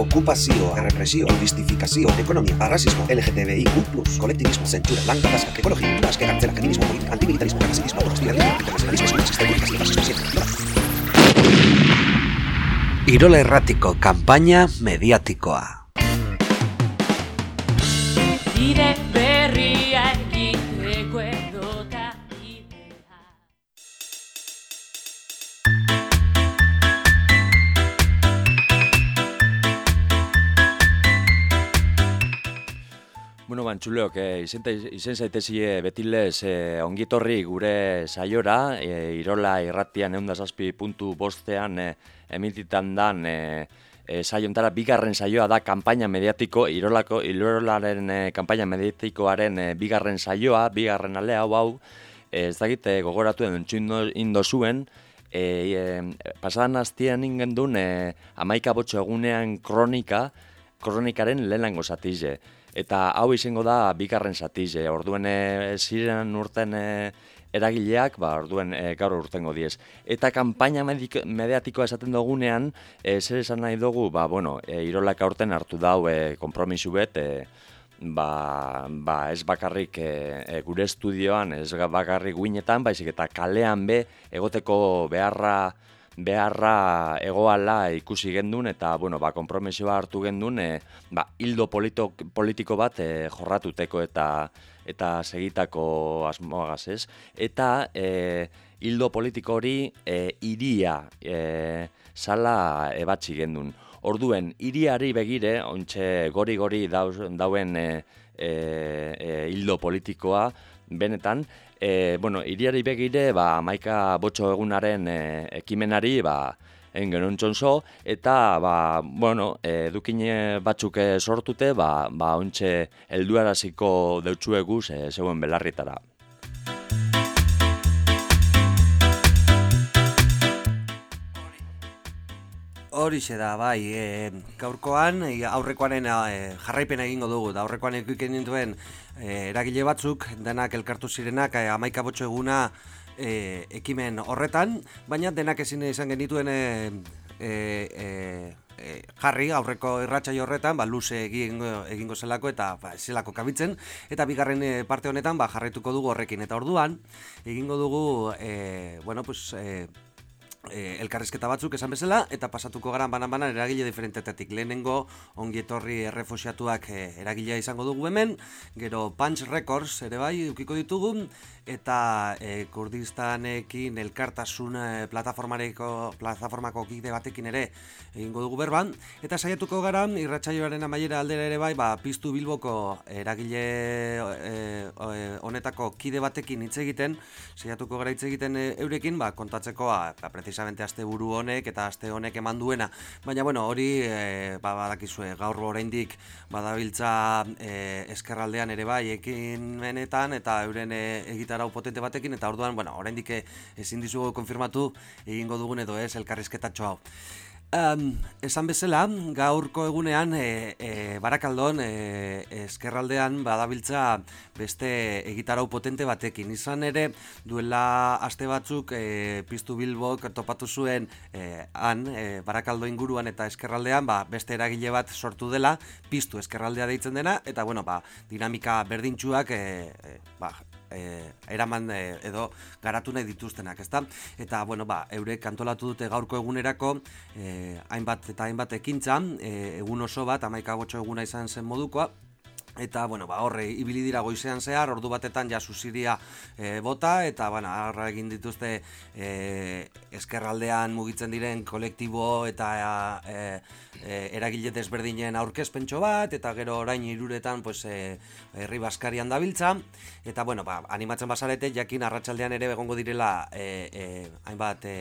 ocupació, repressió, mistificació, economia, racismo, LGTBIQ+, colectivismo, censura, blanca, vasca, ecología, vasca, cancela, activismo, política, antimilitarismo, racismo, autorastilianismo, internacionalismo, existencialismo, fascismo, Irola erratiko kanpaina mediatikoa. Direct Bueno, bantxuleok, eh, izen, izen zaitezie betilez eh, ongitorri gure saiora, eh, Irola irratian eundazazpi puntu bostean eh, emititan dan eh, eh, saiontara bigarren saioa da kanpaina mediatiko, Irolako, Irolaren eh, kanpaina mediatikoaren eh, bigarren saioa, bigarren alea hau hau, eh, ez dakite gogoratu edo indo zuen, e, e, pasadan aztian ingen duen e, amaika botxo egunean kronika, kronikaren lehenango zatize eta hau izango da bigarren zatiz, e, orduen e, ziren urten e, eragileak, ba, orduen e, gaur urtengo diez. Eta kanpaina mediatikoa esaten dugunean, e, zer esan nahi dugu, ba, bueno, e, irolak aurten hartu dau e, kompromisu bet, e, ba, ba, ez bakarrik e, e, gure estudioan, ez bakarrik guinetan, baizik eta kalean be, egoteko beharra, beharra egoala ikusi gendun eta bueno, ba, kompromisioa hartu gendun e, ba, hildo polito, politiko bat e, jorratuteko eta eta segitako asmoagaz ez. Eta e, hildo politiko hori e, iria e, sala ebatzi gendun. Orduen, iriari begire, ontxe gori-gori dauen e, e, hildo politikoa, benetan, e, bueno, iriari begire, ba, maika botxo egunaren e, ekimenari, ba, engen txonzo, eta, ba, bueno, e, dukine batzuk e, sortute, ba, ba, ontxe elduaraziko deutsueguz e, zeuen belarritara. Horixe da, bai, e, gaurkoan, aurrekoaren e, jarraipena egingo dugu, da aurrekoan ekuiken dintuen e, eragile batzuk, denak elkartu zirenak, e, amaika botxo eguna e, ekimen horretan, baina denak ezin izan genituen e, e, e, jarri aurreko irratsaio horretan, ba, luze egingo, egingo zelako eta ba, zelako kabitzen, eta bigarren parte honetan ba, jarraituko dugu horrekin, eta orduan, egingo dugu, e, bueno, pues, e, e, elkarrizketa batzuk esan bezala eta pasatuko gara banan banan eragile diferentetetik lehenengo ongietorri errefusiatuak e, eragilea izango dugu hemen. Gero Punch Records ere bai ukiko ditugu. Eta e, Kurdistanekin elkartasun e, plataformareko plataformako kide batekin ere egingo dugu berban eta saiatuko gara irratsaioaren amaiera aldera ere bai ba piztu bilboko eragile e, e, honetako kide batekin hitz egiten saiatuko gara hitz egiten e, eurekin ba kontatzeko ba, ba precisamente aste buru honek eta aste honek eman duena. Baina bueno, hori e, ba, badakizue gaur oraindik badabiltza e, eskerraldean ere bai ekin benetan eta euren e, egitarau potente batekin eta orduan bueno, oraindik ezin dizugu konfirmatu egingo dugun edo ez elkarrizketatxo hau. Um, esan bezala, gaurko egunean e, e, Barakaldon e, eskerraldean badabiltza beste egitarau potente batekin. Izan ere, duela aste batzuk e, Piztu Bilbok topatu zuen e, han, e, Barakaldo inguruan eta eskerraldean ba, beste eragile bat sortu dela, Piztu eskerraldea deitzen dena, eta bueno, ba, dinamika berdintxuak e, e, ba, e, eraman e, edo garatu nahi dituztenak, ezta? Eta bueno, ba, eurek antolatu dute gaurko egunerako e, hainbat eta hainbat ekintza, e, egun oso bat 11 eguna izan zen modukoa, Eta, bueno, ba, horre, ibili dira goizean zehar, ordu batetan ja susiria e, bota, eta, bueno, harra egin dituzte e, eskerraldean mugitzen diren kolektibo eta e, e, eragile desberdinen aurkezpentso bat, eta gero orain iruretan, pues, e, herri baskarian dabiltza, eta, bueno, ba, animatzen basarete, jakin arratsaldean ere egongo direla e, e, hainbat e,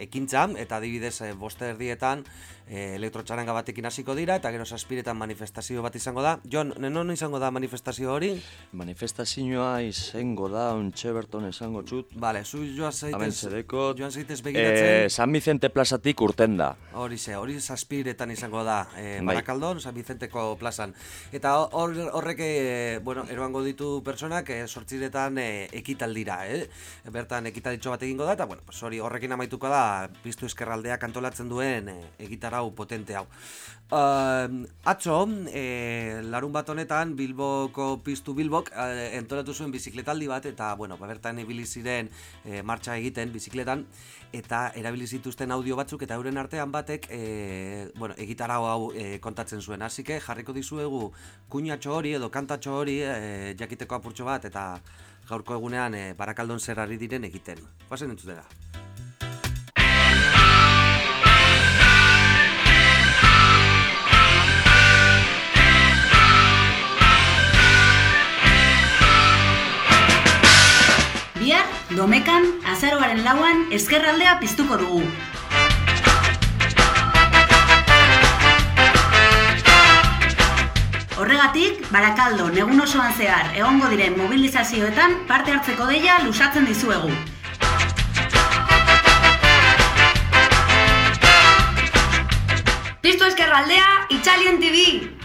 ekintza, eta adibidez e, boste erdietan e, elektrotxaranga batekin hasiko dira, eta gero saspiretan manifestazio bat izango da. Jon, non izango da manifestazio hori? Manifestazioa izango da, ontxe berton esango txut. Vale, zu joan zaitez, joan zaitez begiratzen. E, San Vicente plazatik urten da. Hori ze, hori zazpiretan izango da, e, Bai. Barakaldon, San Vicenteko plazan. Eta hor, horrek, e, bueno, eroango ditu pertsonak, e, sortziretan e, ekitaldira, eh? Bertan ekitalditxo bat egingo da, eta bueno, hori horrekin amaituko da, piztu eskerraldeak antolatzen duen e, egitarau potente hau. Uh, atzo, e, larun bat honetan, Bilboko piztu Bilbok e, entolatu zuen bizikletaldi bat, eta, bueno, ba, bertan ibili ziren e, martxa egiten bizikletan, eta erabili zituzten audio batzuk, eta euren artean batek, e, bueno, egitarau hau e, kontatzen zuen. Que jarriko dizuegu kuñatxo hori edo kantatxo hori e, jakiteko apurtxo bat, eta gaurko egunean e, barakaldon zer ari diren egiten. Guazen entzutera. Domekan, azaroaren lauan, ezkerraldea piztuko dugu. Horregatik, Barakaldo negun osoan zehar egongo diren mobilizazioetan parte hartzeko deia lusatzen dizuegu. Piztu ezkerraldea, Italian TV!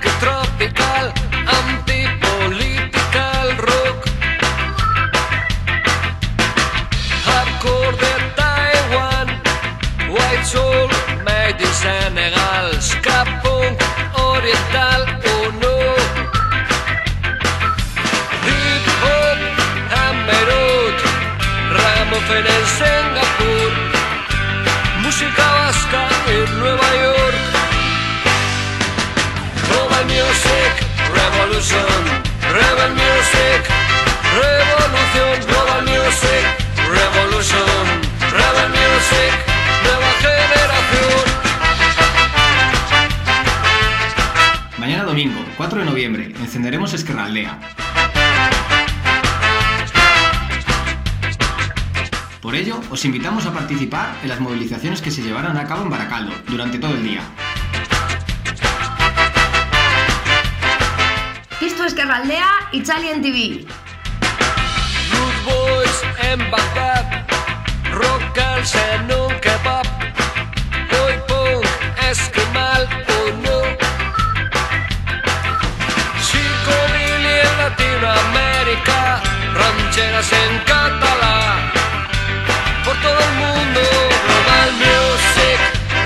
Tropical, antipolitical rock. Hardcore de Taiwan, white soul made in Senegal, ska oriental o no. Hip hop, Hammerut, Ragamuffin en Singapur. Música vasca en Nueva York. Global Music Revolution. Rebel Music Revolución. Global Music Revolution. Rebel Music Nueva generación. Mañana domingo, 4 de noviembre, encenderemos Esquerraldea. Por ello, os invitamos a participar en las movilizaciones que se llevarán a cabo en Baracaldo durante todo el día. Piztu ezkerraldea, Italian TV! Good boys en Bagdad. Rock en un kebab. Boy punk esquimal o no. Psicobilly en Latinoamérica. Rancheras en catalán. Por todo el mundo. Global Music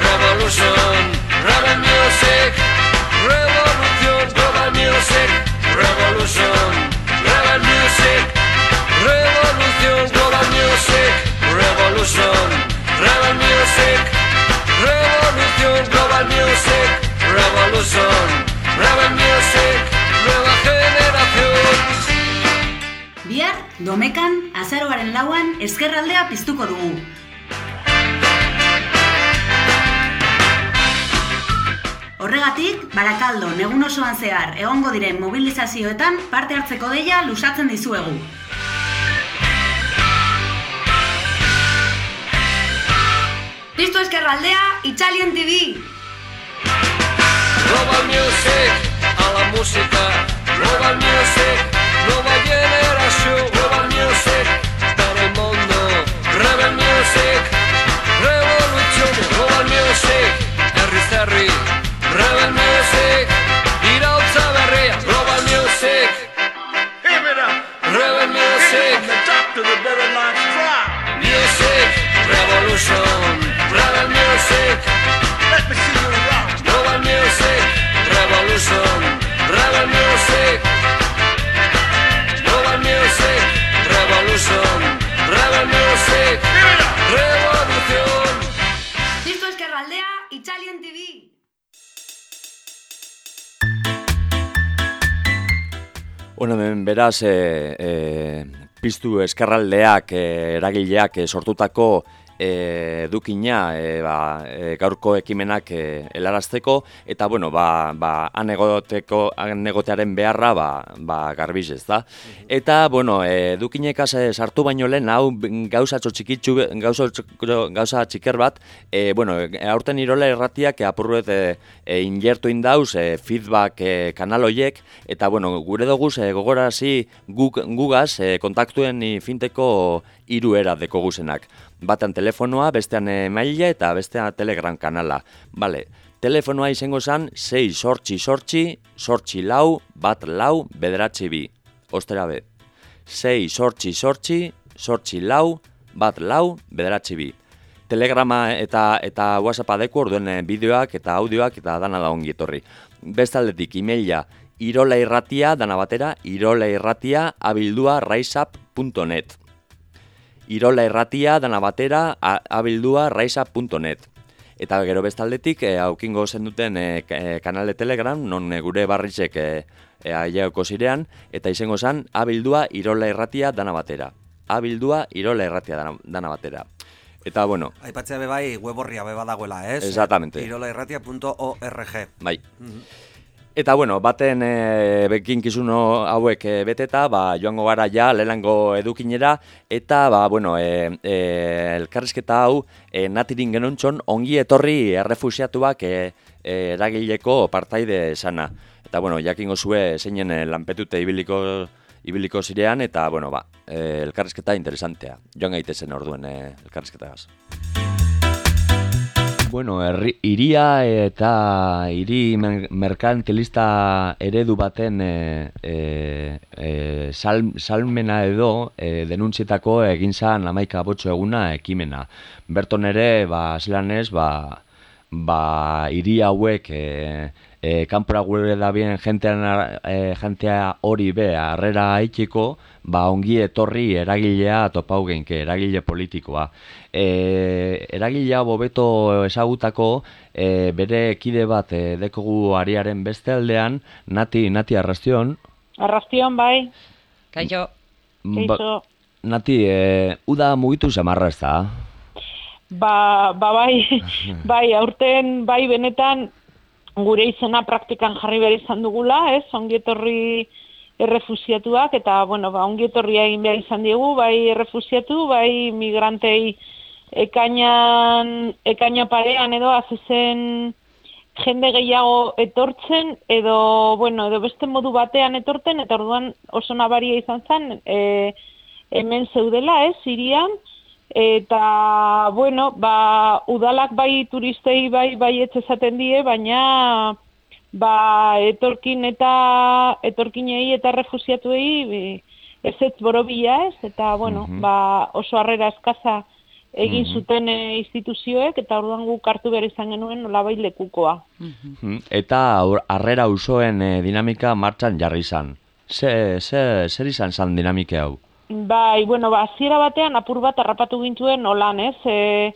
Revolution. Rebel Music Domekan, azaroaren lauan, ezkerraldea piztuko dugu. Horregatik, Barakaldo negun osoan zehar egongo diren mobilizazioetan parte hartzeko deia lusatzen dizuegu. Piztu ezkerraldea, Italian TV! Global Music a la música. Global Music, nueva generación. Global Music para el mundo. Rebel Music, revolución. Global Music, Harry Harry. Rebel Music, irautza berria. Global Music, Rebel Music, Music, Revolution. Rebel Music. Global Music Revolution Rebel Music Music Revolution Rebel Music Revolución Piztu ezkerraldea, Italian TV! Bueno, hemen beraz, e, e, piztu eskerraldeak, e, eragileak e, sortutako e, edukina e, ba, e, gaurko ekimenak e, helarazteko. Eta bueno, ba, ba han egoteko han egotearen beharra ba, ba garbiz ez da. Eta bueno, e, edukinekaz e, sartu baino lehen hau gauza txikitzu gauza, gauza txiker bat, e, bueno, aurten irola erratiak apurruet e, e, injertu indauz e, feedback e, kanal hoiek eta bueno, gure dugu e, gogorazi guk, gugaz e, kontaktuen finteko hiru era dekoguzenak batean telefonoa, bestean emaila eta bestean telegram kanala. Bale, telefonoa izango zen 6 sortxi sortxi, sortxi lau, bat lau, bederatzi bi. Ostera be, 6 sortxi sortxi, sortxi lau, bat lau, bederatzi bi. Telegrama eta eta WhatsApp adeko orduen eh, bideoak eta audioak eta dana da ongi etorri. Bestaldetik emaila irola irratia, dana batera, irola irratia abildua raizap.net irola erratia dana batera abildua raisa.net. Eta gero bestaldetik e, aukingo zen duten e, kanal de Telegram, non gure barrizek e, e, zirean, eta izango zen abildua irola erratia dana batera. Abildua irola erratia dana, dana batera. Eta bueno... Aipatzea bebai web horria beba dagoela, ez? Exactamente. Irolaerratia.org Bai. Mm Eta bueno, baten e, bekinkizuno hauek e, beteta, ba, joango gara ja lehenango edukinera, eta ba, bueno, e, e, elkarrizketa hau e, natirin genontxon ongi etorri errefusiatuak e, e, eragileko partaide sana. Eta bueno, jakingo zue zeinen lanpetute ibiliko, ibiliko zirean, eta bueno, ba, e, elkarrizketa interesantea. Joan gaitezen orduen e, elkarrizketa Bueno, iria eta hiri merkantilista eredu baten e, e, e, salmena edo e, denuntzietako egin zan amaika botxo eguna ekimena. Berton ere, ba, zelan ez, ba, ba, iri hauek e, e, kanpora gure da bien jentean, e, jentea hori be, harrera haitxiko, ba, ongi etorri eragilea topau genke, eragile politikoa e, eragilea bobeto ezagutako e, bere kide bat e, dekogu ariaren beste aldean, nati, nati arrastion. Arrastion, bai. Kaixo. Ba, nati, e, uda mugitu zamarra ez da? Ba, ba, bai, bai, aurten, bai, benetan, gure izena praktikan jarri behar izan dugula, ez, ongietorri errefusiatuak, eta, bueno, ba, ongietorria egin behar izan diegu, bai, errefusiatu, bai, migrantei ekainan, ekaina parean edo azizen jende gehiago etortzen edo, bueno, edo beste modu batean etorten eta orduan oso nabaria izan zen e, hemen zeudela, ez, Sirian, eta, bueno, ba, udalak bai turistei bai bai etzezaten die, baina ba, etorkin eta etorkinei eta refusiatuei ez ez borobila ez, eta, bueno, mhm. ba, oso harrera eskaza egin mhm. zuten e, instituzioek eta orduan guk hartu behar izan genuen nolabait lekukoa. Mhm. Eta harrera usoen e, dinamika martxan jarri izan. Ze, ze, zer izan zan dinamike hau? Bai, bueno, ba, ziera batean apur bat harrapatu gintuen nolan, ez? E,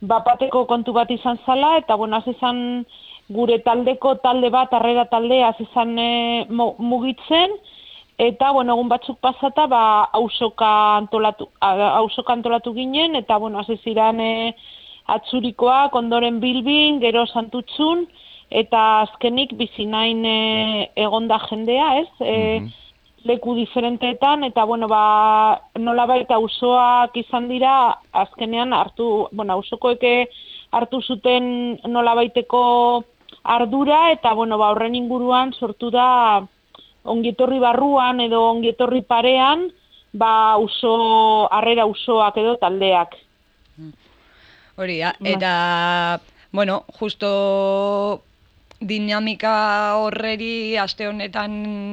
bapateko kontu bat izan zala, eta bueno, az izan gure taldeko talde bat, harrera taldea, az izan e, mugitzen, Eta, bueno, egun batzuk pasata, ba, ausoka antolatu, ausoka antolatu ginen, eta, bueno, hasi ziren e, atzurikoa, kondoren bilbin, gero santutzun, eta azkenik bizinain e, egonda jendea, ez? E, leku diferenteetan, eta, bueno, ba, nola baita ausoak izan dira, azkenean hartu, bueno, ausokoeke hartu zuten nola baiteko ardura, eta, bueno, ba, horren inguruan sortu da, ongietorri barruan edo ongietorri parean, ba uso harrera usoak edo taldeak. Hori, eta bueno, justo dinamika horreri aste honetan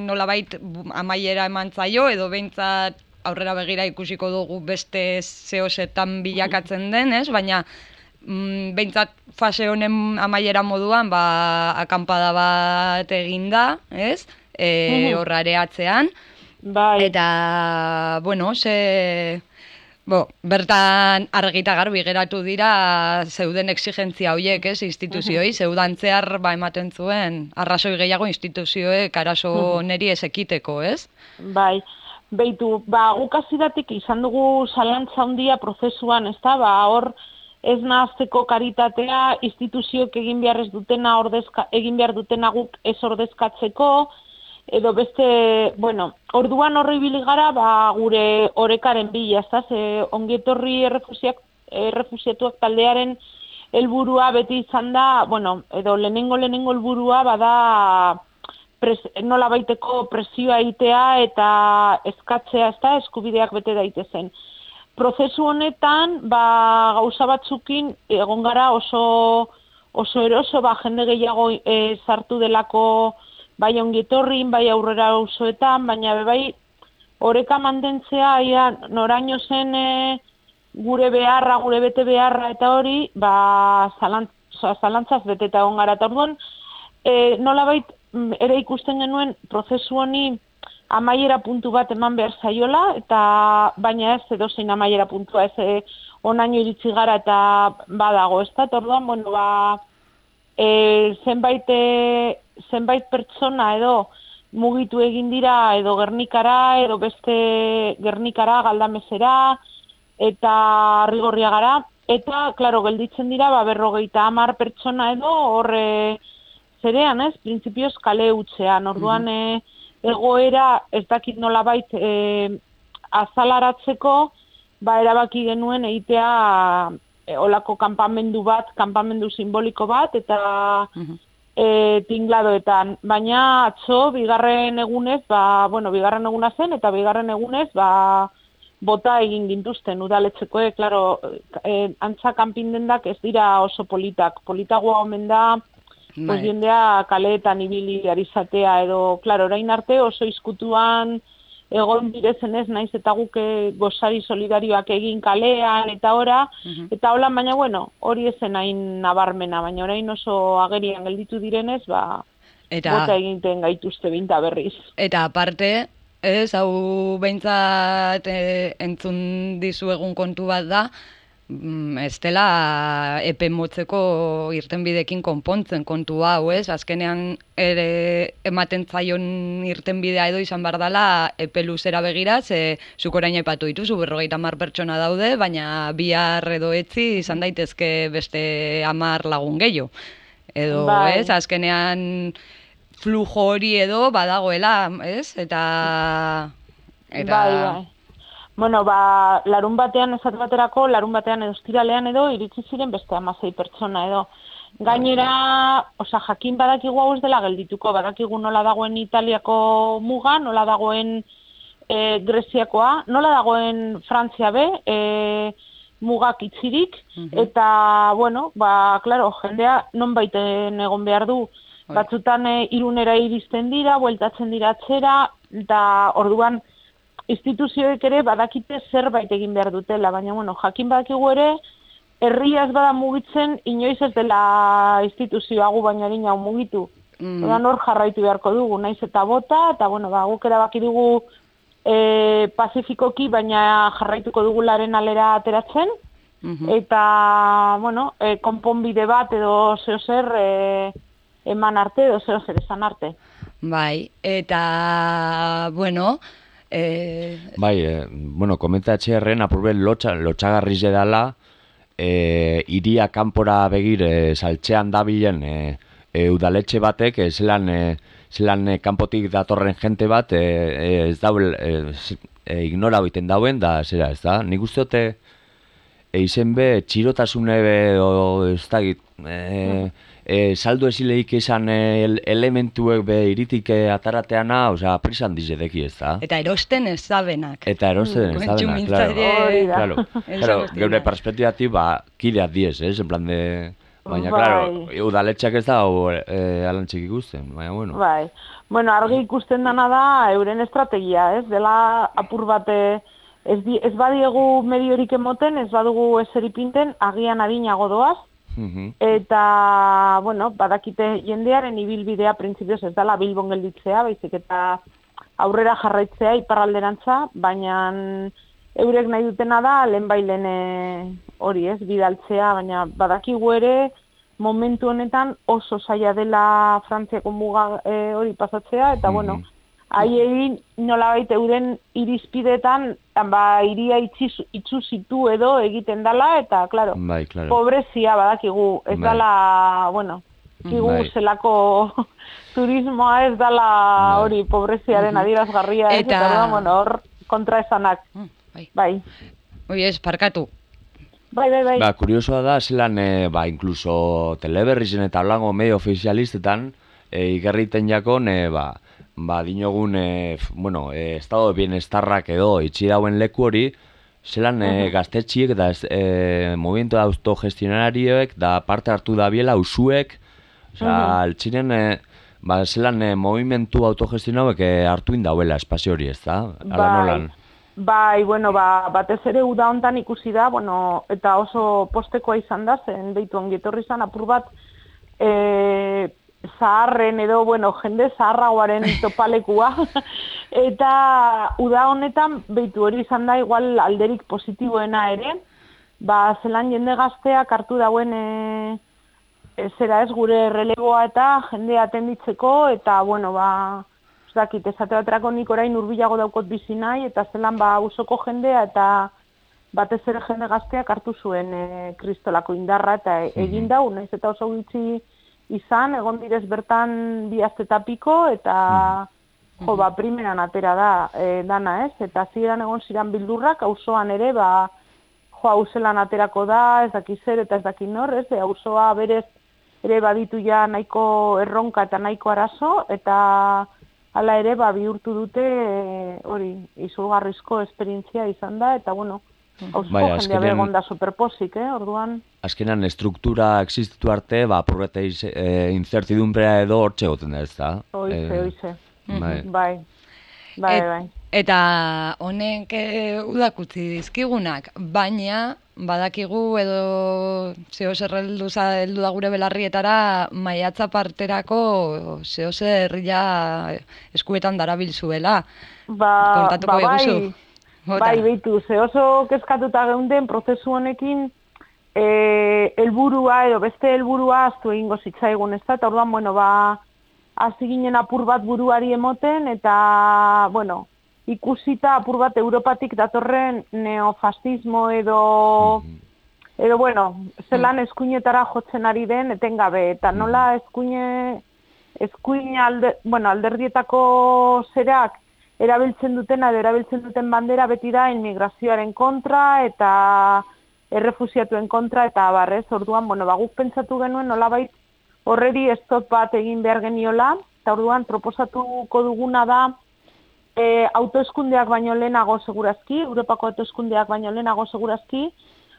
nolabait amaiera eman zaio edo behintzat aurrera begira ikusiko dugu beste zehosetan bilakatzen den, ez? Baina mm, behintzat fase honen amaiera moduan ba, akampada bat eginda, ez? e, horrareatzean. Bai. Eta, bueno, ze... Bo, bertan argita garbi geratu dira zeuden exigentzia horiek, ez, instituzioi, zeudan zehar ba ematen zuen arrazoi gehiago instituzioek arazo neri ez ekiteko, ez? Bai, Beitu, ba, guk hasieratik izan dugu zalantza handia prozesuan, ez da, ba, hor ez nahazteko karitatea, instituzioek egin behar ez dutena, ordezka, egin behar dutena guk ez ordezkatzeko, edo beste, bueno, orduan horri gara, ba, gure orekaren bila, ez da, ze ongietorri errefusiak, errefusiatuak taldearen helburua beti izan da, bueno, edo lehenengo lehenengo helburua bada pres, nola baiteko presioa itea eta eskatzea ez da eskubideak bete daitezen. Prozesu honetan, ba, gauza batzukin egon gara oso, oso eroso, ba, jende gehiago e, sartu delako bai ongietorrin, bai aurrera osoetan, baina bai oreka mantentzea, ia, noraino zen e, gure beharra, gure bete beharra eta hori, ba, zalantzaz bete eta egon gara. Eta orduan, e, nola bait, Mm, ere ikusten genuen prozesu honi amaiera puntu bat eman behar zaiola, eta baina ez edo zein amaiera puntua ez e, onaino iritsi gara eta badago, ez da, orduan, bueno, ba, e, zenbait, e, zenbait pertsona edo mugitu egin dira edo gernikara, edo beste gernikara, galdamezera, eta rigorria gara, eta, klaro, gelditzen dira, ba, berrogeita amar pertsona edo, horre, zerean, ez, printzipioz kale utzean, orduan mm egoera ez dakit nola bait e, azalaratzeko, ba erabaki genuen egitea e, olako kanpamendu bat, kanpamendu simboliko bat, eta mm tingladoetan, baina atzo, bigarren egunez, ba, bueno, bigarren eguna zen, eta bigarren egunez, ba, bota egin gintuzten udaletxeko, e, klaro, e, antza kanpindendak ez dira oso politak, politagoa omen da, Pues bai. jendea kaleetan ibili arizatea edo, claro, orain arte oso izkutuan egon direzen ez, naiz eta guke eh, gozari solidarioak egin kalean eta ora, eta hola, baina bueno, hori ezen hain nabarmena, baina orain oso agerian gelditu direnez, ba, eta, bota eginten gaituzte binta berriz. Eta aparte, ez, hau behintzat e, entzun dizu egun kontu bat da, Mm, ez dela epe motzeko irtenbidekin konpontzen kontu hau, ez? Azkenean ere ematen zaion irtenbidea edo izan bar dela epe luzera begira, ze zuk orain epatu dituzu berrogeita hamar pertsona daude, baina bihar edo etzi izan daitezke beste hamar lagun gehiago. Edo, bai. ez? Azkenean flujo hori edo badagoela, ez? Eta... Eta... Bai, bai. Bueno, ba, larun batean ezat baterako, larun batean edo estiralean edo, iritsi ziren beste amasei pertsona edo. Gainera, oza, jakin badakigu hau ez dela geldituko, badakigu nola dagoen Italiako muga, nola dagoen e, Greziakoa, nola dagoen Frantzia be, e, mugak itzirik, eta, bueno, ba, klaro, jendea non baiten egon behar du, bai. batzutan e, irunera iristen dira, bueltatzen dira atzera, eta orduan, instituzioek ere badakite zerbait egin behar dutela, baina bueno, jakin badakigu ere, herriaz bada mugitzen, inoiz ez dela instituzioa gu baina hau mugitu. Mm. hor jarraitu beharko dugu, naiz eta bota, eta bueno, ba, guk erabaki dugu e, pazifikoki, baina jarraituko dugu laren alera ateratzen, mhm. eta, bueno, e, konponbide bat edo zeo zer e, eman arte edo zeo zer esan arte. Bai, eta, bueno, E... Bai, e, bueno, komentatxe erren apurbe lotxa, lotxagarriz edala, e, iria kanpora begir e, saltxean dabilen e, e, udaletxe batek, e, zelan, e, zelan e, kanpotik datorren jente bat, e, ez daul, e, e, ignora biten dauen, da, zera, ez da? Nik uste dute, e, izen be, txirotasune be, o, ez da, e, e, saldo ezileik izan e, elementuek be iritik e, atarateana, oza, prisan dizedeki ez da. Eta erosten ez zabenak. Eta erosten ez zabenak, claro. claro, claro, geure perspektibatik, ba, kideat diez, ez, en plan de... Baina, bai. claro, udaletxak ez da, o, e, alantxik ikusten, baina, bueno. Bai, bueno, argi ikusten dana da, euren estrategia, ez, dela apur bate, ez, di, ez badiegu mediorik emoten, ez badugu eseripinten, agian adinago doaz, Eta, bueno, badakite jendearen ibilbidea printzipioz ez dela bilbon gelditzea, baizik eta aurrera jarraitzea iparralderantza, baina eurek nahi dutena da lehen bailen hori ez, bidaltzea, baina badakigu ere momentu honetan oso zaila dela Frantziako muga e, hori pasatzea, eta bueno, haiei nolabait euren irizpidetan ba iria itzi itzu zitu edo egiten dala eta claro Bai, claro. pobrezia badakigu ez Bai. dala bueno kigu Bai. zelako turismoa ez dala Bai. hori pobreziaren adierazgarria ez Eta- eta bueno hor kontraesanak Mm, Bai. bai Oi, ez, parkatu. bai bai bai Ba, kuriosoa da, zelan, e, ba, inkluso teleberrizen eta holango medio ofizialistetan, e, ikerriten jakon, e, ba, ba, dinogun, e, bueno, e, estado de bienestarrak edo itxi dauen leku hori, zelan e, gaztetxiek ez, e, movimentu autogestionarioek da parte hartu da biela usuek, osea, altxiren, e, ba, zelan e, movimentu autogestionauek e, hartu indauela espazio hori, ez da? Ala nolan? Bai, bueno, ba, batez ere uda hontan ikusi da, bueno, eta oso postekoa izan da, zen behitu ongietorri izan apur bat, e, zaharren edo, bueno, jende zaharragoaren topalekua, eta uda honetan behitu hori izan da igual alderik positiboena ere, ba, zelan jende gazteak hartu dauen e, e, zera ez gure releboa eta jende atenditzeko, eta, bueno, ba, ez dakit, esate baterako nik orain urbilago daukot bizi nahi, eta zelan ba usoko jendea eta batez ere jende gazteak hartu zuen e, kristolako indarra eta e- egin dau, naiz eta oso gutxi izan, egon direz bertan bi azteta piko, eta jo, ba, primeran atera da e, dana, ez? Eta ziren egon ziren bildurrak, auzoan ere, ba, jo, auzelan aterako da, ez daki zer eta ez daki nor, ez? E, auzoa berez ere baditu ja nahiko erronka eta nahiko arazo, eta hala ere ba, bihurtu dute e, hori izugarrizko esperientzia izan da, eta bueno, Bai, azkenean- begon da superposik, eh? orduan, Azkenan, estruktura existitu arte, ba, apurrete e, incertidumbrea edo hortxe goten da, ez da? oize, Eh, oize. Bai. Bai, bai, Et- bai. Eta honek e, udak utzi dizkigunak, baina badakigu edo zeo zer heldu da gure belarrietara maiatza parterako zeo zer ja eskuetan darabilzuela. Ba, Kontatuko ba, bai. Bota. Bai, behitu, ze oso kezkatuta geunden prozesu honekin e, helburua edo beste helburua aztu egingo zitzaigun, ez da, eta orduan, bueno, ba, hasi ginen apur bat buruari emoten, eta, bueno, ikusita apur bat Europatik datorren neofascismo edo, edo, bueno, zelan eskuinetara jotzen ari den etengabe, eta nola eskuine, eskuin alde, bueno, alderdietako zerak erabiltzen dutena edo erabiltzen duten bandera beti da inmigrazioaren kontra eta errefusiatuen kontra eta barrez, orduan, bueno, ba, guk pentsatu genuen nolabait horreri stop bat egin behar geniola, eta orduan proposatuko duguna da e, autoeskundeak baino lehenago segurazki, Europako autoeskundeak baino lehenago segurazki,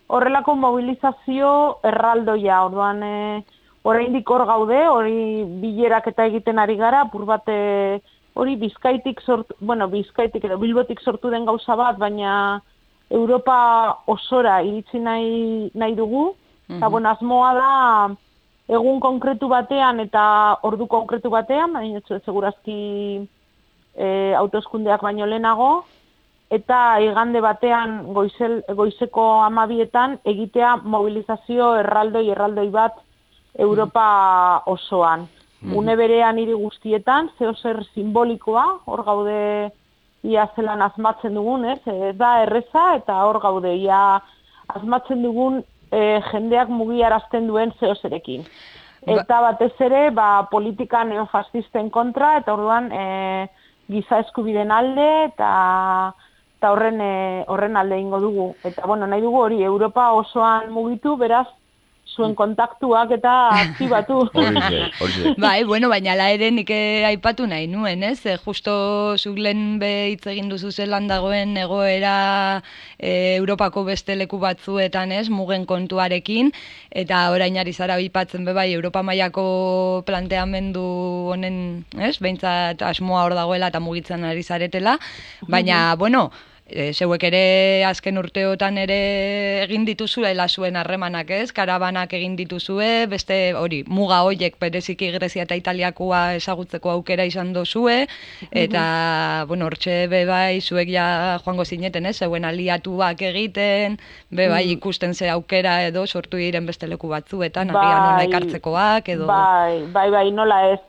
horrelako mobilizazio erraldoia, orduan e, oraindik hor gaude, hori bilerak eta egiten ari gara, apur bat e, hori bizkaitik sortu, bueno, bizkaitik edo bilbotik sortu den gauza bat, baina Europa osora iritsi nahi, nahi dugu, eta bueno, asmoa da egun konkretu batean eta ordu konkretu batean, baina segurazki e, autoeskundeak baino lehenago, eta igande batean goizel, goizeko amabietan egitea mobilizazio erraldoi erraldoi bat Europa osoan. Une berean hiri guztietan, zeo zer simbolikoa, hor gaude ia zelan asmatzen dugun, ez? Ez da erreza eta hor gaude ia asmatzen dugun e, jendeak mugiarazten duen zeo zerekin. Eta batez ere, ba, politika neofascisten kontra, eta orduan e, giza eskubiden alde, eta eta horren e, horren alde ingo dugu. Eta bueno, nahi dugu hori Europa osoan mugitu, beraz zuen kontaktuak eta aktibatu. Bai, bueno, baina ala ere nik eh, aipatu nahi nuen, ez? E, justo zuk lehen be hitz egin duzu zelan dagoen egoera e, Europako beste leku batzuetan, ez? Mugen kontuarekin eta orain ari zara aipatzen be bai Europa mailako planteamendu honen, ez? Behintzat asmoa hor dagoela eta mugitzen ari zaretela, baina bueno, E, zeuek ere azken urteotan ere egin dituzuela zuen harremanak, ez? Karabanak egin dituzue, beste hori, muga hoiek bereziki Grezia eta Italiakoa ezagutzeko aukera izan dozue, eta, bueno, hortxe be bai, zuek ja joango zineten, ez? Zeuen aliatuak egiten, be bai ikusten ze aukera edo sortu diren beste leku batzuetan, agian hona ekartzekoak edo... Bai, bai, bai, nola ez.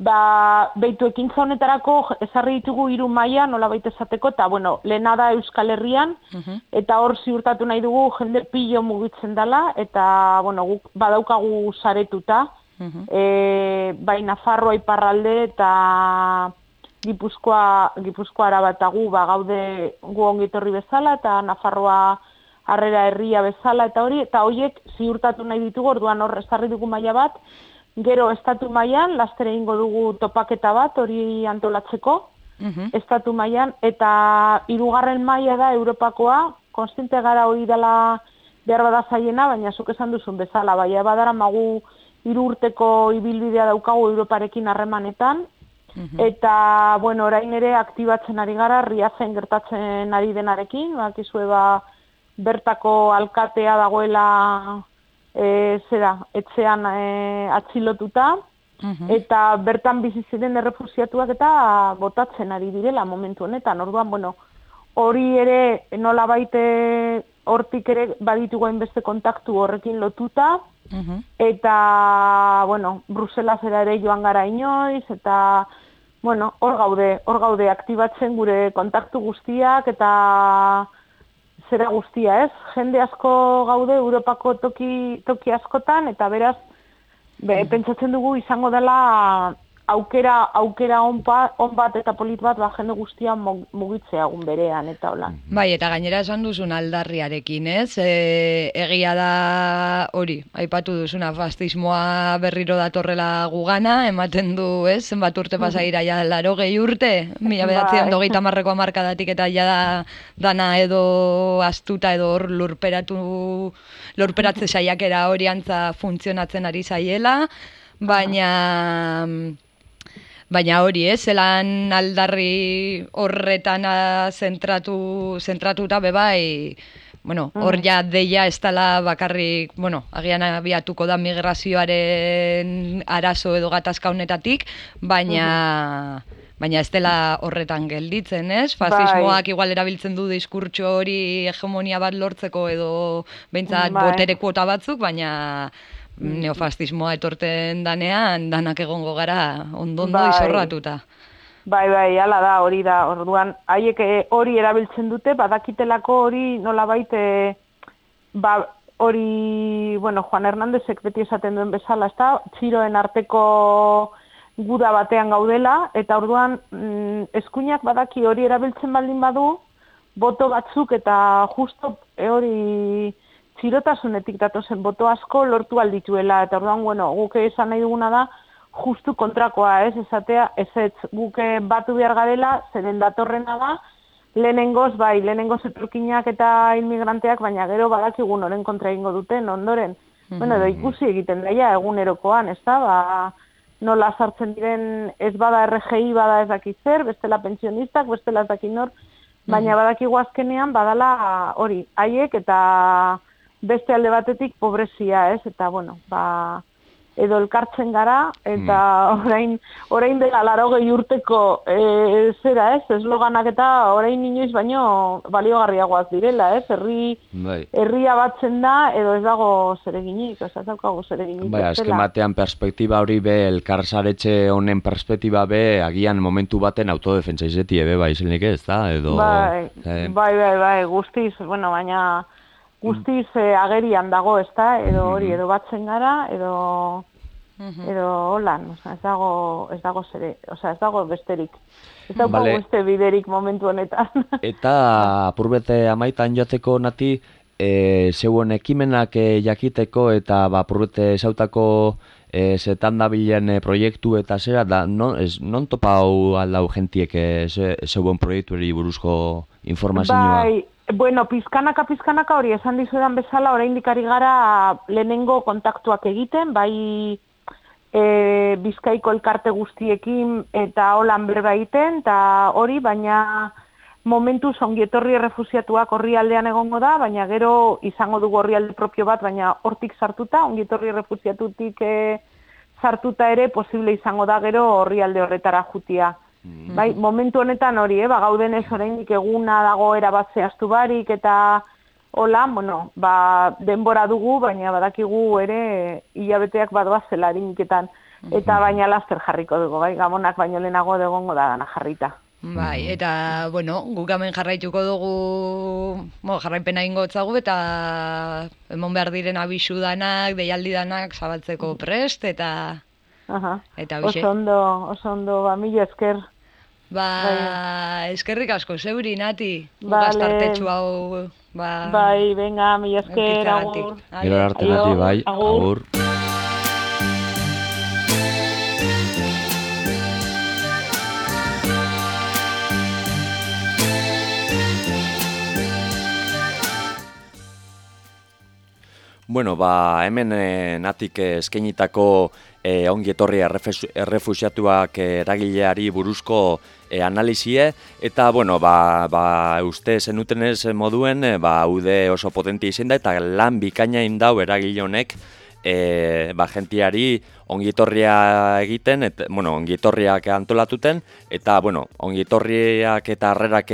Ba, beitu ekintza honetarako ezarri ditugu hiru maila nola baita esateko, eta bueno, lehena da Euskal Herrian, eta hor ziurtatu nahi dugu jende pilo mugitzen dela, eta bueno, guk badaukagu saretuta, e, bai Nafarroa iparralde eta Gipuzkoa, Gipuzkoa arabatagu ba, gaude gu ongitorri bezala, eta Nafarroa harrera herria bezala, eta hori, eta horiek ziurtatu nahi ditugu, orduan hor ezarri dugu maila bat, Gero estatu mailan laster egingo dugu topaketa bat hori antolatzeko. Estatu mailan eta hirugarren maila da Europakoa, konstante gara hori dela behar bada zaiena, baina zuk esan duzun bezala, bai, badara magu hiru urteko ibilbidea daukagu Europarekin harremanetan, eta, bueno, orain ere aktibatzen ari gara, riazen gertatzen ari denarekin, bakizue ba, bertako alkatea dagoela e, zera, etxean e, atxilotuta, eta bertan bizi ziren errefusiatuak eta botatzen ari direla momentu honetan. Orduan, bueno, hori ere nola baite hortik ere baditugu beste kontaktu horrekin lotuta, eta, bueno, Bruselasera ere joan gara inoiz, eta, bueno, hor gaude, hor gaude aktibatzen gure kontaktu guztiak, eta zera guztia, ez? Jende asko gaude Europako toki, toki askotan, eta beraz, be, mm. pentsatzen dugu izango dela aukera aukera on, on bat eta polit bat ba jende guztia mugitzea egun berean eta hola. Mhm. Bai, eta gainera esan duzun aldarriarekin, ez? E, egia da hori, aipatu duzuna fastismoa berriro datorrela gugana, ematen du, ez? Zenbat urte mhm. pasa ira ja laro gehi urte, mila bedatzen bai. dogeita marreko amarkadatik eta ja da dana edo astuta edo hor lurperatu lurperatze saiakera hori antza funtzionatzen ari zaiela, baina Baina hori, ez, zelan aldarri horretan zentratu, zentratuta bebai, bueno, hor mm. ja deia ez dela bakarrik, bueno, agian abiatuko da migrazioaren arazo edo gatazka honetatik, baina... Mm-hmm. Baina ez dela horretan gelditzen, ez? Fasismoak bai. igual erabiltzen du diskurtso hori hegemonia bat lortzeko edo behintzat bai. botere kuota batzuk, baina neofastismoa etorten danean, danak egongo gara ondondo bai. izorratuta. Bai, bai, ala da, hori da, orduan, haiek eh, hori erabiltzen dute, badakitelako hori nola baite, ba, hori, bueno, Juan Hernandezek beti esaten duen bezala, ez da, txiroen arteko guda batean gaudela, eta orduan, mm, eskuinak badaki hori erabiltzen baldin badu, boto batzuk eta justo e, hori txirotasunetik datozen boto asko lortu aldituela, eta orduan, bueno, guke esan nahi duguna da, justu kontrakoa, ez, esatea, ez ez, guke batu behar garela, zeren datorrena da, lehenengoz, bai, lehenengoz eturkinak eta inmigranteak, baina gero badakigun oren kontra egingo duten, ondoren, mm -hmm. bueno, edo ikusi egiten daia egunerokoan, ez da, ba, nola sartzen diren ez bada RGI bada ez dakit zer, bestela pensionistak, bestela ez dakit nor, baina badakigu azkenean badala hori, haiek eta beste alde batetik pobrezia, ez? Eta, bueno, ba, edo elkartzen gara, eta mm. orain, orain dela laro gehi urteko e, zera, ez? Esloganak eta orain inoiz baino baliogarriagoaz direla, ez? Herri, bai. herria batzen da, edo ez dago zereginik, ez daukago zereginik. Bai, azken batean perspektiba hori be, elkarzaretxe honen perspektiba be, agian momentu baten autodefentsa izeti, ebe, bai, zelenik ez, da? Edo, bai, eh? bai, bai, bai, guztiz, bueno, baina guztiz eh, agerian dago, ez da, edo hori, mm-hmm. edo batzen gara, edo mm-hmm. edo holan, oza, ez dago, ez dago zere, oza, ez dago besterik. Ez dago vale. beste biderik momentu honetan. Eta apurbete amaitan jateko nati, e, zeuen ekimenak e, jakiteko eta ba, apurbete esautako e, zetan dabilen e, proiektu eta zera, da, non, ez, non topau aldau gentiek e, zeuen proiektu buruzko informazioa? Bai, Bueno, pizkanaka, pizkanaka hori esan dizuedan bezala, orain dikari gara lehenengo kontaktuak egiten, bai e, bizkaiko elkarte guztiekin eta holan berba egiten, eta hori, baina momentu zongietorri refusiatuak horri aldean egongo da, baina gero izango dugu horri alde propio bat, baina hortik sartuta, ongietorri refusiatutik e, sartuta ere, posible izango da gero horri alde horretara jutia. Mm-hmm. Bai, momentu honetan hori, eh, ba, gauden ez oraindik eguna dago erabat zehaztu barik eta hola, bueno, ba, denbora dugu, baina badakigu ere hilabeteak badoa zela erinketan. eta baina laster jarriko dugu, bai, gabonak baino lehenago egongo da dana jarrita. Bai, eta, bueno, guk hemen jarraituko dugu, bo, jarraipena ingo etzagu, eta emon behar diren abisu danak, deialdi danak zabaltzeko prest, eta, Aha. eta bixe. Oso ondo, oso ondo, ba, mila esker. Ba, eskerrik asko, zeuri, nati, astartetxu hau, ba, Bai, venga, mila esker, agur. Gero arte nati, bai, agur. agur. Bueno, ba, hemen e, natik eh, eskainitako e, ongi etorri eh, eragileari buruzko e, analizie, eta, bueno, ba, ba, uste zenutenez moduen, e, ba, ude oso potentia izan da, eta lan bikaina indau eragile honek, e, ba, gentiari ongitorria egiten, et, bueno, ongitorriak antolatuten, eta, bueno, ongitorriak eta harrerak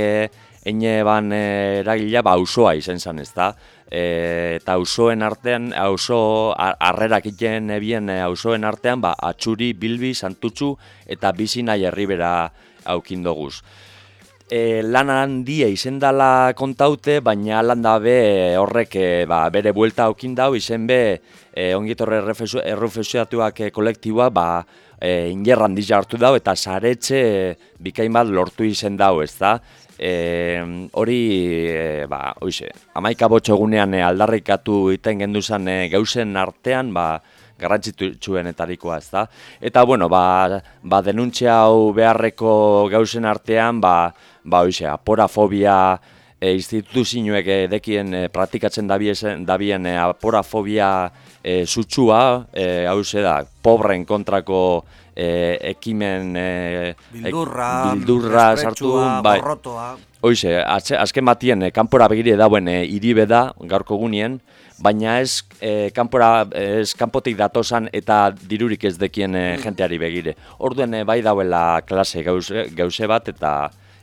eine ban e, eragilea, ba, auzoa izen zan, ez da? E, eta auzoen artean, auzo har- harrerak iten ebien e, auzoen artean, ba, atxuri, bilbi, santutxu eta bizi nahi herribera aukin doguz. E, lan handia izen dala kontaute, baina lan da be horrek e, ba, bere buelta aukin dau, izen be e, ongitorre errefesu- errefuxiatuak e, kolektiboa ba, e, inger handia hartu dau eta saretxe e, bikain bat lortu izen dau, ez da? E, hori, e, ba, oize, amaika botxo egunean e, aldarrikatu iten genduzan e, gauzen artean, ba, garrantzitsuenetarikoa, ez da? Eta, bueno, ba, ba denuntzia hau beharreko gauzen artean, ba, ba oize, aporafobia e, instituzioek e, dekien e, praktikatzen dabien, dabien e, aporafobia e, sutsua, e, hau da, pobren kontrako e, ekimen e, Bildurra, bildurra sartu, bai. gorrotoa. Hoize, azken batien e, kanpora begire dauen e, iribe da gaurko gunien, baina ez e, kanpora ez kanpotik datosan eta dirurik ez dekien e, jenteari begire. Orduen e, bai dauela klase gauze, gauze bat eta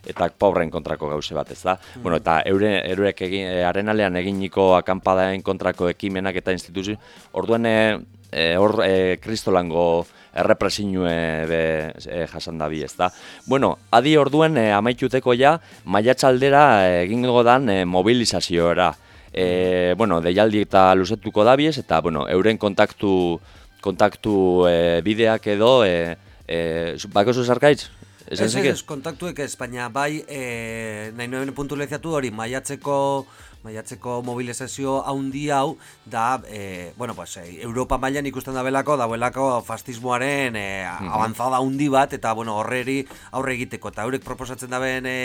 eta pobren kontrako gauze bat, ez da? Bueno, eta eure, eurek egin, e, arenalean eginiko akampadaen kontrako ekimenak eta instituzio, orduen e, e, hor e, kristolango errepresinue be e, jasan dabi, ez da? Bueno, adi orduen e, amaituteko ja, maiatzaldera egingo dan e, mobilizazioera. E, bueno, deialdi eta luzetuko dabiez, eta, bueno, euren kontaktu, kontaktu e, bideak edo, e, e, bako zuzarkaitz? Ez, Esan ez, zeke? ez, kontaktuek ez, baina bai, e, nahi noen puntu leziatu hori, maiatzeko, maiatzeko mobilizazio haundi hau, da, e, bueno, pues, e, Europa mailan ikusten dabelako, dauelako fastismoaren e, avanzada haundi bat, eta, bueno, horreri aurre egiteko, eta eurek proposatzen daben e,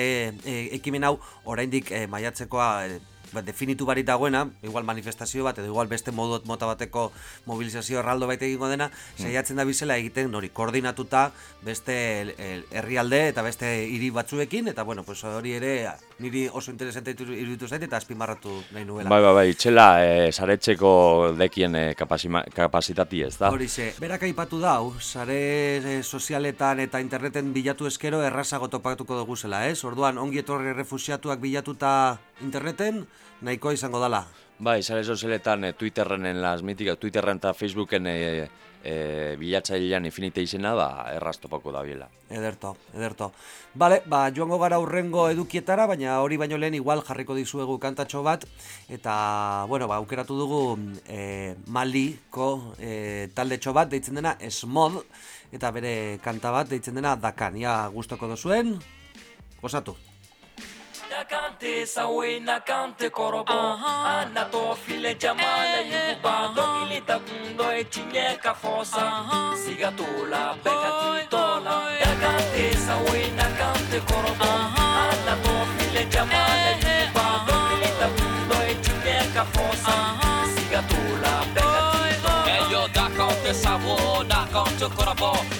e, ekimen hau, oraindik e, maiatzekoa, e, ba, definitu barit dagoena, igual manifestazio bat, edo igual beste modu mota bateko mobilizazio erraldo baita egingo dena, saiatzen da bizela egiten hori koordinatuta beste herrialde eta beste hiri batzuekin, eta bueno, pues hori ere niri oso interesante iru- iruditu zait eta azpimarratu nahi nuela. Bai, bai, bai, itxela e, saretzeko dekien e, kapasima, kapasitati ez da? Horixe, berak aipatu dau, sare eh, sozialetan eta interneten bilatu eskero errazago topatuko dugu zela, ez? Orduan, ongi etorri refusiatuak bilatuta interneten, nahikoa izango dala. Bai, sare sozialetan e, Twitterren en las míticas, Twitterren eta Facebooken e, e, bilatzailean infinite izena, ba, erraz topako da biela. Ederto, ederto. Bale, ba, joango gara urrengo edukietara, baina hori baino lehen igual jarriko dizuegu kantatxo bat, eta, bueno, ba, aukeratu dugu e, Maliko e, taldetxo bat, deitzen dena Smod, eta bere kanta bat, deitzen dena Dakan. Ja, gustoko dozuen, gozatu. Nakante sawe nakante korobo. Anato file jamala yuba Dongili takundo e eh, chinye kafosa sigatula tola beka tintola Nakante sawe nakante korobo. Anato file jamala yuba Dongili takundo e eh, chinye kafosa sigatula tola beka tintola Eyo nakante sawo nakante korobo.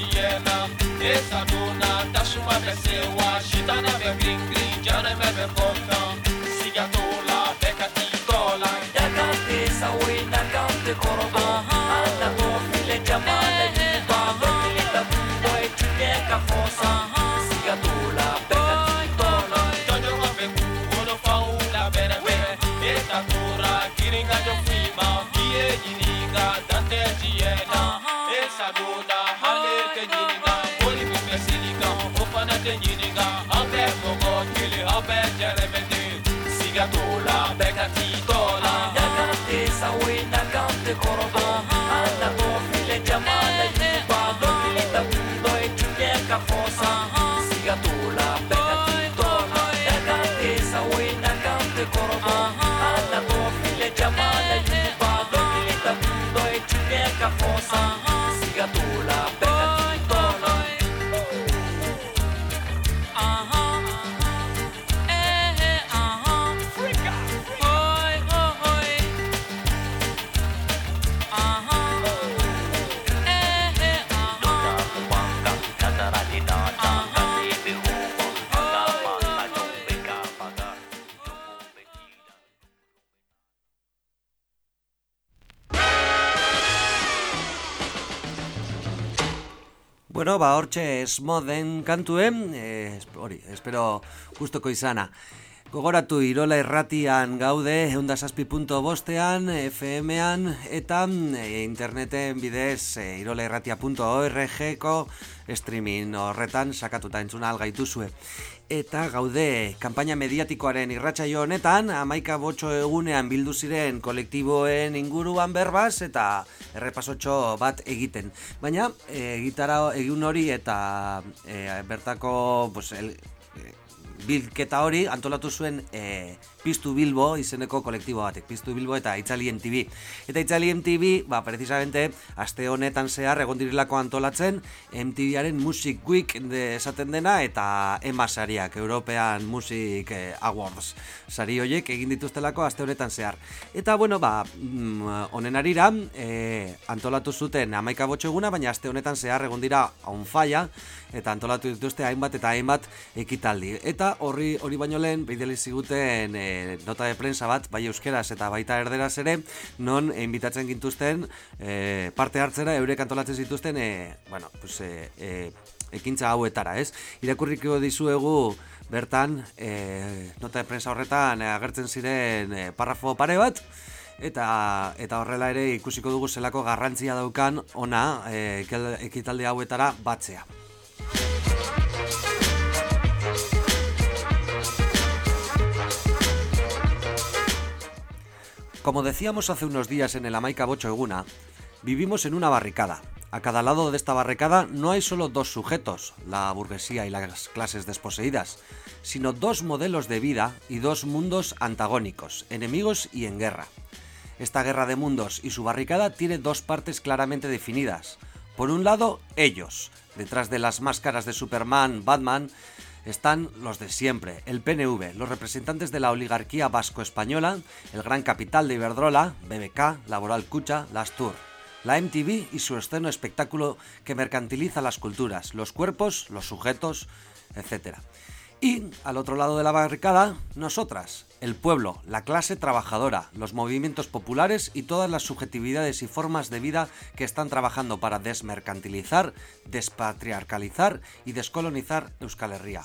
Saduna, Tashuma, Besewa, Shitana, Bebring, Jana, Bebe, Pokan. Esmoden kantuen, eh, esp- hori, espero gustoko izana. Gogoratu Irola Irratian gaude, eundasazpi.bostean, FM-an, eta e, interneten bidez e, irolairratia.org-ko streaming horretan sakatuta entzuna algaituzue. Eta gaude, kanpaina mediatikoaren irratsaio honetan, amaika botxo egunean bildu ziren kolektiboen inguruan berbaz, eta errepasotxo bat egiten. Baina, e, gitara egun hori eta e, bertako pues, el, e, bilketa hori antolatu zuen e, Piztu Bilbo izeneko kolektibo batek, Piztu Bilbo eta Itzalien TV. Eta Itzalien TV, ba, precisamente, aste honetan zehar egon dirilako antolatzen MTVaren Music Week de esaten dena eta EMA sariak, European Music eh, Awards sari horiek egin dituztelako aste honetan zehar. Eta, bueno, ba, mm, honen arira, e, antolatu zuten amaika eguna, baina aste honetan zehar egon dira on falla, eta antolatu dituzte hainbat eta hainbat ekitaldi. Eta horri hori baino lehen, bideli ziguten e, nota de prensa bat, bai euskeraz eta baita erderaz ere, non e, invitatzen gintuzten e, parte hartzera, eurek antolatzen zituzten, e, bueno, pues, e, e, ekintza hauetara, ez? Irakurriko dizuegu bertan, e, nota de prensa horretan e, agertzen ziren e, parrafo pare bat, eta eta horrela ere ikusiko dugu zelako garrantzia daukan ona e, ekitaldi hauetara batzea. Como decíamos hace unos días en el Amaica Bocho Eguna, vivimos en una barricada. A cada lado de esta barricada no hay solo dos sujetos, la burguesía y las clases desposeídas, sino dos modelos de vida y dos mundos antagónicos, enemigos y en guerra. Esta guerra de mundos y su barricada tiene dos partes claramente definidas. Por un lado, ellos. Detrás de las máscaras de Superman, Batman, están los de siempre, el PNV, los representantes de la oligarquía vasco-española, el gran capital de Iberdrola, BBK, Laboral Cucha, Las Tour, la MTV y su esceno espectáculo que mercantiliza las culturas, los cuerpos, los sujetos, etc. Y al otro lado de la barricada, nosotras, el pueblo, la clase trabajadora, los movimientos populares y todas las subjetividades y formas de vida que están trabajando para desmercantilizar, despatriarcalizar y descolonizar Euskal Herria.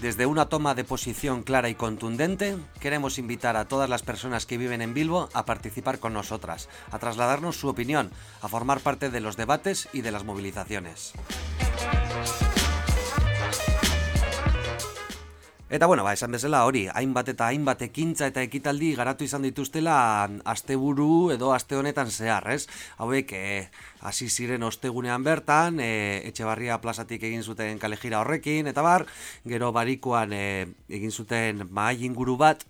Desde una toma de posición clara y contundente, queremos invitar a todas las personas que viven en Bilbo a participar con nosotras, a trasladarnos su opinión, a formar parte de los debates y de las movilizaciones. Eta bueno, ba, esan bezala hori, hainbat eta hainbat ekintza eta ekitaldi garatu izan dituztela asteburu edo aste honetan zehar, ez? Hauek eh, hasi ziren ostegunean bertan, e, Etxebarria plazatik egin zuten kalejira horrekin eta bar, gero barikoan eh, egin zuten mahai inguru bat,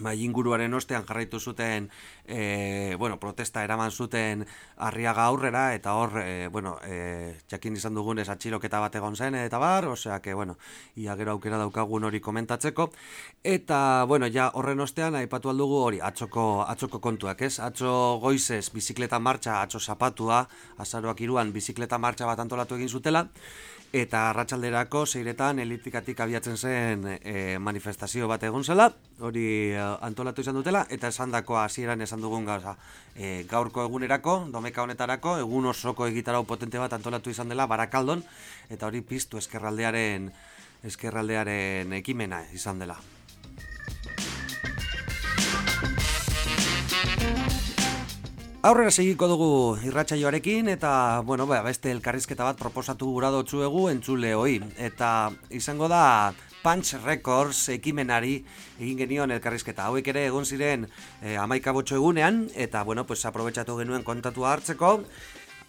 Bai, inguruaren ostean jarraitu zuten e, bueno, protesta eraman zuten arriaga aurrera eta hor, e, bueno, e, jakin izan dugunez atxiroketa bat egon zen eta bar, osea, que, bueno, ia gero aukera daukagun hori komentatzeko eta, bueno, ja horren ostean aipatu aldugu hori, atxoko, atxoko kontuak, ez? Atxo goizez bizikleta martxa, atxo zapatua, azaroak iruan bizikleta martxa bat antolatu egin zutela eta arratsalderako seiretan elitikatik abiatzen zen e, manifestazio bat egon zela, hori e, antolatu izan dutela, eta esandakoa hasieran esan dugun gauza. E, gaurko egunerako, domeka honetarako, egun osoko egitarau potente bat antolatu izan dela barakaldon, eta hori piztu eskerraldearen, eskerraldearen ekimena izan dela. Aurrera segiko dugu irratsaioarekin eta bueno, ba, beste elkarrizketa bat proposatu gura dotzuegu entzule hoi. Eta izango da Punch Records ekimenari egin genion elkarrizketa. Hauek ere egon ziren eh, amaika botxo egunean eta bueno, pues, aprobetsatu genuen kontatu hartzeko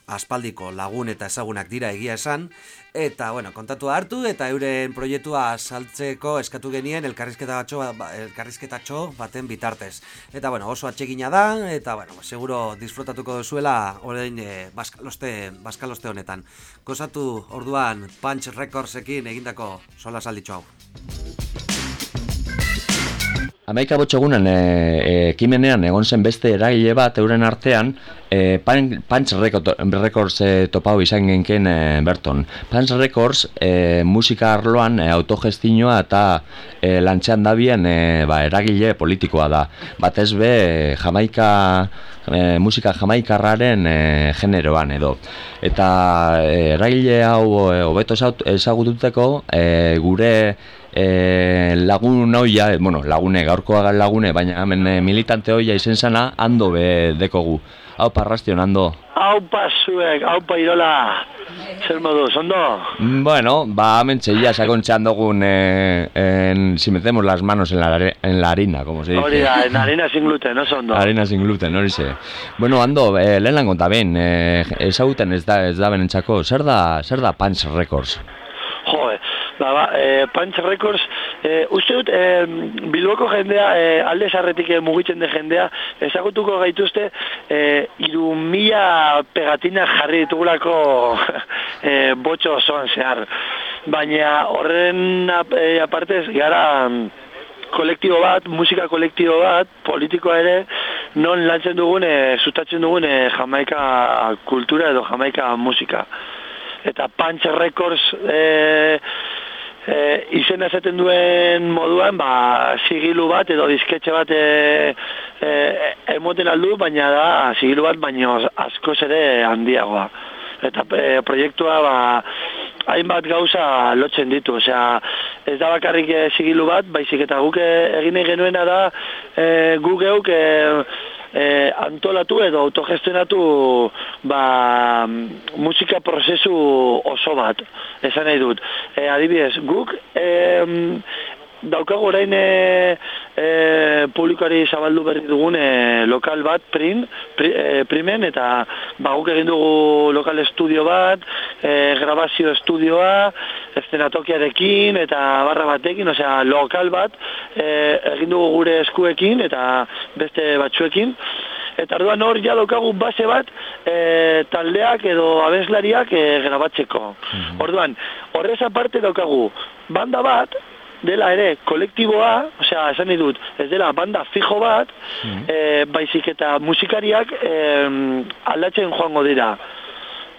aspaldiko lagun eta ezagunak dira egia esan, eta, bueno, kontatu hartu, eta euren proiektua saltzeko eskatu genien elkarrizketa ba, elkarrizketa baten bitartez. Eta, bueno, oso atsegina da, eta, bueno, seguro disfrutatuko duzuela orain e, baskaloste, baskaloste honetan. Kozatu orduan Punch Recordsekin egindako sola salditxo hau. Amaika botxogunen e, e, ekimenean egon zen beste eragile bat euren artean e, Punch Records e, topau izan genken e, berton. Punch Records e, musika arloan e, autogestinoa eta e, lantxean dabien e, ba, eragile politikoa da. Batez be jamaika e, musika jamaikarraren e, generoan edo. Eta e, eragile hau hobeto e, ezagututeko e, gure e, lagun noia, e, bueno, lagune, gaurkoa lagune, baina hemen e, militante hoia izen zana, ando be dekogu. Hau parrastion, ando. Hau pasuek, hau irola, zer modu, zondo? Bueno, ba, hemen txeia sakontxean dugun, eh, en, si metemos las manos en la, en la harina, como se dice. Hori da, en harina sin gluten, no zondo? Harina sin gluten, hori ze. Bueno, ando, eh, lehen lan konta ben, eh, ezaguten ez da, ez da benentzako, zer da, zer da Punch Records? Jo, ba, e, Punch Records, e, uste dut, e, Bilboko jendea, e, alde sarretik e, mugitzen de jendea, ezagutuko gaituzte, e, iru mila pegatina jarri ditugulako e, botxo osoan zehar. Baina horren e, apartez, gara kolektibo bat, musika kolektibo bat, politikoa ere, non lantzen dugune, zutatzen dugune jamaika kultura edo jamaika musika eta Punch Records e, e, izena esaten duen moduan, ba, sigilu bat edo disketxe bat e, e, emoten aldu, baina da sigilu bat baino askoz ere handiagoa. Eta e, proiektua ba, hainbat gauza lotzen ditu, osea, ez da bakarrik e, sigilu bat, baizik eta guk egin genuena da e, guk geuk e, e, antolatu edo autogestionatu ba, musika prozesu oso bat, esan nahi dut. E, adibidez, guk e, daukago orain e, e, publikoari zabaldu berri dugun e, lokal bat prin, e, primen eta ba, guk egin dugu lokal estudio bat, e, grabazio estudioa, estenatokiarekin eta barra batekin, osea lokal bat e, egin dugu gure eskuekin eta beste batzuekin. Eta orduan hor ja daukagu base bat e, taldeak edo abeslariak e, grabatzeko. Mhm. Orduan, horrez aparte daukagu banda bat, dela ere kolektiboa, osea, esan dut, ez dela banda fijo bat, mm baizik eta musikariak e, aldatzen joango dira.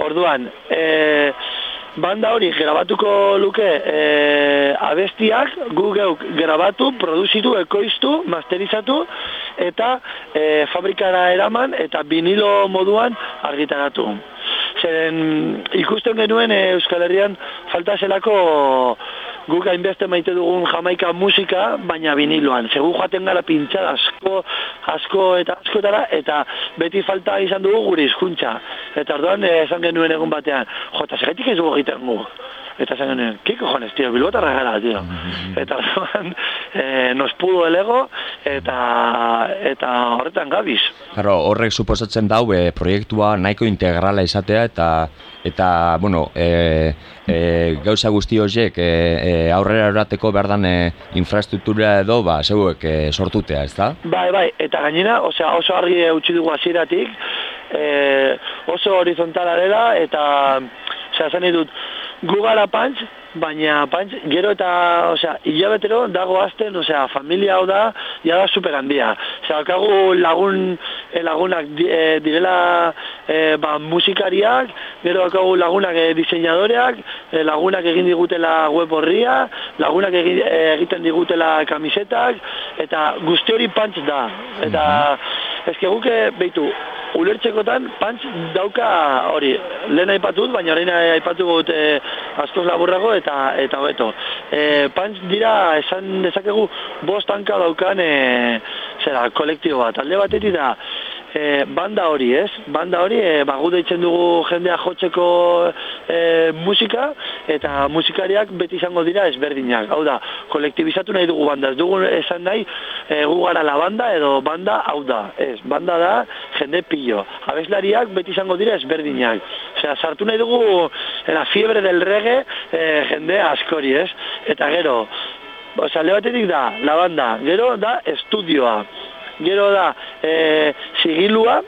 Orduan, e, banda hori grabatuko luke e, abestiak, gu geuk grabatu, produzitu, ekoiztu, masterizatu, eta e, fabrikara eraman, eta vinilo moduan argitaratu. Zeren ikusten genuen Euskal Herrian falta zelako guk hainbeste maite dugun jamaika musika, baina viniloan. Segu joaten gara pintxada asko, asko eta askotara, eta beti falta izan dugu gure hizkuntza. Eta orduan, eh, esan genuen egun batean, jota, segetik ez dugu egiten gu. Eta esan genuen, ¿qué cojones, tío? Bilbotarra gara, tío. Eta orduan, eh, nos pudo el ego, eta, eta horretan gabiz. Claro, horrek suposatzen dau e, proiektua nahiko integrala izatea eta eta bueno, e, e, gauza guzti horiek e, e, aurrera erateko behar dan e, infrastruktura edo ba, zeuek e, sortutea, ez da? Bai, bai, eta gainera, osea, oso argi utzi dugu hasieratik, e, oso horizontala dela, eta, osea, zan dut, gu gara pantz, baina pantz, gero eta, osea, hilabetero dago azten, osea, familia hau da, ja da super handia. Osea, kagu lagun, eh, lagunak eh, direla eh, ba, musikariak, gero kagu lagunak eh, diseinadoreak, eh, lagunak egin digutela web horria, lagunak egin, egiten digutela kamisetak, eta guzti hori pantz da. Eta, ezke guke, behitu, ulertzekotan pantz dauka hori, lehen aipatut, baina orain aipatu gut e, askoz laburrago eta eta hobeto. E, pantz dira esan dezakegu bost hanka daukan e, zera, kolektibo bat. Alde batetik da e, banda hori, ez? Banda hori, e, bagu deitzen dugu jendea jotzeko e, musika, eta musikariak beti izango dira ezberdinak. Hau da, kolektibizatu nahi dugu banda. Ez dugu esan nahi, e, gu gara la banda edo banda hau da. Ez, banda da jende pillo. Abeslariak beti izango dira ezberdinak. Osea, sartu nahi dugu la fiebre del reggae e, jende askori, ez? Eta gero, Osea, alde batetik da, la banda, gero da estudioa, gero da e, sigilua,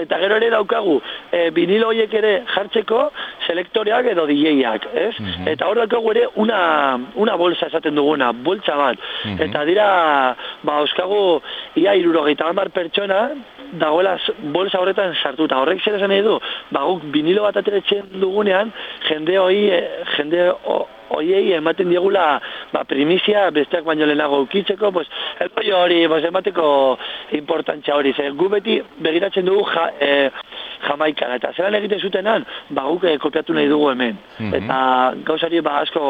eta gero ere daukagu e, vinilo horiek ere jartzeko selektoreak edo DJak, ez? Eta hor daukagu ere una, una bolsa esaten duguna, boltsa bat. Eta dira, ba, euskagu ia irurogeita hamar pertsona, dagoela bolsa horretan sartuta. Horrek zer esan nahi du, ba, guk vinilo bat ateretzen dugunean, jende hoi, eh, jende ho- hoiei ematen diegula ba, primizia besteak baino lehenago ukitzeko, pues, el pollo hori, pues, emateko importantzia hori. Ze, gu beti begiratzen dugu ja, e, jamaikan, eta zelan egiten zutenan, ba, guk eh, kopiatu nahi dugu hemen. Eta gauzari ba, asko,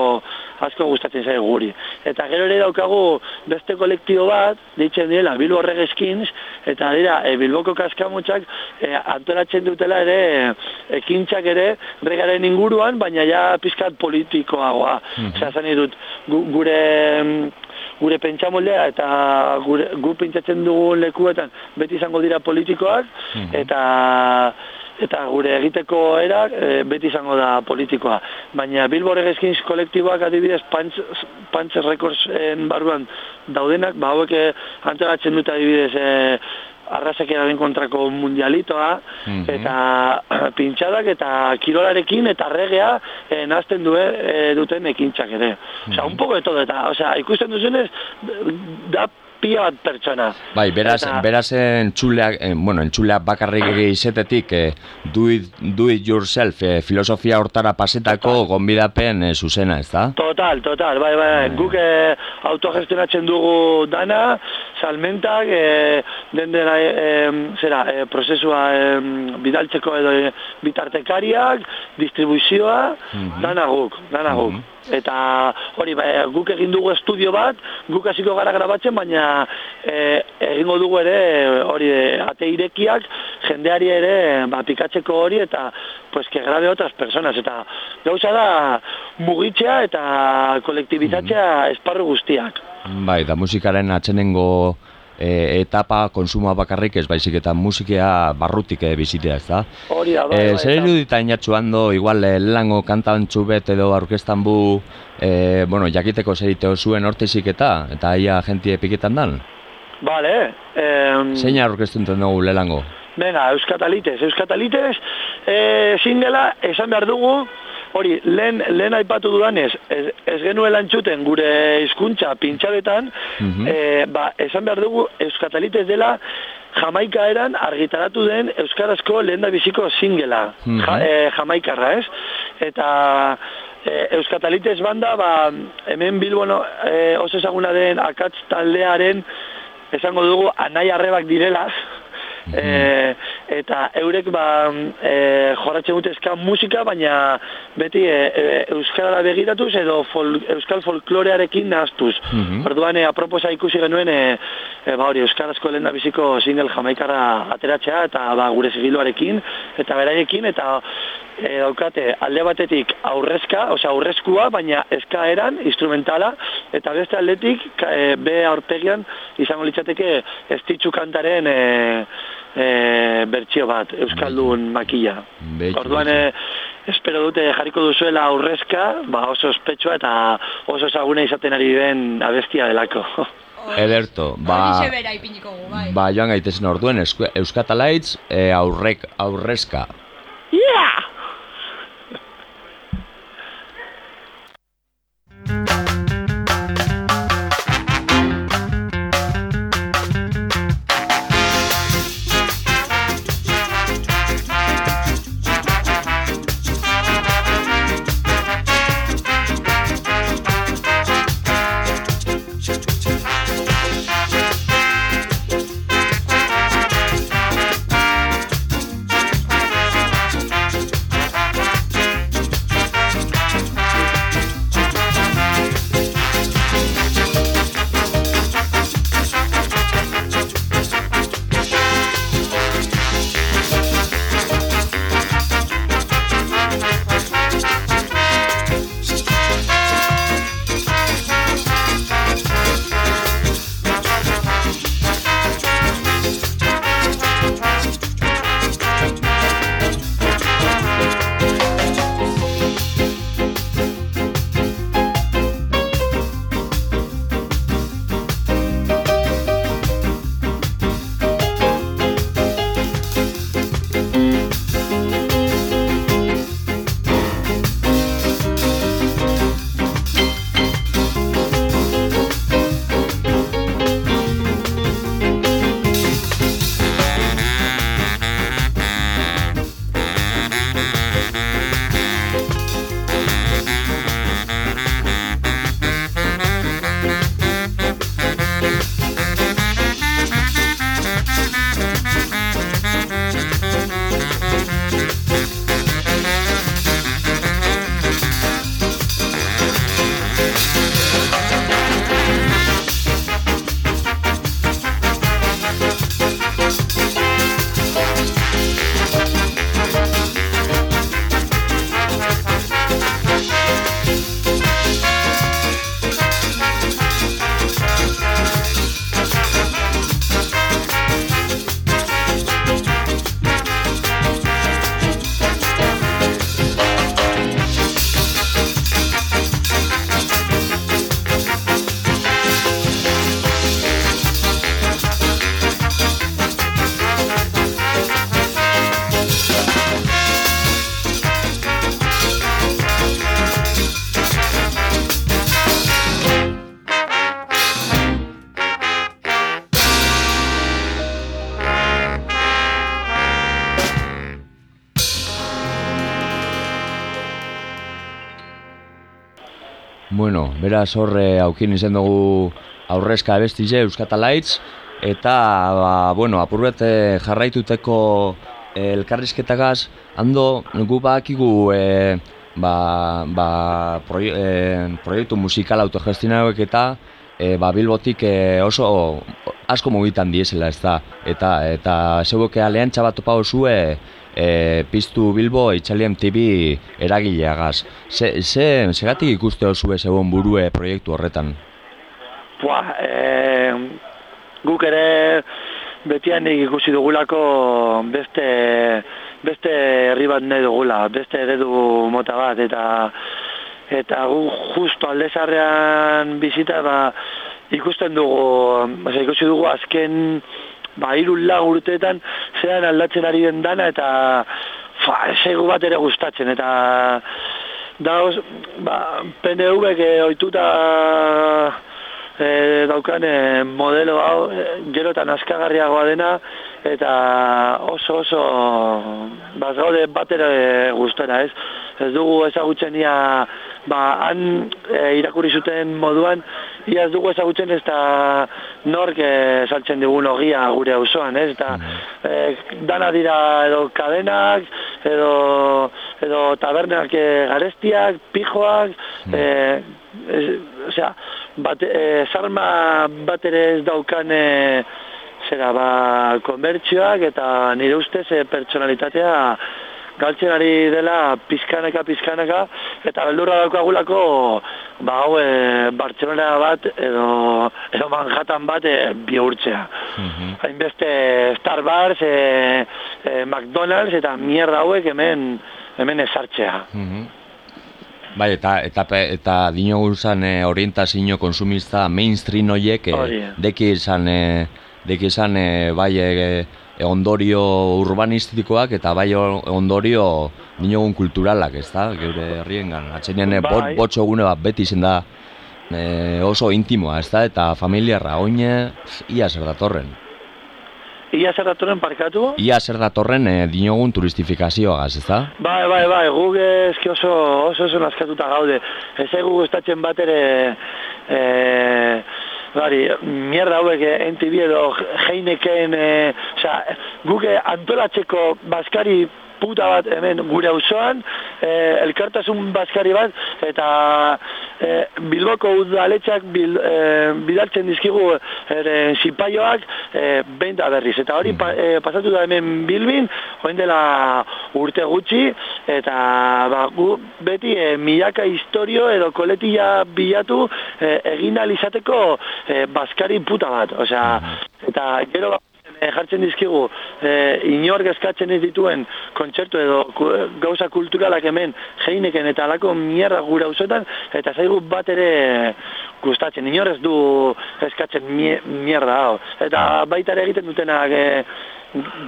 asko gustatzen zaigu guri. Eta gero ere daukagu beste kolektibo bat, deitzen direla Bilbo Regeskins, eta dira e, Bilboko kaskamutxak e, antolatzen dutela ere ekintzak ere regaren inguruan, baina ja pizkat politikoagoa. Osea, zan dut, gu, gure mm, gure pentsamoldea eta gure, gu pentsatzen dugun lekuetan beti izango dira politikoak eta eta gure egiteko erak e, beti izango da politikoa. Baina Bilbo Regeskins kolektiboak adibidez Pants, Pants Recordsen barruan daudenak, ba hauek eh, antolatzen dute adibidez e, arrasakeraren kontrako mundialitoa, eta pintxadak eta kirolarekin eta regea e, nazten due, e, duten ekintzak ere. Osea, un poco de todo, eta, osea, ikusten duzunez, da pila bat pertsona. Bai, beraz, Eta- beraz entzuleak, eh, bueno, entzuleak bakarrik izetetik eh, do, it, do it yourself eh, filosofia hortara pasetako gonbidapen eh, zuzena, ez da? Total, total, bai, bai, guk eh, autogestionatzen dugu dana, salmentak, eh, den dena, eh, zera, eh, prozesua eh, bidaltzeko edo eh, bitartekariak, distribuzioa, dana guk, dana guk. Eta hori, eh, guk egin dugu estudio bat, guk hasiko gara grabatzen, baina eh, egingo dugu ere hori eh, ate irekiak, jendeari ere ba, pikatzeko hori eta pues que grabe otras personas eta gauza da mugitzea eta kolektibizatzea esparru guztiak. Bai, da musikaren atzenengo eh, etapa konsumoa bakarrik ez baizik eta musikea barrutik eh, bizitea, ez da? Hori da, bai, Eh, bai, zer inatxu hando, igual, eh, lehengo kantantxu bet edo aurkestan bu, eh, bueno, jakiteko zerite zuen hortezik eta, eta ia jentie piketan dan? Vale, eh, Zein aurkezten dugu lehengo? Venga, Euskatalites. Euskatalites e, singela esan behar dugu, hori, lehen, lehen aipatu dudanez, ez, ez genuela entzuten gure hizkuntza pintxabetan, e, ba, esan behar dugu Euskatalites dela Jamaika eran argitaratu den Euskarazko lehen da biziko singela, ja, e, Jamaikarra, ez? Eta e, Euskatalites banda, ba, hemen Bilbon e, oso ezaguna den akatz taldearen esango dugu anai arrebak e, eta eurek ba, e, jorratzen dute eska musika, baina beti e, e, Euskarara begiratuz edo fol, Euskal folklorearekin nahaztuz. Mhm. Orduan, e, aproposa ikusi genuen, e, e, ba hori, Euskarazko lehen da biziko single jamaikara ateratzea, eta ba, gure zigiluarekin, eta beraiekin, eta e, daukate alde batetik aurrezka, osea aurrezkua, baina eskaeran, instrumentala, eta beste aldetik, e, be aurpegian, izango litzateke estitzu kantaren e, e, bertsio bat, Euskaldun makila. Orduan, e, espero dute jarriko duzuela aurrezka, ba oso ospetsua eta oso ezaguna izaten ari den abestia delako. Ederto, ba, Horixe bera ipiniko gu, bai. ba joan gaitezen orduen Euskatalaitz e, aurrek, aurrezka. Yeah! Bueno, beraz horre aukin izen dugu aurrezka abestize Euskatalaitz, eta, ba, bueno, apurbet eh, jarraituteko eh, elkarrizketagaz, hando gu bakigu eh, ba, ba, proie, eh, proiektu musikal autogestionauek eta eh, ba, Bilbotik eh, oso asko mugitan diesela ez da, eta, eta zeuke aliantza bat topa osue, e, piztu Bilbo Itxalien TV eragileagaz. Ze, ze, segatik ikuste osu egon burue proiektu horretan? Bua, e, guk ere betian ikusi dugulako beste beste herri bat nahi dugula, beste eredu mota bat, eta eta gu justo aldezarrean bizita ba, ikusten dugu, oza, ikusi dugu azken ba, hiru lau urteetan zean aldatzen ari den dana eta fa, segu bat ere gustatzen. Eta da ba, PNV-ek ohituta e, daukan e, modelo hau e, gero eta naskagarriagoa dena eta oso oso ba, gaude batera e, gustara ez? Ez dugu ezagutzen ia ba, han e, irakurri zuten moduan ia ez dugu ezagutzen ez da nork e, saltzen digun ogia gure auzoan, ez? Eta e, dana dira edo kadenak, edo, edo tabernak e, garestiak, pijoak, e, e, osea, bat, e, zarma bat ere ez daukan e, zera, ba, konbertsioak eta nire ustez e, pertsonalitatea galtzen ari dela pizkanaka pizkanaka eta beldurra daukagulako ba hau e, Barcelona bat edo edo Manhattan bat e, bihurtzea. Mm Hainbeste Starbucks, e, e, McDonald's eta mierda hauek hemen hemen esartzea. Mhm. Bai, eta eta eta dino guzan e, orientazio konsumista mainstream hoiek e, deki izan e, deki izan e, bai e, ondorio urbanistikoak eta bai ondorio dinogun kulturalak, ez da, geure herriengan. Atzenean bai. bot, botxo gune bat beti zen da e, oso intimoa, ez da, eta familiarra, oine, ia zer datorren. Ia zer datorren parkatu? Ia zer datorren e, dinogun turistifikazioagaz, ez da? Bai, bai, bai, guk ezki oso, oso oso naskatuta gaude. Ez egu gustatzen bat ere... E, Bari, mierda hauek NTV edo Heineken, e, oza, guke antolatzeko baskari puta bat hemen gure auzoan, e, elkartasun baskari bat, eta e, bilboko udaletxak bil, e, bidaltzen dizkigu ere zipaioak e, behin da berriz. Eta hori pa, e, pasatu da hemen bilbin, joen dela urte gutxi, eta ba, gu, beti e, milaka historio edo koletilla bilatu e, egin alizateko e, baskari puta bat. Osea, eta gero e, jartzen dizkigu e, inor eskatzen ez dituen kontzertu edo gauza kulturalak hemen jeineken eta alako mierda gura usetan eta zaigu bat ere gustatzen. Inor ez du eskatzen mierda hau. Eta baita ere egiten dutenak e,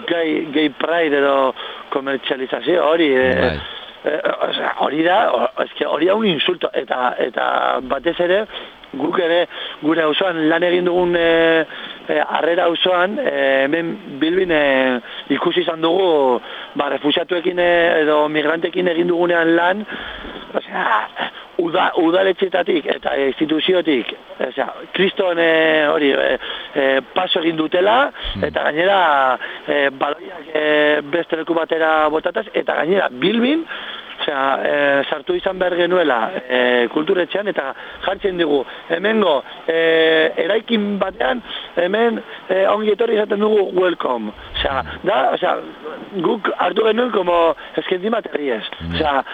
gay, gay pride edo komertzializazio hori e, hori da hori da un insulto. Eta, eta batez ere guk ere gure auzoan lan egin dugun e, e, arrera auzoan e, hemen bilbin e, ikusi izan dugu ba, refusiatuekin e, edo migrantekin egin dugunean lan osea, uda, udaletxetatik eta instituziotik osea, kriston e, hori e, e, paso egin dutela hmm. eta gainera e, baloiak e, beste leku batera botataz eta gainera bilbin Osea, e, sartu izan behar genuela e, kulturetxean eta jartzen dugu hemengo e, eraikin batean hemen e, ongi etorri izaten dugu welcome. Osea, da, osea, guk hartu genuen como eskendi materiez. Mm. Osea,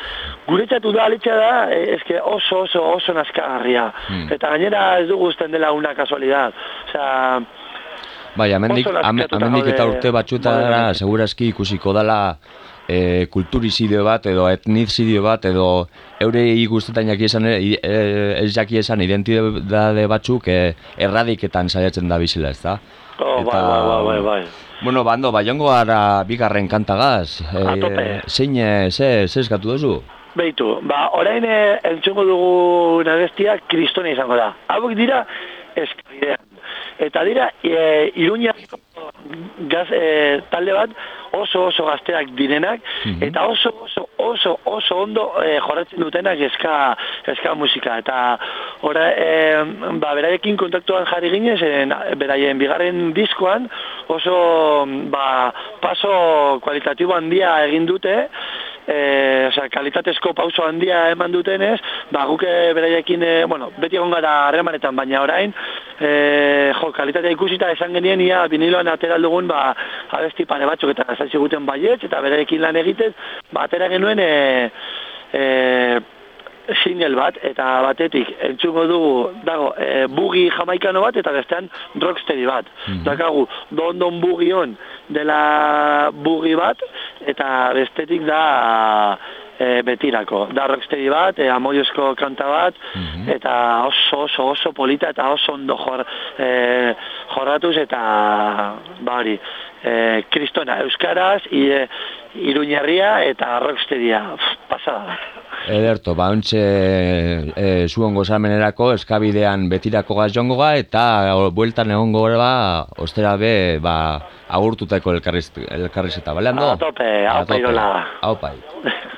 guretzatu da alitza da eske oso oso oso nazkagarria. Mm. Eta gainera ez dugu usten dela una kasualidad. Osea, Bai, amendik, amendik eta urte batxuta dara, seguraski ikusiko dela e, kulturizidio bat edo etnizidio bat edo eure ikustetan jaki esan, e, ez jaki esan identitate batzuk e, erradiketan saiatzen da bizila ez da? Oh, bai, bai, bai, bai, bai. Bueno, bando, bai jongo gara bigarren kantagaz. E, zein, ze, ze eskatu duzu? Beitu, ba, orain e, entzungo dugu nagestia kristone izango da. Hauek dira eskabidean. Eta dira, e, iruña gaz, e, talde bat oso oso gazteak direnak mhm. eta oso oso oso oso ondo e, jorratzen dutenak eska, eska musika eta ora, e, ba, beraiekin kontaktuan jarri ginez beraien bigarren diskoan oso ba, paso kualitatibo handia egin dute e, osea, kalitatezko pauso handia eman dutenez, ba, guke beraiekin, e, bueno, beti egon gara harremanetan, baina orain, e, jo, kalitatea ikusita esan genien, ia, biniloan atera dugun, ba, abesti pare batzuk eta zaitzi guten baietz, eta beraiekin lan egitez, ba, atera genuen, e, e, single bat eta batetik entzungo dugu dago e, bugi jamaikano bat eta bestean rocksteady bat. Mm -hmm. Dakagu don don bugi on dela bugi bat eta bestetik da e, betirako. Da rocksteady bat, e, amoiozko kanta bat mhm. eta oso oso oso polita eta oso ondo jor, e, jorratuz eta bari e, kristona euskaraz e, iruñerria eta rocksteadya pasada Ederto, ba, ontxe e, zuen gozamenerako eskabidean betirako gaz jongoa eta bueltan egon gora ba, ostera be, ba, agurtuteko elkarrizeta, bale hando? Atope, hau pairola. Hau pai.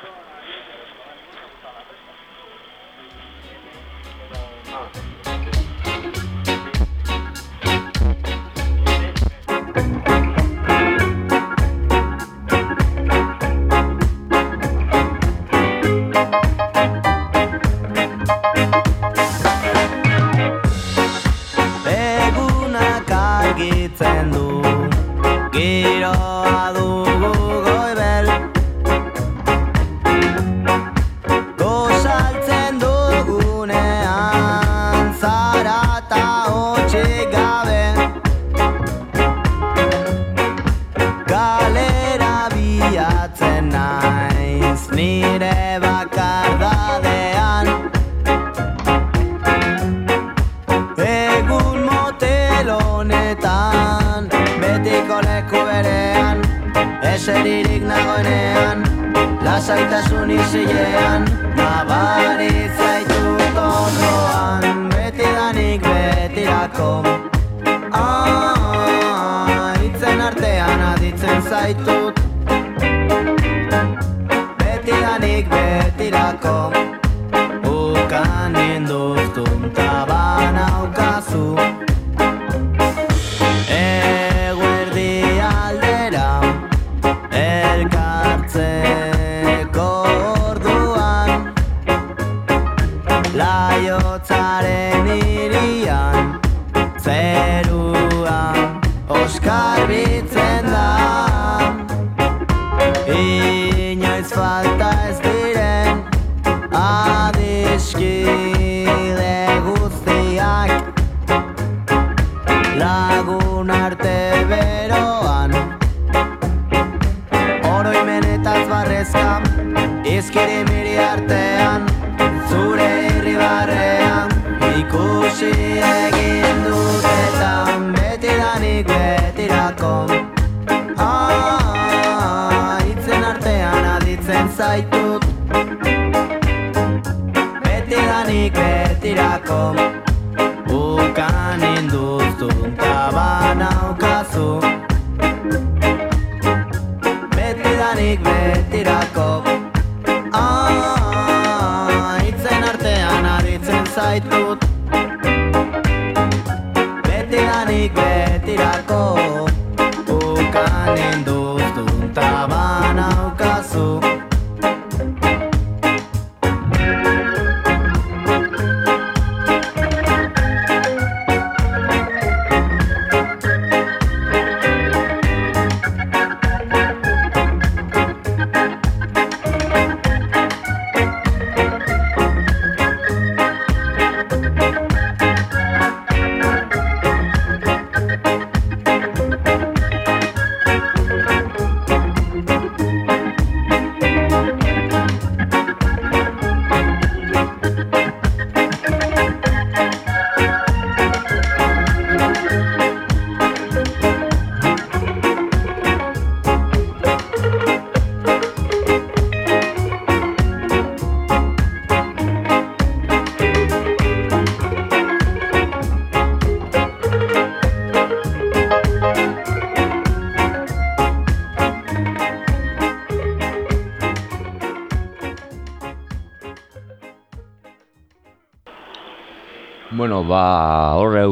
Lasaitasun izilean Nabarit zaitut ondoan Betidanik betirako. Ah, itzen artean aditzen zaitut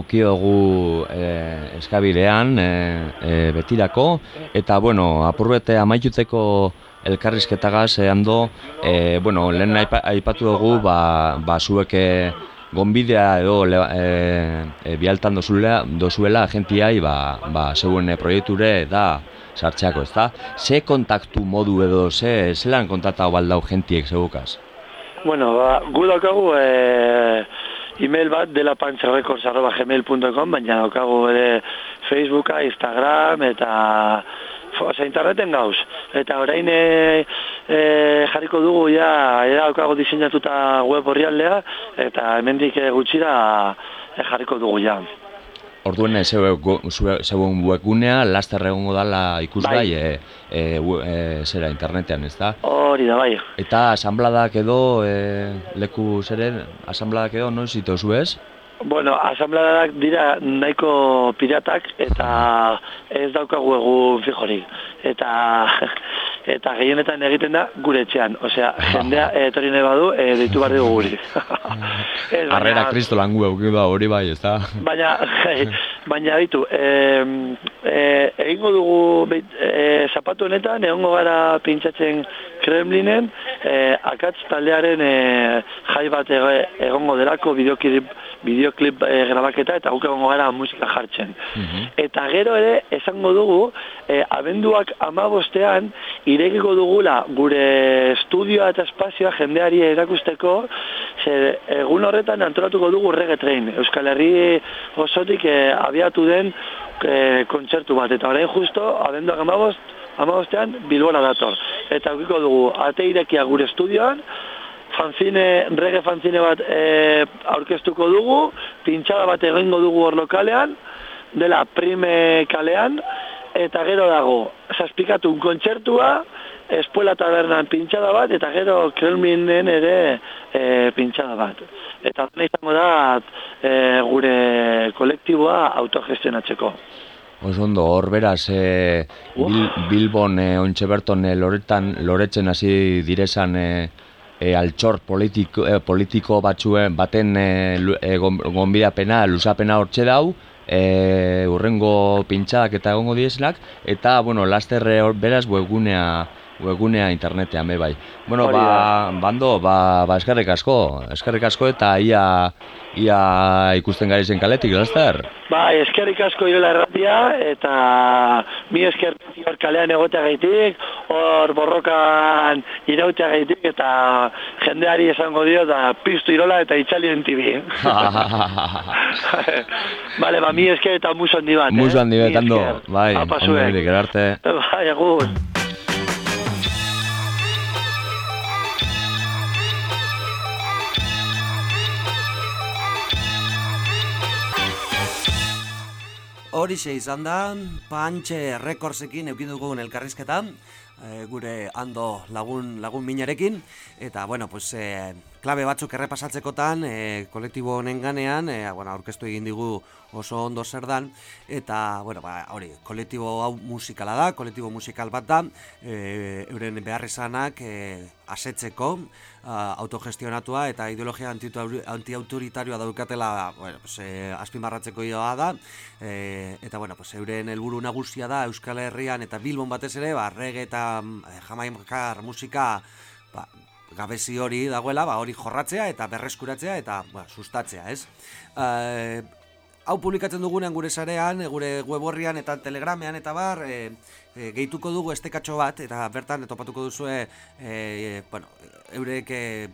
eukiogu e, eskabidean e, e, betirako, eta, bueno, apurbete amaituteko elkarrizketagaz e, ando, e, bueno, lehen aipa- aipatu dugu, ba, ba zueke gonbidea edo e, e, bialtan dozuela, dozuela agentiai, ba, ba, zeuen proiekture da sartzeako, ezta? Ze kontaktu modu edo, ze, zelan kontaktau baldau gentiek zeugukaz? Bueno, ba, gu daukagu e, email bat dela pantzerrekords.gmail.com, baina daukagu ere Facebooka, Instagram eta Osa, interneten gauz. Eta orain e, e, jarriko dugu ja, eda daukagu diseinatuta web horrialdea, eta hemendik e, gutxira e, jarriko dugu ja. Orduen zeuen webgunea laster egongo dala ikusgai Bai. e, e, e, zera internetean, ez da? Hori da, bai. Eta asambladak edo e, leku zeren, asambladak edo noiz itozu ez? Bueno, asambladak dira nahiko piratak eta ez daukagu egun fijorik. Eta eta gehienetan egiten da gure etxean. Osea, jendea etorri nahi badu, e, deitu behar dugu guri. Arrera kristo langu eukidu da hori bai, ez da? Baina, baina ditu, e, e, egingo dugu e, zapatu honetan, egongo gara pintxatzen Kremlinen, e, akatz taldearen e, jai bat egongo delako bideoklip bideoklip e, grabaketa eta guk egongo gara musika jartzen. Eta gero ere, esango dugu, e, abenduak amabostean, irekiko dugula gure estudioa eta espazioa jendeari erakusteko, ze egun horretan antolatuko dugu reggae Euskal Herri osotik e, abiatu den e, kontzertu bat. Eta orain justo, abenduak amabost, amabostean, bilbora dator. Eta eukiko dugu, ate irekia gure estudioan, fanzine, rege fanzine bat e, aurkeztuko dugu, pintxada bat egingo dugu hor lokalean, dela prime kalean, eta gero dago, zazpikatu un kontzertua, espuela tabernan pintxada bat, eta gero krelminen ere e, pintxada bat. Eta hori izango da e, gure kolektiboa autogestionatzeko. Oso ondo, hor beraz, e, Bil, Bilbon, e, ontxe berton, e, loretan, loretzen hasi direzan e, e, altxor politiko, e, politiko batzuen baten e, e, gonbidapena, lusapena hortxe dau, e, urrengo pintxak eta egongo diesenak, eta, bueno, lasterre hor beraz, webgunea, webgunea internetean, be bai. Bueno, ba, bando, ba, ba eskerrik asko, eskerrik asko eta ia, ia ikusten gari zen kaletik, laster? Ba, eskerrik asko irela erratia, eta mi eskerrik hor kalean egotea gaitik, hor borrokan irautea eta jendeari esango dio, da piztu irola eta itxali entibi. Bale, ba, mi esker eta muso handi bat, eh? Muso handi bat, ando, bai, ondo erarte. Bai, agur. Horixe izan da, pantxe rekordsekin eukin dugun elkarrizketa, e, gure ando lagun lagun minarekin, eta, bueno, pues, e, klabe batzuk errepasatzekotan, e, kolektibo honen ganean, e, bueno, aurkeztu egin digu oso ondo zer dan, eta, bueno, ba, hori, kolektibo hau musikala da, kolektibo musikal bat da, e, euren beharrezanak e, asetzeko, autogestionatua eta ideologia antiautoritarioa daukatela bueno, pues, e, azpimarratzeko ioa da. E, eta bueno, pues, euren helburu nagusia da Euskal Herrian eta Bilbon batez ere ba, rege eta e, jamaikar musika ba, gabezi hori dagoela, ba, hori jorratzea eta berreskuratzea eta ba, sustatzea, ez? E, hau publikatzen dugunean gure sarean, gure web horrian eta telegramean eta bar, e, e, gehituko dugu estekatxo bat, eta bertan topatuko duzue, e, bueno, eurek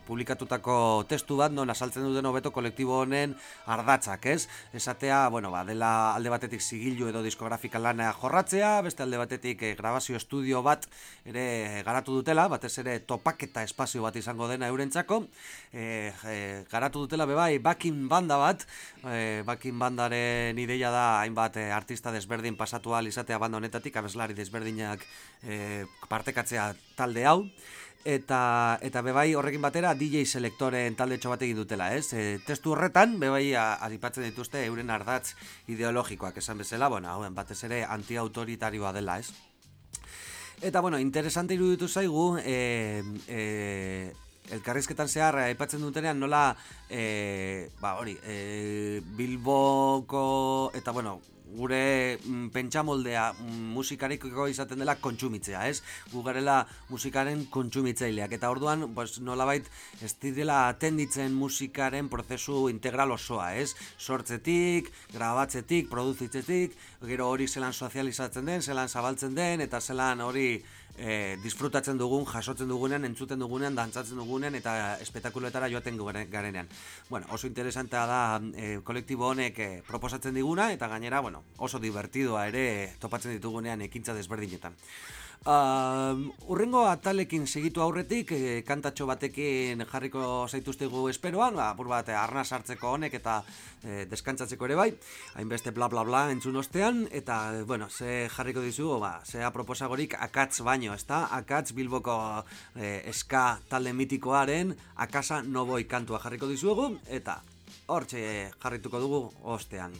publikatutako testu bat, non asaltzen duten hobeto kolektibo honen ardatzak, ez? Esatea, bueno, ba, dela alde batetik zigilu edo diskografika lana jorratzea, beste alde batetik e, grabazio estudio bat ere garatu dutela, batez ere topaketa espazio bat izango dena eurentzako, e, e, garatu dutela bebai bakin banda bat, e, bakin bandaren ideia da hainbat e, artista desberdin pasatu izatea banda honetatik, abeslari desberdinak e, partekatzea talde hau, eta eta bebai horrekin batera DJ selektoren talde txo egin dutela, ez? E, testu horretan bebai adipatzen dituzte euren ardatz ideologikoak esan bezala, bueno, hauen batez ere antiautoritarioa dela, ez? Eta bueno, interesante iruditu zaigu, eh eh elkarrizketan zehar aipatzen dutenean nola eh ba hori, eh Bilboko eta bueno, gure mm, pentsamoldea mm, musikariko izaten dela kontsumitzea, ez? Gu garela musikaren kontsumitzaileak eta orduan, pues nolabait ez direla atenditzen musikaren prozesu integral osoa, ez? Sortzetik, grabatzetik, produzitzetik, gero hori zelan sozializatzen den, zelan zabaltzen den eta zelan hori e, disfrutatzen dugun, jasotzen dugunean, entzuten dugunean, dantzatzen dugunean eta espetakuloetara joaten garenean. Bueno, oso interesantea da e, kolektibo honek e, proposatzen diguna eta gainera, bueno, oso divertidoa ere topatzen ditugunean ekintza desberdinetan. Uh, urrengo atalekin segitu aurretik, e, kantatxo batekin jarriko zaituztegu esperoan, ba, apur bat, arna sartzeko honek eta e, deskantzatzeko ere bai, hainbeste bla bla bla entzun ostean, eta, bueno, ze jarriko dizu, ba, ze aproposagorik akatz baino, ez da? Akatz bilboko e, eska talde mitikoaren akasa noboi kantua jarriko dizuegu, eta hortxe jarrituko dugu ostean.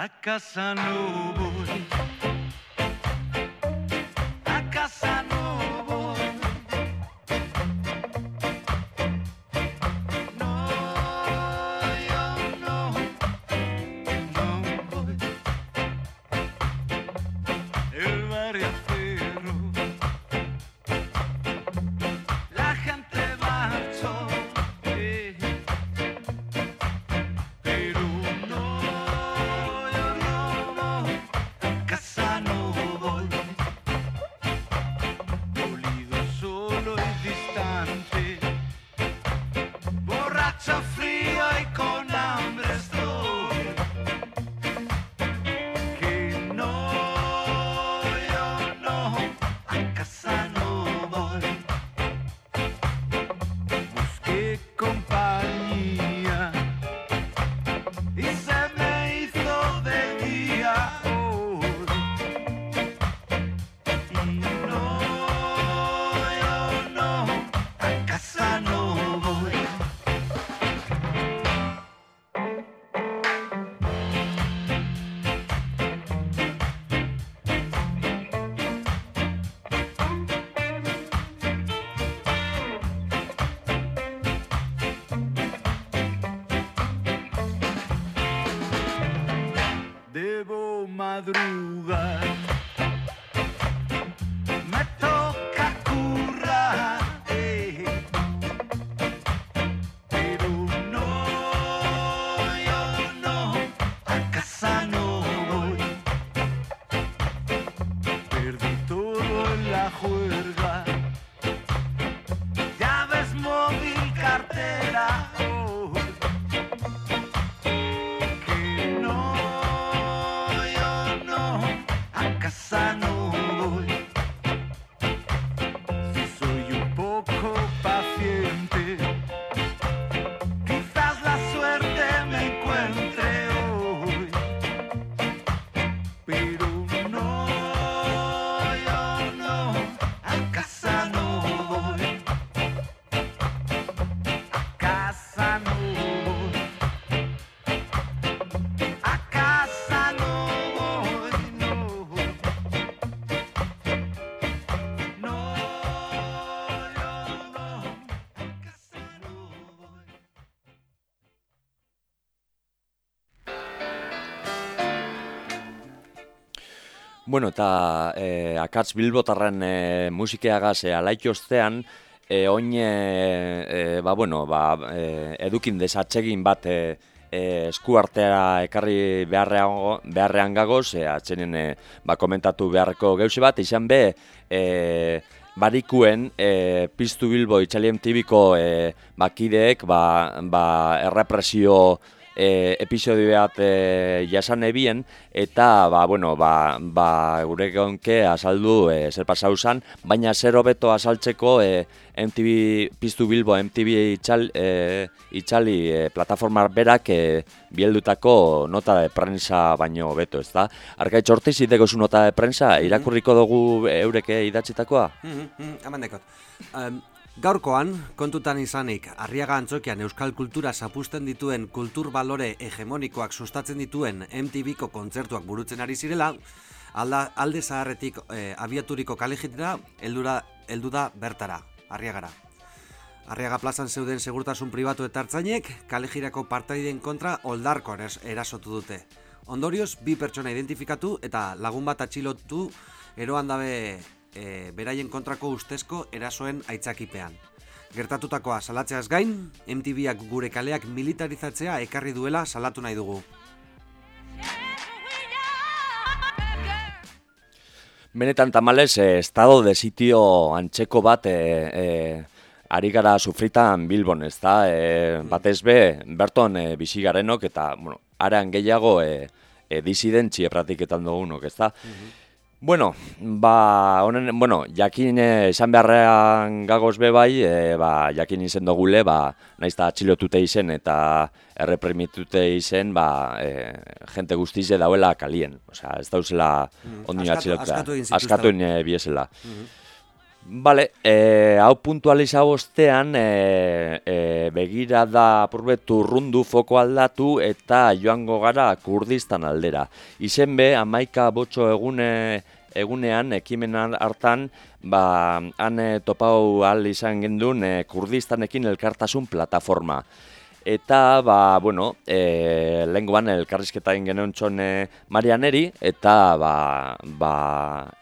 A Bueno, eta e, akatz bilbotarren e, musikeagaz e, alaitoztean, e, oin, e, ba, bueno, ba, e, edukin desatsegin bat e, e, eskuartea ekarri beharrean, beharrean gagoz, e, atzenen e, ba, komentatu beharreko geuse bat, izan be, e, barikuen e, Piztu Bilbo Itxalien tibiko e, bakideek ba, ba, errepresio e, episodio bat e, jasan ebien, eta ba, bueno, ba, ba, gure gonke azaldu e, zer pasau zan, baina zer hobeto azaltzeko e, MTV, Piztu Bilbo MTV itxal, e, itxali e, plataforma berak e, bieldutako nota de prensa baino beto, ez da? Arkaitz hortiz ideko zu nota de prensa, irakurriko dugu eureke idatzitakoa? Mhm, mhm, Eman dekot. Em, gaurkoan, kontutan izanik, Arriaga Antzokian euskal kultura zapusten dituen kultur balore hegemonikoak sustatzen dituen MTVko kontzertuak burutzen ari zirela, alda, alde zaharretik eh, abiaturiko kalejitera, heldura heldu da bertara, Arriagara. Arriaga plazan zeuden segurtasun pribatu eta hartzainek, kalejirako partaideen kontra oldarko eras- erasotu dute. Ondorioz, bi pertsona identifikatu eta lagun bat atxilotu eroan dabe e, beraien kontrako ustezko erasoen aitzakipean. Gertatutakoa salatzeaz gain, MTVak gure kaleak militarizatzea ekarri duela salatu nahi dugu. Benetan tamalez, eh, estado de sitio antxeko bat eh, eh, ari gara sufritan Bilbon, ez da? Eh, batez be, berton eh, bizi garenok eta, bueno, aran gehiago eh, eh, disidentzia praktiketan dugunok, ez da? Bueno, ba, honen, bueno, jakin eh, esan beharrean gagoz be bai, eh, ba, jakin izen dugule, ba, naiz eta atxilotute izen eta erreprimitute izen, ba, eh, jente guztize dauela kalien. Osea, ez dauzela Mm, askatu- atxilotuta. askatu egin. Askatu egin biesela. Mhm. Bale, e, hau puntualiza ostean, e, e, begira da apurbetu rundu foko aldatu eta joango gara Kurdistan aldera. Izen be, amaika botxo egune, egunean, ekimenan hartan, ba, han topau al izan gendun e, Kurdistanekin elkartasun plataforma. Eta, ba, bueno, e, lehengoan elkarrizketa egin genuen txon Marianeri, eta, ba, ba,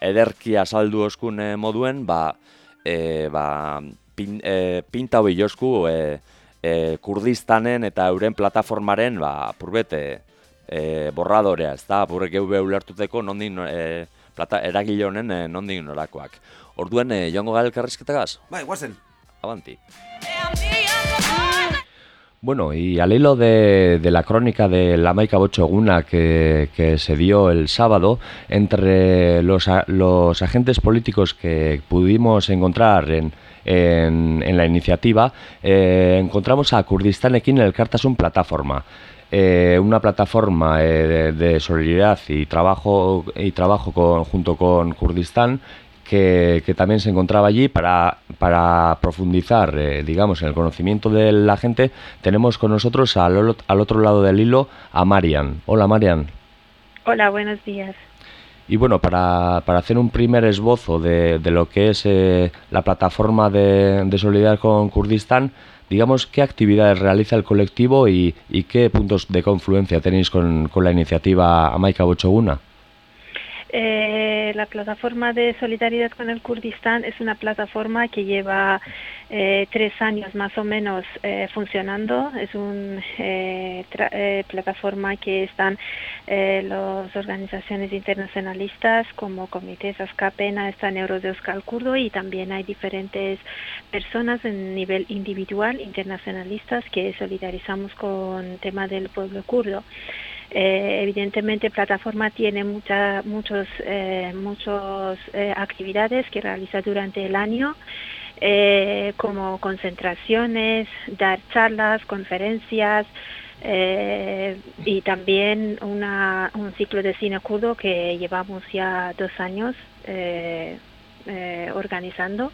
ederki azaldu oskun e, moduen, ba, e, ba, pin, e, pinta hoi josku e, e, Kurdistanen eta euren plataformaren, ba, purbet, e, borradorea, ez da, burrek eube ulertuteko nondik, no- e, plata, eragile honen e, nondik norakoak. Orduen, e, joango gara elkarrizketagaz? Bai, guazen. Avanti. Bueno, y al hilo de, la crónica de la Maica Bochoguna que, que se dio el sábado, entre los, los agentes políticos que pudimos encontrar en, en, en la iniciativa, eh, encontramos a Kurdistan Ekin el Cartasun Plataforma. eh, una plataforma eh, de, de solidaridad y trabajo, y trabajo junto con Kurdistán que, que también se encontraba allí para, para profundizar, eh, digamos, en el conocimiento de la gente. Tenemos con nosotros al, al otro lado del hilo a Marian. Hola Marian. Hola, buenos días. Y bueno, para, para hacer un primer esbozo de, de lo que es eh, la plataforma de, de solidaridad con Kurdistán, digamos, ¿qué actividades realiza el colectivo y, y qué puntos de confluencia tenéis con, con la iniciativa Amaika Bochoguna? Eh, la plataforma de solidaridad con el Kurdistán es una plataforma que lleva eh, tres años más o menos eh, funcionando. Es una eh, plataforma que están las organizaciones internacionalistas como Comités Azcapena, están Euros de Kurdo y también hay diferentes personas en nivel individual internacionalistas que solidarizamos con el tema del pueblo kurdo. Eh, evidentemente, plataforma tiene mucha, muchos, eh, muchos eh, actividades que realiza durante el año, eh, como concentraciones, dar charlas, conferencias. y también una, un ciclo de cine que llevamos ya dos años organizando.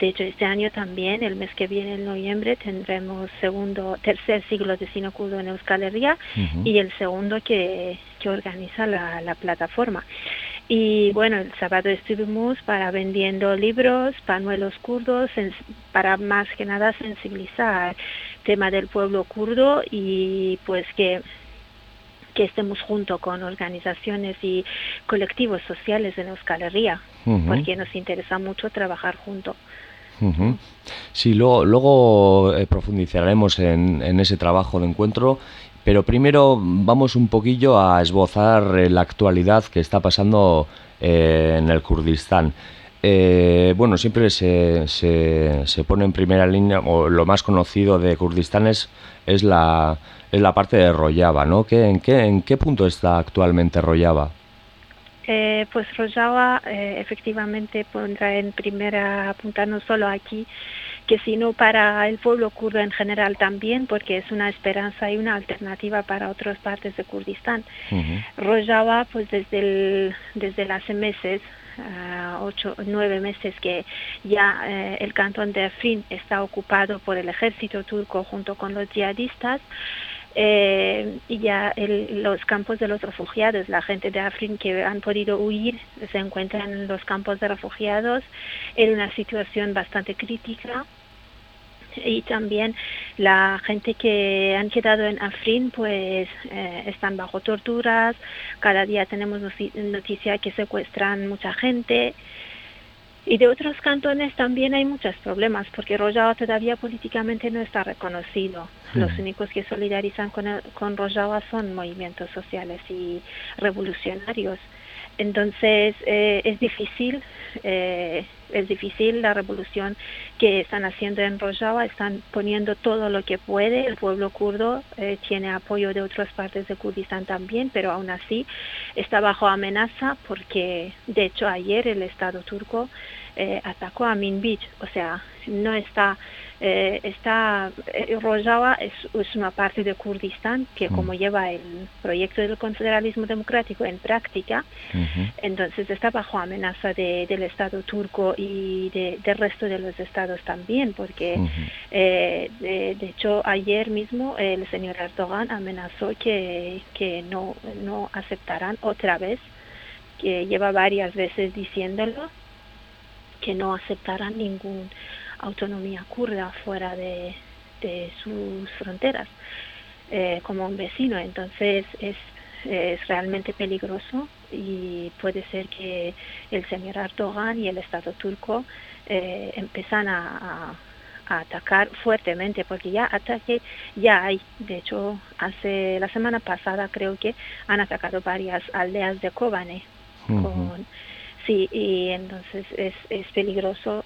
De hecho, este año también, el mes que viene, en noviembre, tendremos segundo, tercer siglo de cine kurdo en Euskal Herria y el segundo que, que organiza la, la plataforma. Y bueno, el sábado estuvimos para vendiendo libros, panuelos kurdos, para más que nada sensibilizar tema del pueblo kurdo y pues que que estemos junto con organizaciones y colectivos sociales en Euskal Herria, porque nos interesa mucho trabajar juntos. Sí, luego, luego eh, profundizaremos en, en ese trabajo de encuentro, pero primero vamos un poquillo a esbozar eh, la actualidad que está pasando eh, en el Kurdistán. Bueno, siempre se, se, se pone en primera línea, o lo más conocido de Kurdistán es, es, la, es la parte de Rojava, ¿no? ¿Qué, en, qué, ¿En qué punto está actualmente Rojava? Eh, pues Rojava eh, efectivamente pondrá en primera punta no solo aquí, que sino para el pueblo kurdo en general también, porque es una esperanza y una alternativa para otras partes de Kurdistán. Rojava, pues desde, el, desde hace meses, ah, ocho, nueve meses que ya eh, el cantón de Afrin está ocupado por el ejército turco junto con los yihadistas, eh, y ya el- los campos de los refugiados, la gente de Afrin que han podido huir se encuentran en los campos de refugiados en una situación bastante crítica. Y también la gente que han quedado en Afrin pues eh, están bajo torturas, cada día tenemos noticia que secuestran mucha gente y de otros cantones también hay muchos problemas porque Rojava todavía políticamente no está reconocido. Los Mm. únicos que solidarizan con, el- con Rojava son movimientos sociales y revolucionarios. Entonces eh, es difícil, eh, es difícil la revolución que están haciendo en Rojava, están poniendo todo lo que puede, el pueblo kurdo eh, tiene apoyo de otras partes de Kurdistán también, pero aún así está bajo amenaza porque de hecho ayer el Estado turco eh, atacó a Minbij, o sea, no está, eh, está, eh, Rojava es, es una parte de Kurdistán que como lleva el proyecto del confederalismo democrático en práctica, entonces está bajo amenaza de- del Estado turco y de- del resto de los estados también, porque eh, de, de hecho ayer mismo el señor Erdogan amenazó que, que no, no aceptarán otra vez, que lleva varias veces diciéndolo, que no aceptarán ninguna autonomía kurda fuera de, de sus fronteras eh, como un vecino. Entonces es, es realmente peligroso y puede ser que el señor Erdogan y el Estado turco eh, empiezan a, a- a atacar fuertemente porque ya ataque ya hay de hecho hace la semana pasada creo que han atacado varias aldeas de Kobane con sí y entonces es, es peligroso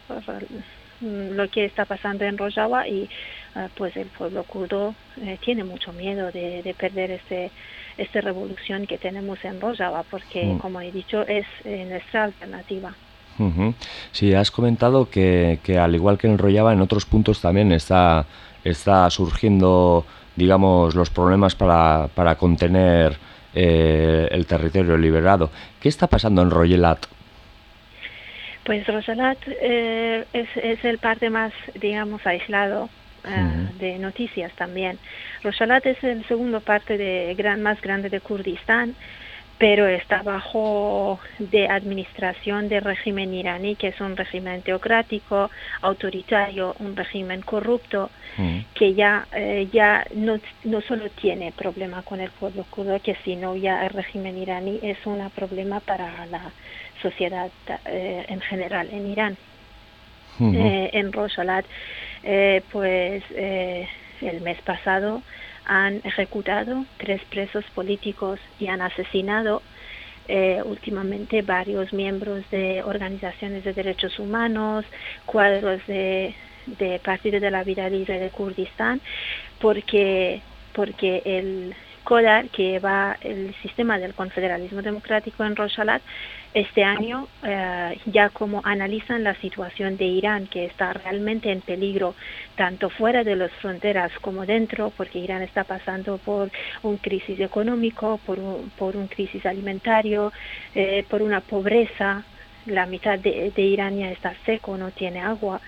mm, lo que está pasando en Rojava y ah, pues el pueblo kurdo eh, tiene mucho miedo de, de perder este esta revolución que tenemos en Rojava porque Mm. como he dicho es eh, nuestra alternativa Ujú. Sí, has comentado que, que al igual que en Rojava, en otros puntos también está, está surgiendo, digamos, los problemas para, para contener eh, el territorio liberado. ¿Qué está pasando en Royelat? Pues Rosalat eh, es, es el parte más, digamos, aislado eh, de noticias también. Rosalat es el segundo parte de gran, más grande de Kurdistán. pero está bajo de administración del régimen iraní, que es un régimen teocrático, autoritario, un régimen corrupto, que ya, eh, ya no, no solo tiene problema con el pueblo kurdo, que sino ya el régimen iraní es un problema para la sociedad eh, en general en Irán. Eh, en Rojavlat, pues el mes pasado han ejecutado tres presos políticos y han asesinado eh, últimamente varios miembros de organizaciones de derechos humanos, cuadros de, de Partido de la Vida Libre de Kurdistán, porque, porque el CODAR, que va el sistema del confederalismo democrático en Rojavlat, este año eh, ya como analizan la situación de Irán, que está realmente en peligro tanto fuera de las fronteras como dentro, porque Irán está pasando por un crisis económico, por un, por un crisis alimentario, eh, por una pobreza, la mitad de, Irán ya está seco, no tiene agua.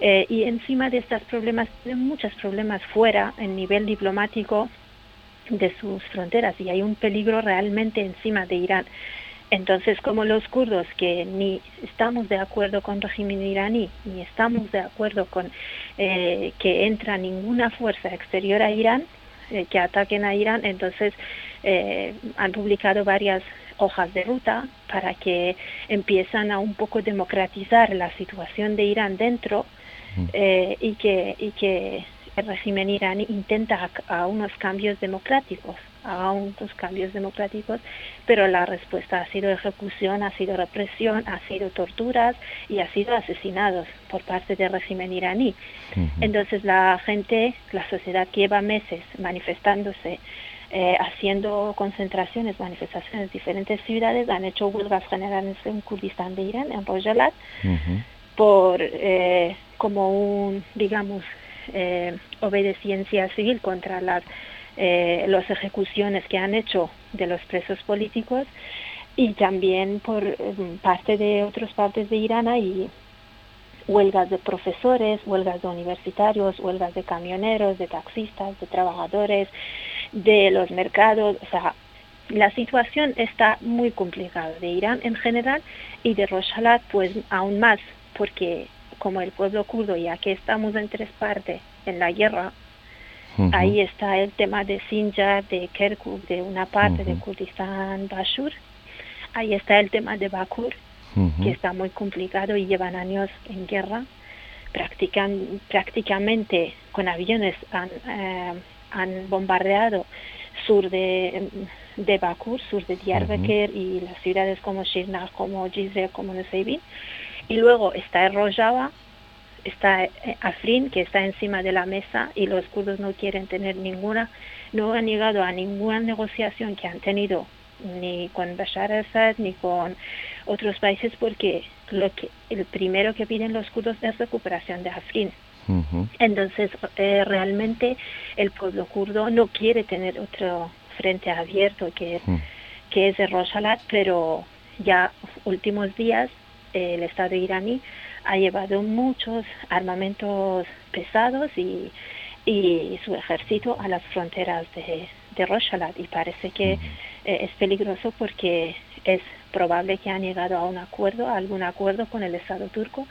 Eh, y encima de estos problemas, muchos problemas fuera, en nivel diplomático, de sus fronteras, y hay un peligro realmente encima de Irán. Entonces, como los kurdos que ni estamos de acuerdo con el régimen iraní, ni estamos de acuerdo con eh, que entra ninguna fuerza exterior a Irán, eh, que ataquen a Irán, entonces eh, han publicado varias hojas de ruta para que empiezan a un poco democratizar la situación de Irán dentro y que, y que el régimen iraní intenta a unos cambios democráticos a unos cambios democráticos, pero la respuesta ha sido ejecución, ha sido represión, ha sido torturas y ha sido asesinados por parte del régimen iraní. Entonces la gente, la sociedad lleva meses manifestándose, eh, haciendo concentraciones, manifestaciones en diferentes ciudades, han hecho huelgas generales en Kurdistán de Irán, en Rojavlat, por eh, como un, digamos, eh, civil contra las eh, las ejecuciones que han hecho de los presos políticos y también por em, parte de otras partes de Irán hay huelgas de profesores, huelgas de universitarios, huelgas de camioneros, de taxistas, de trabajadores, de los mercados, o sea, la situación está muy complicada de Irán en general y de Rojavlat pues aún más porque como el pueblo kurdo ya que estamos en tres partes en la guerra Ahí está el tema de Sinjar, de Kerkuk, de una parte de Kurdistán, Bashur. Ahí está el tema de Bakur, que está muy complicado y llevan años en guerra. Practican, prácticamente con aviones han, eh, han bombardeado sur de, de Bakur, sur de Diyarbakir y las ciudades como Shirnak, como Jizre, como Nusaybin. Y luego está el Rojava, está eh, Afrin, que está encima de la mesa y los kurdos no quieren tener ninguna, no han llegado a ninguna negociación que han tenido ni con Bashar al-Assad ni con otros países porque lo que el primero que piden los kurdos es recuperación de Afrin. Entonces, eh, realmente el pueblo kurdo no quiere tener otro frente abierto que, que es el Rojavlat, pero ya últimos días el Estado iraní ha llevado muchos armamentos pesados y, y su ejército a las fronteras de, de Rojavlat y parece que eh, es peligroso porque es probable que han llegado a un acuerdo, a algún acuerdo con el Estado turco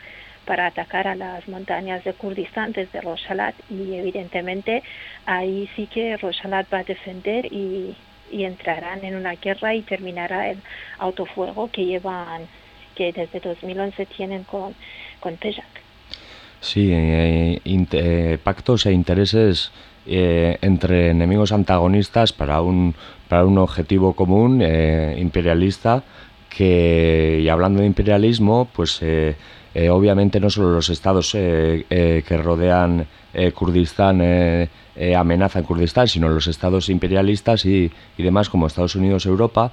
para atacar a las montañas de Kurdistán desde Rojavlat y evidentemente ahí sí que Rojavlat va a defender y, y entrarán en una guerra y terminará el autofuego que llevan que desde 2011 tienen con, con Sí, eh, eh, pactos e intereses eh, entre enemigos antagonistas para un, para un objetivo común imperialista que, y hablando de imperialismo, pues obviamente no solo los estados que rodean Kurdistán amenazan Kurdistán, sino los estados imperialistas y, y demás como Estados Unidos, Europa,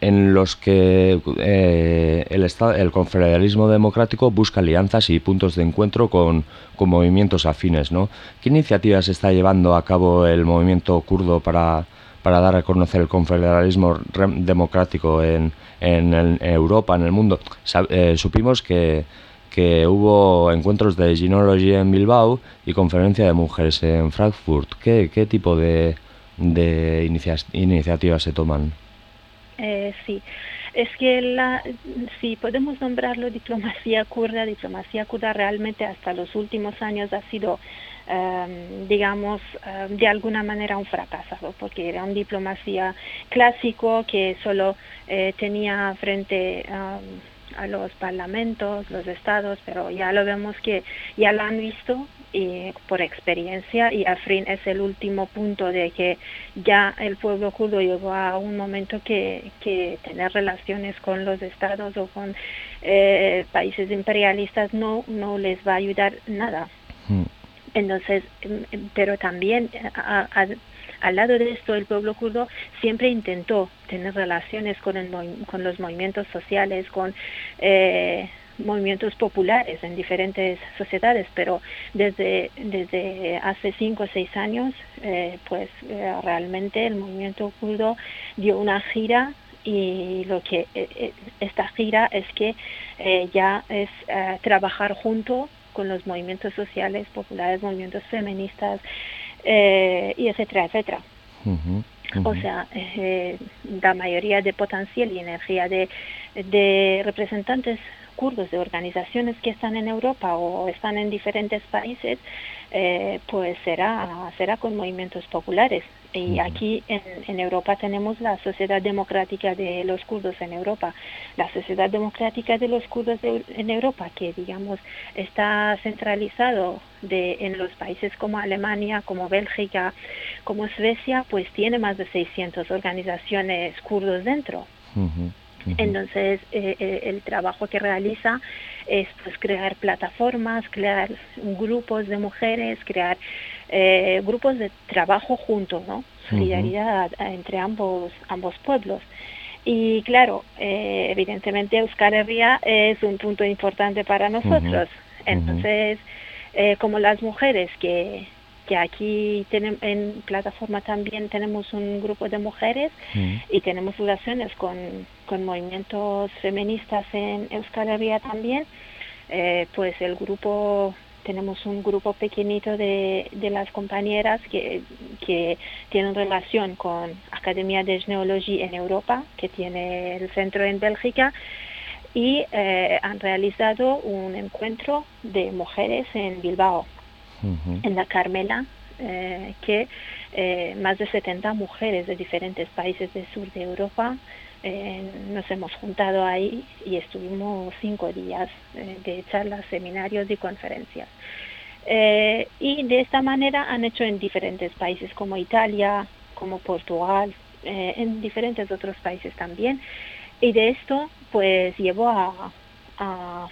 en los que eh, el, el confederalismo democrático busca alianzas y puntos de encuentro con, movimientos afines. ¿no? ¿Qué iniciativas está llevando a cabo el movimiento kurdo para, dar a conocer el confederalismo democrático en, Europa, en el mundo? Eh, supimos que, hubo encuentros de Ginology en Bilbao y conferencia de mujeres en Frankfurt. ¿Qué, tipo de iniciativas se toman? Eh, sí, es que la, si podemos nombrarlo diplomacia kurda, diplomacia kurda realmente hasta los últimos años ha sido, um, digamos, um, de alguna manera un fracaso, porque era una diplomacia clásico que solo eh, tenía frente um, a los parlamentos, los estados, pero ya lo vemos que ya lo han visto y por experiencia y Afrin es el último punto de que ya el pueblo kurdo llegó a un momento que, que tener relaciones con los estados o con eh, países imperialistas no, no les va a ayudar nada. Mm. Entonces, em, pero también a- a- al lado de esto el pueblo kurdo siempre intentó tener relaciones con, el con los movimientos sociales, con eh, movimientos populares en diferentes sociedades, pero desde, desde hace cinco o seis años, eh, pues eh, realmente el movimiento kurdo dio una gira y lo que eh, eh, esta gira es que ya es trabajar junto con los movimientos sociales, populares, movimientos feministas, eh, y etcétera, etcétera. Ujú, O sea, eh, la mayoría de potencial y energía de, de representantes kurdos de organizaciones que están en Europa o están en diferentes países, eh, pues será, será con movimientos populares. Y aquí en, en Europa tenemos la Sociedad Democrática de los Kurdos en Europa. La Sociedad Democrática de los Kurdos de- en Europa, que digamos está centralizado de, en los países como Alemania, como Bélgica, como Suecia, pues tiene más de 600 organizaciones kurdos dentro. Entonces, eh, eh, el trabajo que realiza es pues, crear plataformas, crear grupos de mujeres, crear eh, grupos de trabajo juntos, ¿no? Solidaridad entre ambos, ambos pueblos. Y claro, eh, evidentemente Euskal Herria es un punto importante para nosotros. Entonces, eh, como las mujeres que, que aquí tenemos en plataforma también tenemos un grupo de mujeres y tenemos relaciones con, con movimientos feministas en Euskal Herria también, eh, pues el grupo, tenemos un grupo pequeñito de, de las compañeras que, que tienen relación con Academia de Genealogía en Europa, que tiene el centro en Bélgica, y eh, han realizado un encuentro de mujeres en Bilbao en la Carmela, eh, que eh, más de 70 mujeres de diferentes países del sur de Europa eh, nos hemos juntado ahí y estuvimos cinco días eh, de charlas, seminarios y conferencias. Eh, y de esta manera han hecho en diferentes países como Italia, como Portugal, en diferentes otros países también. Y de esto pues llevó a, a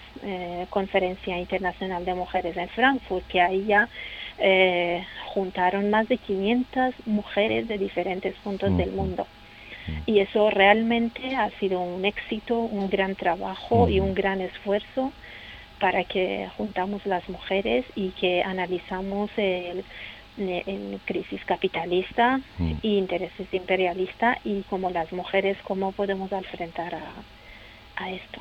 Conferencia Internacional de Mujeres en Frankfurt, que ahí ya juntaron más de 500 mujeres de diferentes puntos del mundo. Y eso realmente ha sido un éxito, un gran trabajo y un gran esfuerzo para que juntamos las mujeres y que analizamos el, crisis capitalista Mm. y intereses imperialistas y como las mujeres cómo podemos enfrentar a, a esto.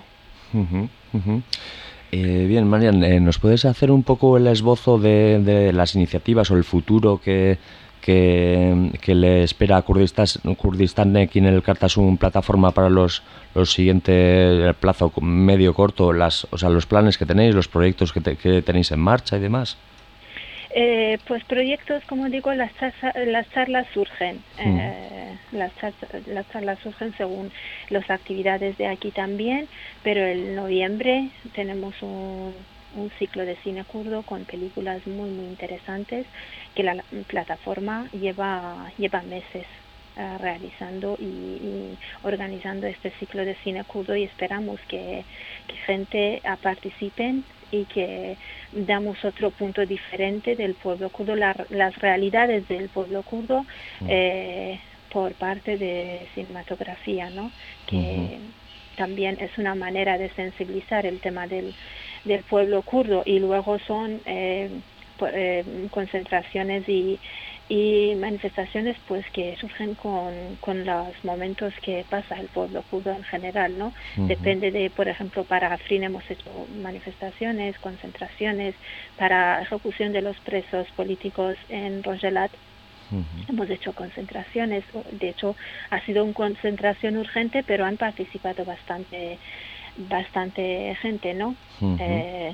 Eh, bien, Marian, eh, ¿nos puedes hacer un poco el esbozo de, de las iniciativas o el futuro que, que, que le espera a Kurdistan, Kurdistan en el Cartasun plataforma para los, los siguientes plazo medio corto, las, o sea, los planes que tenéis, los proyectos que, te- que tenéis en marcha y demás? Eh, pues proyectos, como digo, las, charla- las charlas surgen. Mm. eh, las, las charlas surgen según las actividades de aquí también, pero en noviembre tenemos un, un ciclo de cine kurdo con películas muy, muy interesantes que la, la plataforma lleva, lleva meses eh, realizando y, y organizando este ciclo de cine kurdo y esperamos que, que gente ah, participen y que damos otro punto diferente del pueblo kurdo, la- las realidades del pueblo kurdo eh, por parte de cinematografía, ¿no? que también es una manera de sensibilizar el tema del, del pueblo kurdo y luego son eh, eh, concentraciones y, y manifestaciones pues que surgen con, con los momentos que pasa el pueblo kurdo en general, ¿no? Depende de, por ejemplo, para Afrin hemos hecho manifestaciones, concentraciones, para ejecución de los presos políticos en Rogelat Hemos hecho concentraciones, de hecho ha sido una concentración urgente, pero han participado bastante, bastante gente, ¿no? eh,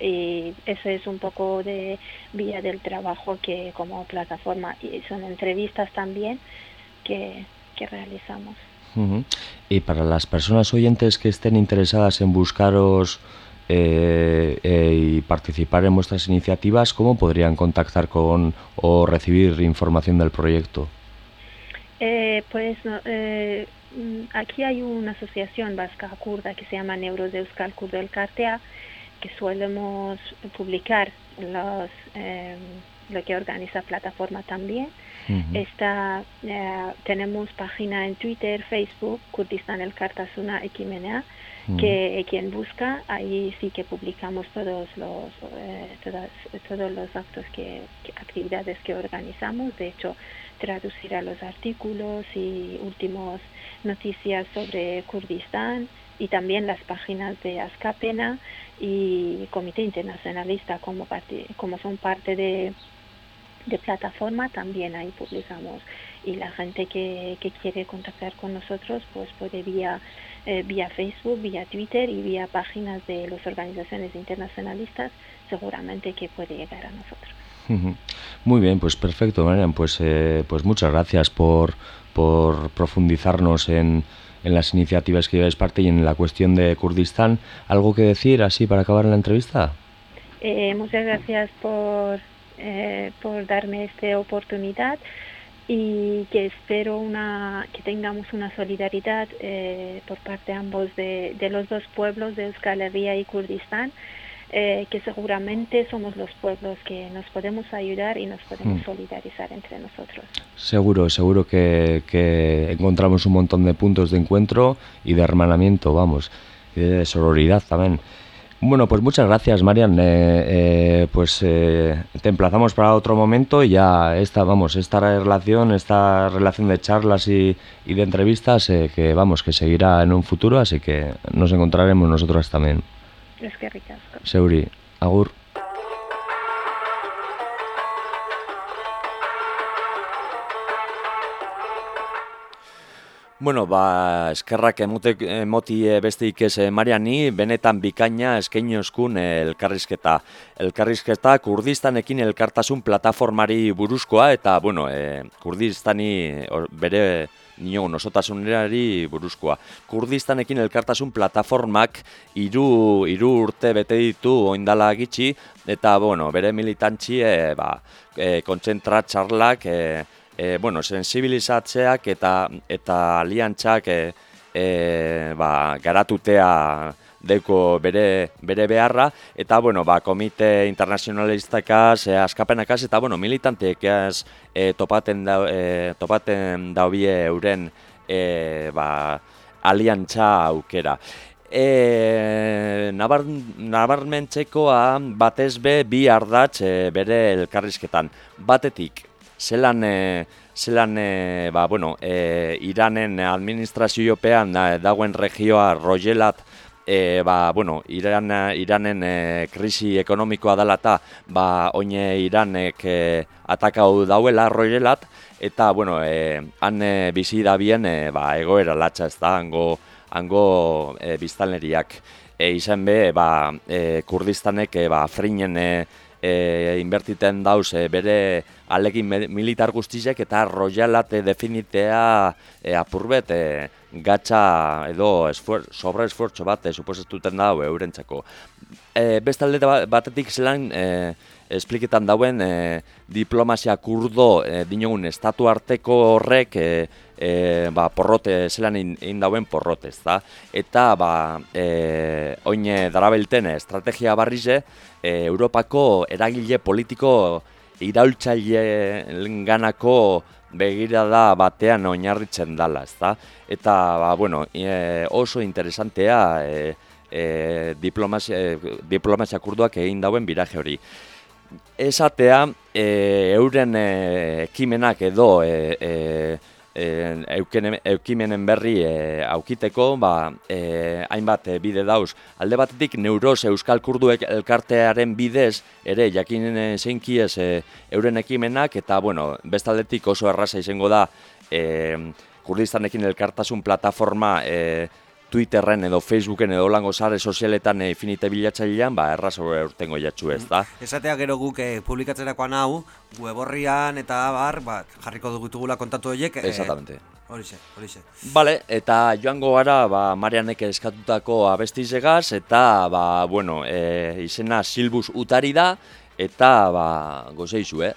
y eso es un poco de vía del trabajo que como plataforma y son entrevistas también que, que realizamos. Y para las personas oyentes que estén interesadas en buscaros eh, eh, y participar en vuestras iniciativas, ¿cómo podrían contactar con o recibir información del proyecto? Eh, pues eh, aquí hay una asociación vasca kurda que se llama Neuros de Euskal Kurdo el Cartea, que solemos publicar los, eh, lo que organiza plataforma también. Está, eh, tenemos página en Twitter, Facebook, Kurdistan el Kartasuna Ekimena, que quien busca, ahí sí que publicamos todos los, eh, todas, todos los actos que, que, actividades que organizamos. De hecho, traducir a los artículos y últimos noticias sobre Kurdistán y también las páginas de Ascapena y Comité Internacionalista como, parte, como son parte de, de plataforma, también ahí publicamos. Y la gente que, que quiere contactar con nosotros pues puede vía, eh, vía Facebook, vía Twitter y vía páginas de las organizaciones internacionalistas, seguramente que puede llegar a nosotros. Muy bien, pues perfecto, Marian. Pues, eh, pues muchas gracias por, profundizarnos en, las iniciativas que lleváis parte y en la cuestión de Kurdistán. ¿Algo que decir así para acabar la entrevista? Eh, muchas gracias por, eh, darme esta oportunidad y que espero una, que tengamos una solidaridad eh, por parte de ambos de, de, los dos pueblos de Euskal Herria y Kurdistán. Eh, que seguramente somos los pueblos que nos podemos ayudar y nos podemos mm. solidarizar entre nosotros. Seguro, seguro que, que, encontramos un montón de puntos de encuentro y de hermanamiento, vamos, y de sororidad también. Bueno, pues muchas gracias, Marian. Eh, eh, pues eh, te emplazamos para otro momento y ya esta, vamos, esta relación, esta relación de charlas y, y de entrevistas, que vamos, que seguirá en un futuro, así que nos encontraremos nosotros también. Eskerrik asko. Zeuri, agur. Bueno, ba, eskerrak emutek, emoti besteik ez Mariani, benetan bikaina eskainoskun elkarrizketa. Elkarrizketa Kurdistanekin elkartasun plataformari buruzkoa, eta, bueno, e, Kurdistani bere niogun osotasunerari buruzkoa. Kurdistanekin elkartasun plataformak iru, iru urte bete ditu oindala gitxi, eta, bueno, bere militantzi, e, ba, e, kontzentrat txarlak, e, e, bueno, sensibilizatzeak eta eta aliantzak e, e, ba, garatutea deko bere, bere beharra, eta, bueno, ba, komite internazionalistakaz, e, askapenakaz, eta, bueno, militanteekaz e, topaten, da, e, topaten daubie euren e, ba, aliantza aukera. E, nabar, nabarmentzekoa batez be bi ardatz e, bere elkarrizketan. Batetik, zelan, e, zelan e, ba, bueno, e, Iranen administraziopean da, dagoen regioa Rojelat e, ba, bueno, Iran, Iranen e, krisi ekonomikoa dela eta ba, oine Iranek e, atakau dauela Rojelat eta bueno, e, han e, bizi da bien e, ba, egoera latxa ez da, hango, hango e, biztanleriak. E, izan be, ba, e, Kurdistanek e, ba, frinen e, e, inbertiten dauz e, bere alegin militar guztizek eta rojalat definitea e, apurbet e, gatsa edo esfuer, sobra esfuertzo bat e, suposatuten da eurentzako. E, bestalde batetik zelan e, espliketan dauen e, diplomazia kurdo e, dinogun estatu arteko horrek e, e, ba, porrote, zelan egin dauen porrote, da? Eta, ba, e, oine darabelten estrategia barrize, e, Europako eragile politiko iraultzaile ganako begirada batean oinarritzen dala, ezta? Eta, ba, bueno, e, oso interesantea e, e, e, diplomazia kurduak egin dauen biraje hori. Esatea, e, euren e, ekimenak edo e, e, e, eukene, eukimenen berri e, aukiteko, ba, e, hainbat e, bide dauz. Alde batetik, Neuros Euskal Kurduek elkartearen bidez, ere, jakinen zeinkiez e, euren ekimenak, eta, bueno, bestaldetik oso erraza izango da, e, Kurdistanekin elkartasun plataforma e, Twitterren edo Facebooken edo lango sare sozialetan e, finite bilatzailean, ba, errazo urtengo jatxu ez da. Esatea gero guk eh, publikatzerakoan hau, weborrian eta bar, ba, jarriko dugutugula kontatu horiek. Eh, Exactamente. Horixe, horixe. Bale, eta joango gara, ba, Marianek eskatutako abestizegaz, eta, ba, bueno, e, izena Silbus Utari da, eta, ba, gozeizu, eh?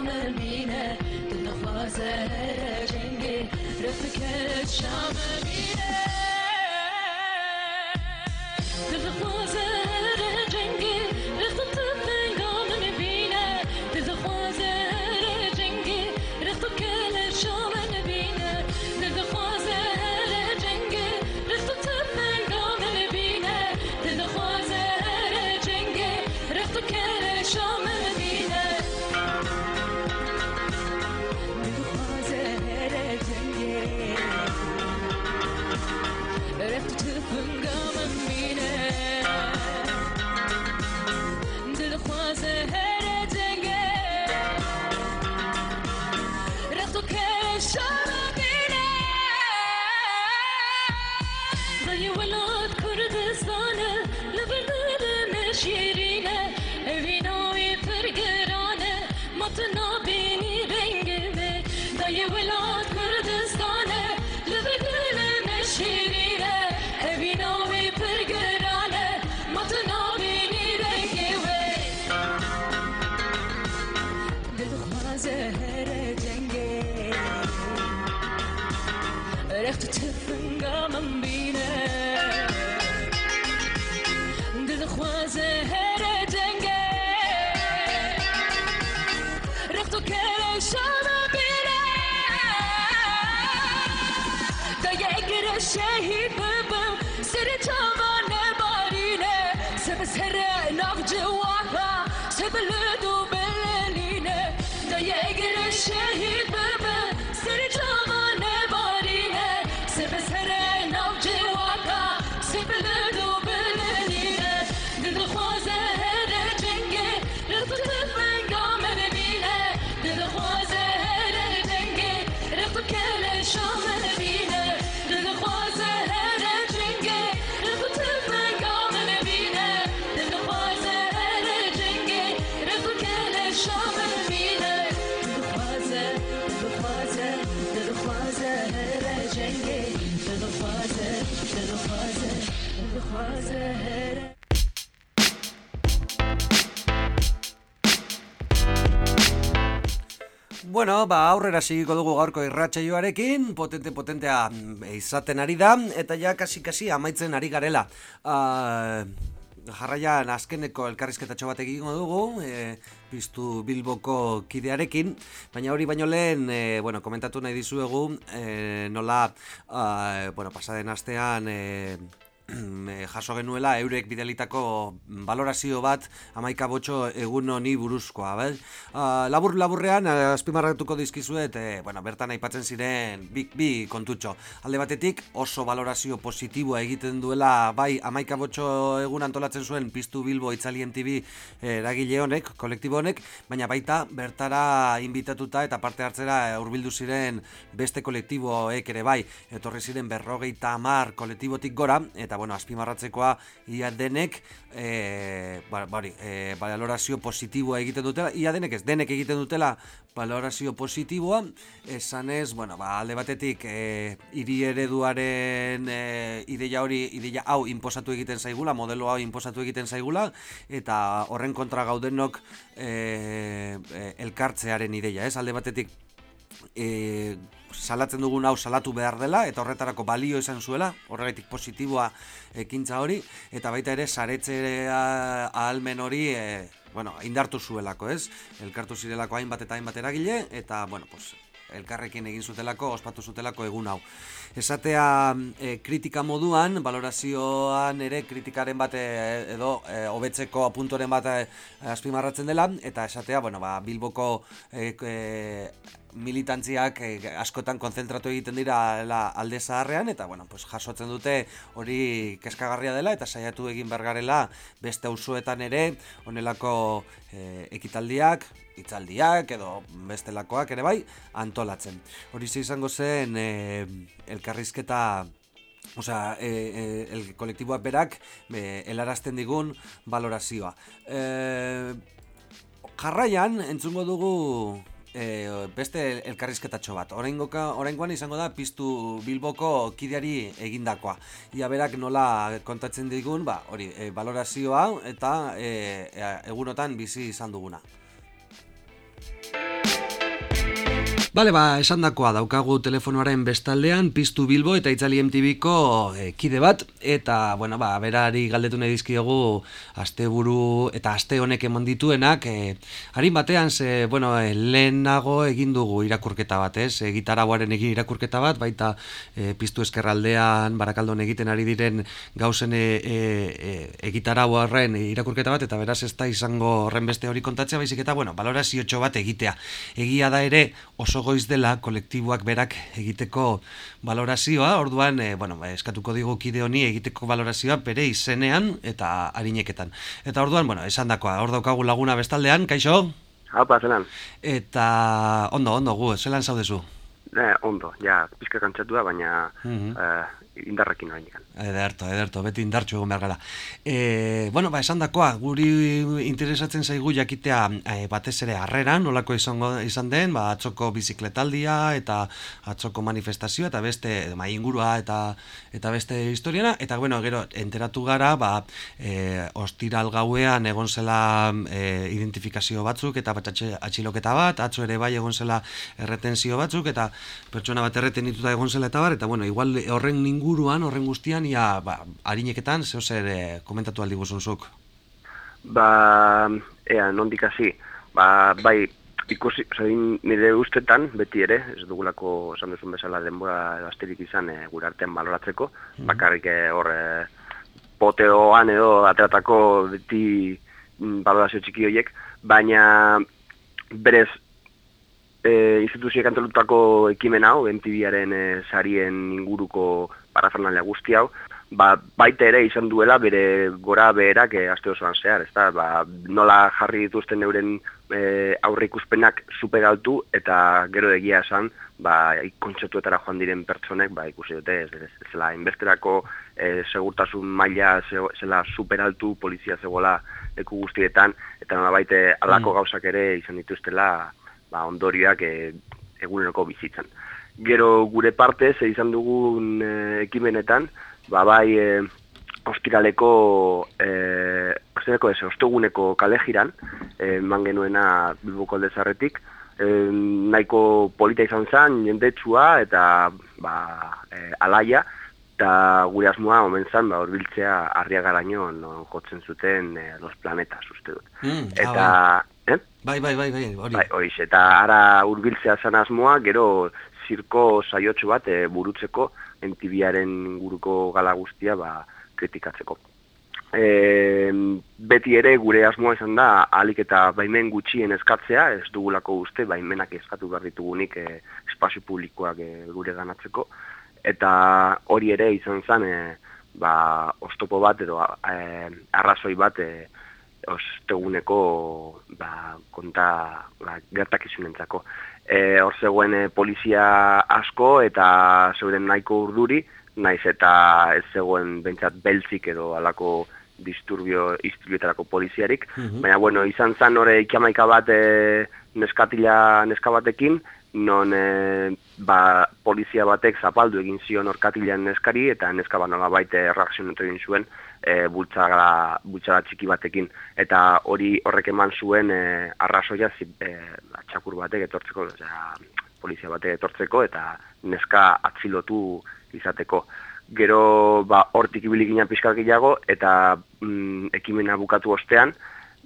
شامل مینه دل نخوازه جنگی رفت کرد شامل مینه aurrera sigiko dugu gaurko irratsaioarekin, potente potentea mm, izaten ari da, eta ja kasi-kasi amaitzen ari garela. Uh, jarraian azkeneko elkarrizketatxo bat egingo dugu, e, piztu Bilboko kidearekin, baina hori baino lehen, e, bueno, komentatu nahi dizuegu, e, nola, uh, bueno, pasaden astean, e, jaso genuela eurek bidalitako valorazio bat amaika botxo egun honi buruzkoa, bai? Uh, labur laburrean uh, azpimarratuko dizkizuet, e, bueno, bertan aipatzen ziren bi, bi kontutxo. Alde batetik oso valorazio positiboa egiten duela bai amaika botxo egun antolatzen zuen Piztu Bilbo Itzalien TV eragile honek, kolektibo honek, baina baita bertara inbitatuta eta parte hartzera hurbildu ziren beste kolektiboek ere bai, etorri ziren berrogeita hamar kolektibotik gora, eta bueno, azpimarratzekoa ia denek e, ba, bari, e, valorazio positiboa egiten dutela, ia denek ez, denek egiten dutela valorazio positiboa, esanez, bueno, ba, alde batetik e, hiri ereduaren e, ideia hori, ideia hau inposatu egiten zaigula, modelo hau inposatu egiten zaigula, eta horren kontra gaudenok e, e, elkartzearen ideia, ez? Alde batetik e, salatzen dugun hau salatu behar dela eta horretarako balio izan zuela, horregatik positiboa ekintza hori eta baita ere saretzea ahalmen hori e, bueno, indartu zuelako, ez? Elkartu zirelako hainbat eta hainbat eragile eta bueno, pues elkarrekin egin zutelako, ospatu zutelako egun hau. Esatea e, kritika moduan, valorazioan ere kritikaren bat e, edo e, hobetzeko apuntoren bat e, azpimarratzen dela, eta esatea, bueno, ba, Bilboko e, e, militantziak e, askotan konzentratu egiten dira la, alde zaharrean, eta bueno, pues, jasotzen dute hori keskagarria dela, eta saiatu egin bergarela beste auzoetan ere, honelako e, ekitaldiak, hitzaldiak edo bestelakoak ere bai antolatzen. Hori izango zen e, elkarrizketa Osea, e, e, el kolektiboak berak e, helarazten digun valorazioa. E, jarraian, entzungo dugu e, beste elkarrizketatxo bat. Oraingoka, oraingoan izango da piztu Bilboko kideari egindakoa. Ia berak nola kontatzen digun, ba, hori, e, valorazioa eta e, egunotan bizi izan duguna. Bale, ba, esan dakoa daukagu telefonoaren bestaldean, piztu Bilbo eta Itzali MTVko e, kide bat, eta, bueno, ba, berari galdetu nahi dizkiogu asteburu eta aste honek eman dituenak, e, harin batean, ze, bueno, e, lehenago egin dugu irakurketa bat, ez, e, egin irakurketa bat, baita e, piztu eskerraldean, barakaldon egiten ari diren gauzen e, e, egitarau irakurketa bat, eta beraz ez da izango horren beste hori kontatzea, baizik eta, bueno, balorazio bat egitea. Egia da ere, oso goiz dela kolektiboak berak egiteko valorazioa, orduan, e, bueno, eskatuko digu kide honi egiteko valorazioa bere izenean eta harineketan. Eta orduan, bueno, esan dakoa, hor daukagu laguna bestaldean, kaixo? Hapa, zelan. Eta, ondo, ondo, gu, zelan zaudezu? Eh, ondo, ja, pizka kantzatua, baina mm indarrekin hori Ederto, ederto, beti indartxu egon behar gara. E, bueno, ba, esan dakoa, guri interesatzen zaigu jakitea e, batez ere harrera, nolako izango izan den, ba, atzoko bizikletaldia eta atzoko manifestazioa eta beste mai ingurua eta eta beste historiana, eta bueno, gero, enteratu gara, ba, e, ostiral gauean egon zela e, identifikazio batzuk eta bat atxiloketa bat, atzo ere bai egon zela erretenzio batzuk, eta pertsona bat erreten dituta egon zela eta bar, eta bueno, igual horren inguruan, horren guztian, ia, ba, harineketan, zeo zer e, komentatu aldi guzunzuk? Ba, ea, nondik hasi, ba, bai, ikusi, zain, nire ustetan, beti ere, ez dugulako, esan duzun bezala, denbora gazterik izan, e, gure artean baloratzeko, mm bakarrik e, hor, e, poteoan edo ateratako beti mm, balorazio txiki horiek, baina berez e, instituzioek antelutako ekimen hau, MTV-aren e, sarien inguruko parafernalia guzti hau, ba, baita ere izan duela bere gora beherak e, aste osoan zehar, ezta? Ba, nola jarri dituzten euren e, aurre ikuspenak super altu eta gero egia esan, ba, ikontzetuetara joan diren pertsonek, ba, ikusi dute, ez, ez, zela, inbesterako e, segurtasun maila zela super altu, polizia zegoela eku guztietan, eta nola baite alako mm. gauzak ere izan dituztela ba, ondorioak e, eguneroko bizitzan. Gero gure parte, ze izan dugun e, ekimenetan, ba, bai e, ostiraleko e, ostiraleko ez, ostoguneko kale jiran e, man genuena bilboko aldezarretik e, nahiko polita izan zen jendetsua eta ba, e, alaia eta gure asmoa omen zen ba, orbiltzea arria garaino no, jotzen zuten e, los planetas uste dut mm, eta bai. Eh? bai, bai, bai, bai, hori. Bai, oiz, eta ara urbiltzea zen asmoa, gero zirko saiotxo bat e, burutzeko entibiaren inguruko gala guztia ba, kritikatzeko. E, beti ere gure asmoa izan da alik eta baimen gutxien eskatzea, ez dugulako uste baimenak eskatu behar ditugunik e, espazio publikoak e, gure ganatzeko, eta hori ere izan zen e, ba, ostopo bat edo e, arrazoi bat e, osteguneko ba, konta ba, gertakizunentzako e, hor zegoen e, polizia asko eta zeuden nahiko urduri, naiz eta ez zegoen bentsat beltzik edo alako disturbio isturbioetarako poliziarik, mhm. baina bueno, izan zan hori ikiamaika bat e, neskatila neska batekin, non e, ba, polizia batek zapaldu egin zion orkatilean neskari eta neska ba nola baite reakzionatu egin zuen e, bultzara, bultzara txiki batekin eta hori horrek eman zuen e, arrazoia e, txakur batek etortzeko polizia bate etortzeko eta neska atzilotu izateko. Gero ba, hortik ibili ginen pixkal gehiago eta mm, ekimena bukatu ostean,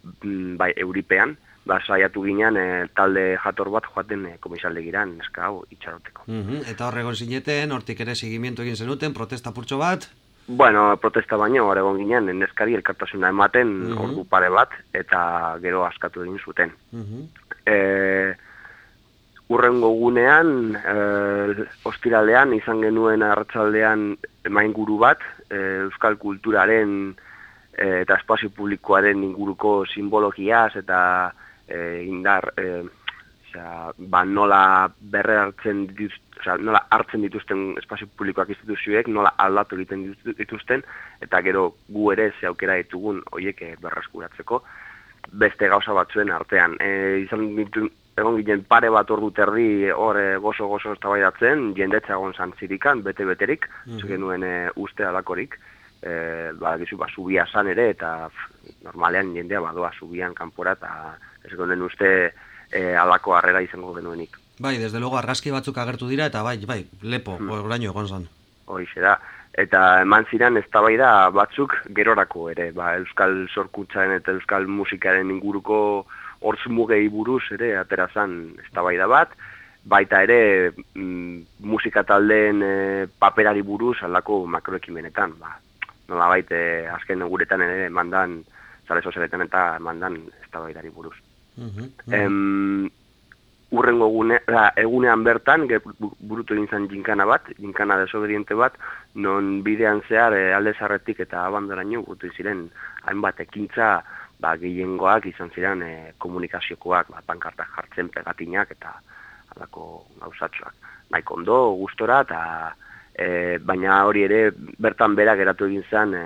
mm, bai, euripean, ba, saiatu ginen e, talde jator bat joaten e, komisaldegiran neska hau itxaroteko. Mhm, Eta hor egon zineten, hortik ere seguimiento egin zenuten, protesta purtso bat, Bueno, protesta baino, hor egon ginen, neskari elkartasuna ematen Mhm. ordu pare bat, eta gero askatu egin zuten. Mhm. E, urrengo gunean, e, ostiralean, izan genuen arratsaldean mainguru bat, e, euskal kulturaren e, eta espazio publikoaren inguruko simbologiaz eta e, indar, e, osea, ba, nola berre hartzen dituz, osea, nola hartzen dituzten espazio publikoak instituzioek, nola aldatu egiten ditu- dituzten, eta gero gu ere ze aukera ditugun hoiek eh, berreskuratzeko beste gauza batzuen artean. E, izan ditu, egon ginen pare bat ordu terdi hor e, gozo-gozo eztabaidatzen, jendetza egon zantzirikan, bete-beterik, mm genuen e, uste alakorik, e, ba, gizu, ba, subia san ere, eta pff, normalean jendea badoa subian kanpora, eta ez genuen uste e, alako harrera izango genuenik. Bai, desde luego argazki batzuk agertu dira eta bai, bai, lepo, Hmm. oraino egon zan. Horixe da. Eta eman ziren eztabaida batzuk gerorako ere, ba, euskal sorkuntzaren eta euskal musikaren inguruko hortzmugei buruz ere atera zan eztabaida bat, baita ere mm, musika taldeen e, paperari buruz aldako makroekimenetan, ba, nola baite azken guretan ere mandan, zare sozialetan eta mandan eztabaidari buruz. Mhm. Em, urrengo gune, da, egunean bertan, ge, bu- burutu egin zen jinkana bat, jinkana desobediente bat, non bidean zehar e, alde zarretik eta abandoraino burutu ziren hainbat ekintza ba, gehiengoak izan ziren e, komunikaziokoak, ba, pankartak jartzen pegatinak eta alako gauzatxoak. Nahiko ondo, gustora eta e, baina hori ere bertan bera geratu egin zen e,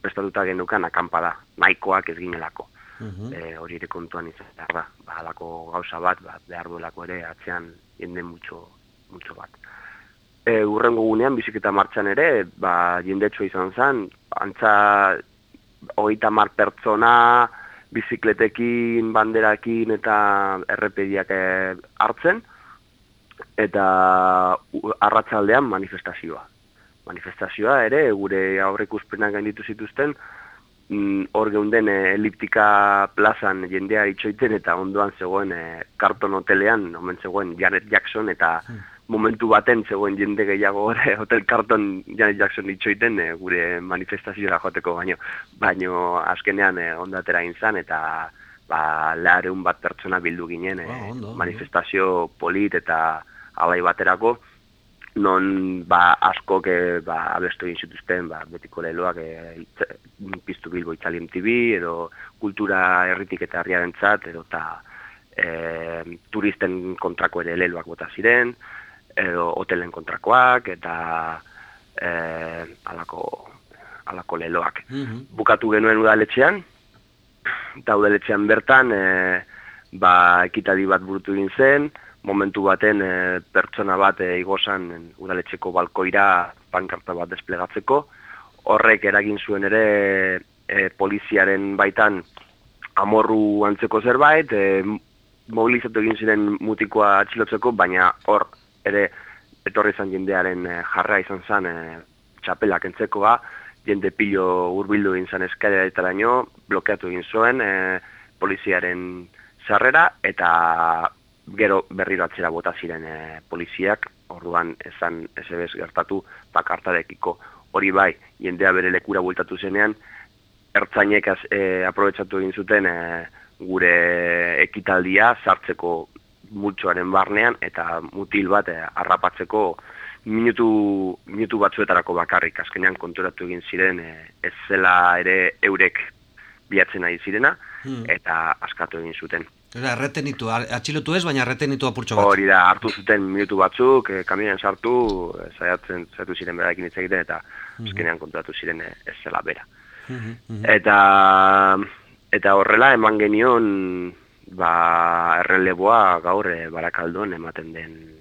prestatuta genukan akampada, nahikoak ez ginelako Mhm. e, hori ere kontuan izan da. Ba, halako gauza bat, ba, behar duelako ere atzean jende mutxo, mutxo bat. E, urrengo gunean, biziketa martxan ere, ba, jendetxo izan zen, antza hogeita mar pertsona, bizikletekin, banderakin eta errepediak eh, hartzen, eta arratsaldean manifestazioa. Manifestazioa ere, gure aurreikuspenak gainditu zituzten, hor geunden eh, eliptika plazan jendea itxoiten eta ondoan zegoen karton hotelean, omen zegoen Janet Jackson eta momentu baten zegoen jende gehiago ere hotel karton Janet Jackson itxoiten eh, gure manifestazioa joateko baino, baino azkenean eh, ondatera inzan eta ba, lareun bat pertsona bildu ginen Ah, ondo, ondo. manifestazio polit eta alai baterako, non ba, askok e, ba, abestu egin zituzten ba, betiko leloak e, piztu bilbo itzalien TV edo kultura herritik eta herriaren edo eta e, turisten kontrako ere leloak bota ziren edo hotelen kontrakoak eta e, alako, alako leloak Mhm. bukatu genuen udaletxean, eta udaletxean bertan e, ba, ekitadi bat burutu egin zen, momentu baten e, pertsona bat e, igozan en, udaletxeko balkoira pankarta bat desplegatzeko, horrek eragin zuen ere e, poliziaren baitan amorru antzeko zerbait, e, mobilizatu egin ziren mutikoa atxilotzeko, baina hor ere etorri izan jendearen jarra izan zen e, txapelak entzekoa, jende pilo hurbildu egin zen eskaleretaraino, blokeatu egin zuen e, poliziaren sarrera eta gero berriro atzera bota ziren e, poliziak, orduan esan esebez gertatu pakartarekiko hori bai, jendea bere lekura bueltatu zenean, ertzainek az, e, aprobetsatu egin zuten e, gure ekitaldia sartzeko multzoaren barnean eta mutil bat e, harrapatzeko minutu, minutu batzuetarako bakarrik azkenean konturatu egin ziren e, ez zela ere eurek bilatzen ari zirena Hmm. eta askatu egin zuten. Era, retenitu, a- atxilotu ez, baina retenitu apurtxo bat. Hori da, hartu zuten minutu batzuk, e, kamionen sartu, e, saiatzen saiatu ziren berarekin hitz egiten eta Mhm. azkenean konturatu ziren e, ez zela bera. Mhm, mhm. Eta eta horrela eman genion ba erreleboa gaur e, barakaldon ematen den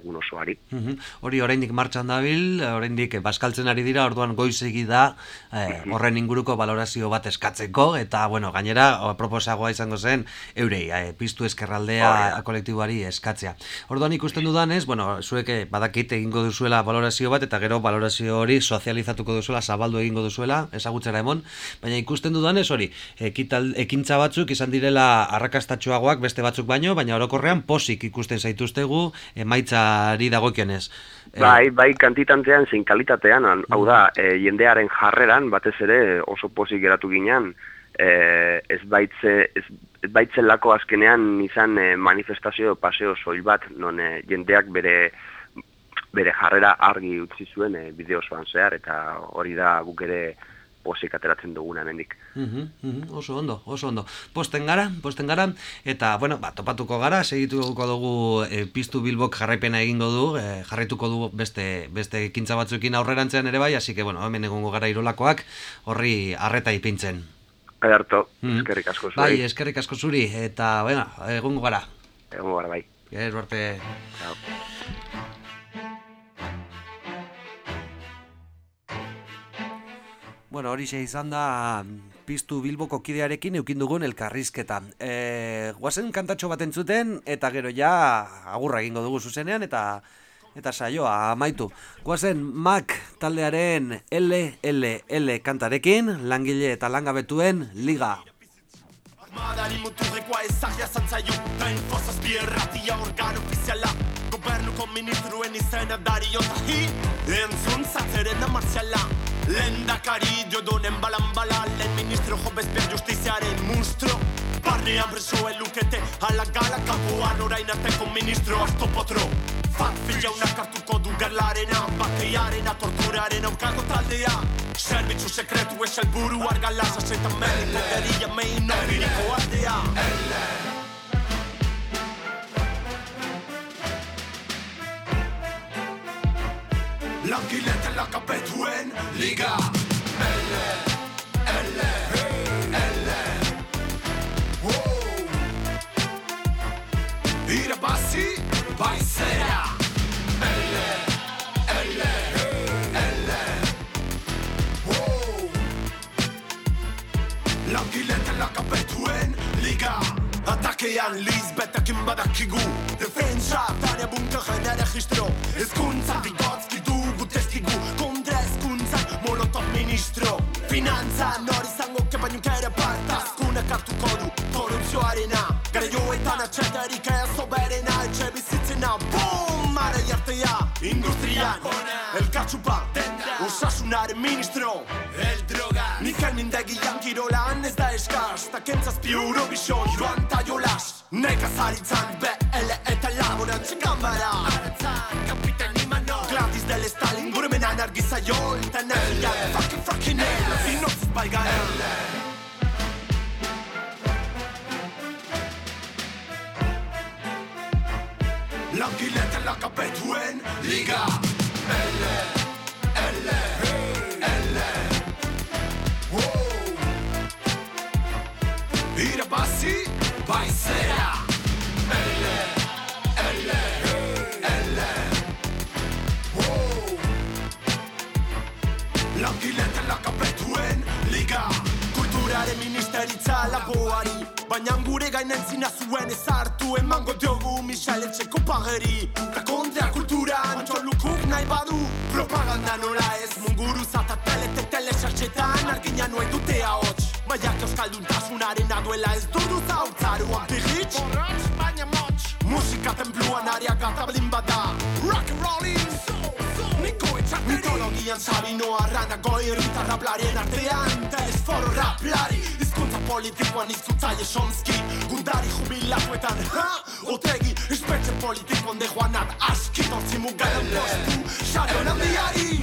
egun osoari. Mhm. Hori oraindik martxan dabil, oraindik eh, baskaltzen ari dira, orduan goizegi da eh, horren inguruko valorazio bat eskatzeko eta bueno, gainera proposagoa izango zen eurei eh, piztu eskerraldea Hori da. kolektiboari eskatzea. Orduan ikusten dudanez, bueno, zuek eh, badakit egingo duzuela valorazio bat eta gero valorazio hori sozializatuko duzuela, zabaldu egingo duzuela, ezagutzera emon, baina ikusten dudanez hori, ekital, ekintza batzuk izan direla arrakastatxoagoak beste batzuk baino, baina orokorrean posik ikusten zaituztegu emaitzari dagokionez. Eh, Bai, bai kantitantean zein kalitatean, an- hau da, e, jendearen jarreran, batez ere oso pozik geratu ginen, e, ez baitze, ez, ez baitzelako azkenean izan e, manifestazio paseo soil bat, non e, jendeak bere bere jarrera argi utzi zuen e, bide osoan zehar, eta hori da guk ere pozik ateratzen duguna hemendik. Mhm, mhm, oso ondo, oso ondo. Posten gara, posten gara, eta, bueno, ba, topatuko gara, segituko dugu e, piztu bilbok jarraipena egingo du, e, jarraituko du beste, beste ekintza batzuekin aurrerantzean ere bai, hasi que, bueno, hemen egongo gara irolakoak, horri arreta ipintzen. Ederto, Mhm. eskerrik asko zuri. Bai, eskerrik asko zuri, eta, bueno, egongo gara. Egongo gara, bai. Gero arte. Ciao. Bueno, hori izan da piztu bilboko kidearekin eukin dugun elkarrizketa. E, guazen kantatxo bat entzuten eta gero ja agurra egingo dugu zuzenean eta eta saioa amaitu. Guazen Mac taldearen LLL kantarekin, langile eta langabetuen liga. Armadari muturrekoa ezagia zantzaio Da infozazpi erratia organ ofiziala Gobernuko ministruen izena dario eta hi Entzun zatzeren amartziala Lendakari diodonen balan bala Lehen ministro jo bezper justiziaren mustro. Barnean presoen lukete ala gala Kampuan orain arteko ministro asto potro. Fat filaunak hartuko du gerlarena Bakeiarena, torturaren aurkako taldea Zerbitzu sekretu ez helburu argala Zazetan merriko gerilla mein Badakigu Defensa, tarea bunkeren erregistro Ezkuntza, bigotski dugu testigu Kontra ezkuntzan, molotov ministro Finantza, nor izango kebainuk ere partazkunak hartuko du Korrupzioarena, gareioetan atxeterik ez oberena Etxe bizitzena, boom, mare jartea Industrian, elkatxupa, osasunaren ministro El droga, Mikel Mindegian kirolan ez da eskaz Ta kentzazpi Eurovision joan ta jolas Nekazaritzan zuen ezartu Emango diogu Michel etxeko pageri Ta kontra kultura Antxo lukuk nahi badu. Propaganda nola ez Munguru zata telete telesartxetan Argina nuen dute ahots Maiak euskalduntasunaren aduela ez dudu zautzaruan pigitx baina motx Musika templuan aria gata blin bada. Rock and rollin Niko etxak Mitologian sabino arrana goi raplarien artean. Telesforo raplari politikoan izkutzaile Chomsky. Gundari jubilatuetan ha? Otegi espetxe politikoan de Juanat Aski. Tortzi mugaren postu Sharon handiari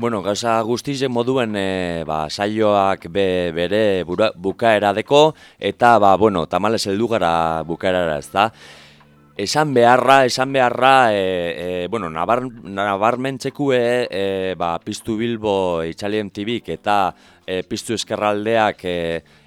Bueno, gauza guztize moduen e, ba, saioak be, bere bukaera deko, eta, ba, bueno, tamales heldu gara bukaerara, ez da? Esan beharra, esan beharra, e, e, bueno, nabar, nabarmentzekue, e, ba, Piztu Bilbo Itxalien tibik eta e, Piztu Eskerraldeak e,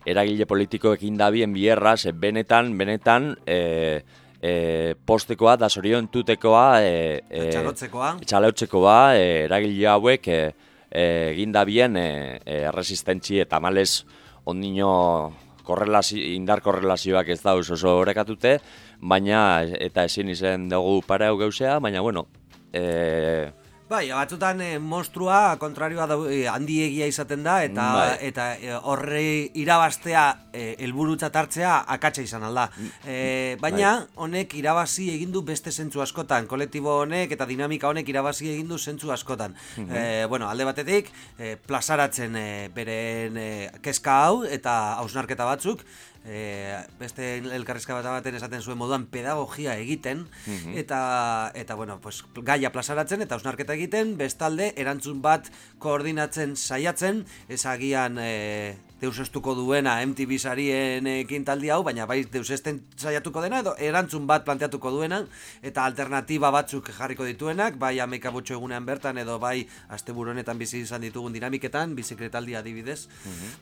eragile politikoekin dabien bierra, ze benetan, benetan, e, e, postekoa da zorion tutekoa e, e, Txalotzekoa. txalautzekoa e, eragile hauek e, e, eginda bien e, e, resistentzi eta males ondino korrelazio, indar korrelazioak ez dauz oso horrekatute, baina eta ezin izen dugu pareu geusea, baina bueno, e, Bai, batzutan eh, monstrua kontrarioa da, eh, handiegia izaten da eta Bai. eta eh, horre irabastea helburutzat hartzea akatsa izan alda. Eh, baina honek irabazi egin du beste zentzu askotan, kolektibo honek eta dinamika honek irabazi egin du zentzu askotan. Eh, bueno, alde batetik eh, plazaratzen eh, beren eh, kezka hau eta hausnarketa batzuk E, beste elkarrizka bat baten esaten zuen moduan pedagogia egiten Mhm. eta eta bueno, pues, gaia plazaratzen eta ausnarketa egiten, bestalde erantzun bat koordinatzen saiatzen, ezagian e, deusestuko duena MTV sarien ekintaldi hau, baina bai deusesten saiatuko dena edo erantzun bat planteatuko duena eta alternatiba batzuk jarriko dituenak, bai ameka botxo egunean bertan edo bai asteburu honetan bizi izan ditugun dinamiketan, bizikletaldi adibidez.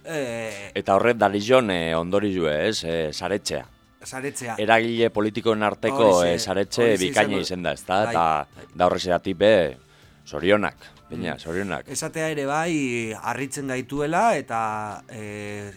Eh, eta horret dalijon e, ondori jue, ez, e, saretxea. saretzea. Eragile politikoen arteko Horixe, e, saretxe bikaina izango- izen da, ez da? Bai, Eta da horrexeatik be, sorionak, baina, sorionak. Esatea ere bai harritzen gaituela eta e,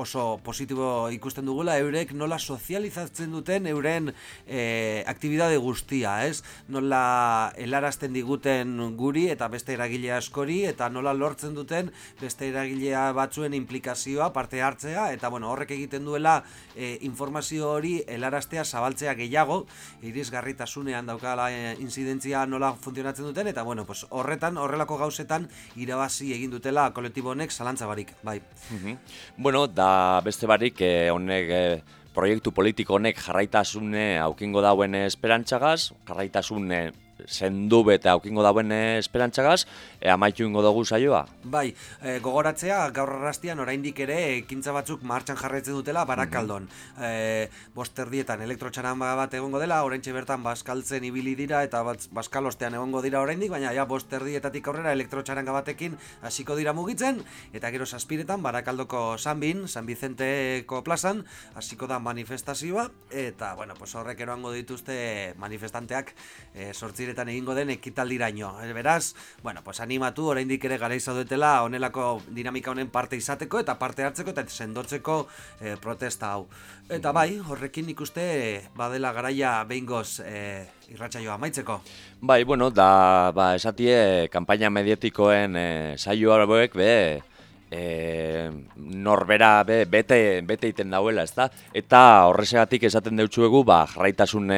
oso positibo ikusten dugula eurek nola sozializatzen duten euren e, aktibidade guztia, ez? Nola helarazten diguten guri eta beste eragile askori eta nola lortzen duten beste eragilea batzuen implikazioa, parte hartzea eta bueno, horrek egiten duela e, informazio hori helaraztea zabaltzea gehiago, irisgarritasunean daukala e, inzidentzia nola funtzionatzen duten eta bueno, pues horretan, horrelako gauzetan irabazi egin dutela kolektibo honek zalantza barik, bai. Mhm. Bueno, da beste barik eh, honek eh, proiektu politiko honek jarraitasune aukingo dauen esperantzagaz, jarraitasune sendu eta aukingo dauen esperantzagaz, e, amaitu ingo dugu saioa. Bai, e, gogoratzea gaur arrastian oraindik ere ekintza batzuk martxan jarraitzen dutela barakaldon. E, bost erdietan elektrotxaran bat egongo dela, oraintxe bertan baskaltzen ibili dira eta bat, baskalostean egongo dira oraindik, baina ja bost erdietatik aurrera elektrotxaranga batekin hasiko dira mugitzen, eta gero zazpiretan barakaldoko San San Vicenteko plazan, hasiko da manifestazioa, eta bueno, pues horrek eroango dituzte manifestanteak e, sortziretan egingo den ekitaldiraino. E, beraz, bueno, pues animatu, oraindik ere gara zaudetela honelako dinamika honen parte izateko eta parte hartzeko eta sendotzeko e, protesta hau. Eta bai, horrekin ikuste badela garaia behingoz e, irratsaioa amaitzeko. Bai, bueno, da, ba, esatie, kanpaina mediatikoen e, saio hauek, be, e, norbera be, bete, bete iten dauela, ez da? Eta horrezegatik esaten deutsuegu, ba, jarraitasun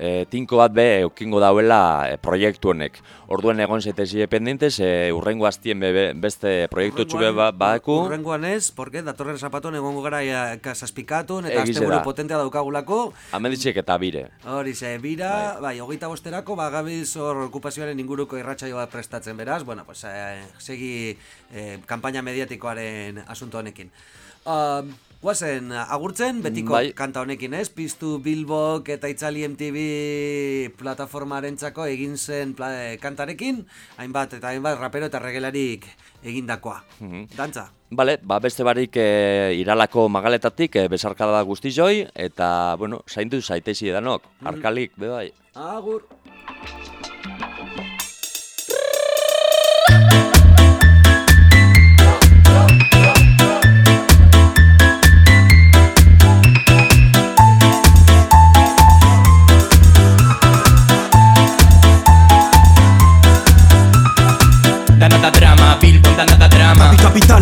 e, tinko bat be eukingo dauela e, proiektu honek. Orduen egon zaitezi pendientes, e, urrengo hastien be, be- beste proiektu txube ba, baeku. Urrengoan ez, porque datorren zapaton egongo gara ja, kasazpikatun eta asteburu da. potentea daukagulako. Ameditxek eta bire. Hori ze, bira, bai, hogeita bosterako, ba, gabiz hor okupazioaren inguruko irratsaio bat prestatzen beraz, bueno, pues, eh, segi eh, kanpaina mediatikoaren asunto honekin. Uh, guazen, agurtzen, betiko Bai. kanta honekin, ez? Piztu Bilbok eta Itzali MTV plataformarentzako egin zen pla, eh, kantarekin, hainbat eta hainbat rapero eta regelarik egindakoa. Mhm. Dantza. Bale, ba beste barik e, iralako magaletatik e, besarkada da guzti joi, eta, bueno, zaindu zaitezi edanok, Mhm. arkalik, be bai. Agur.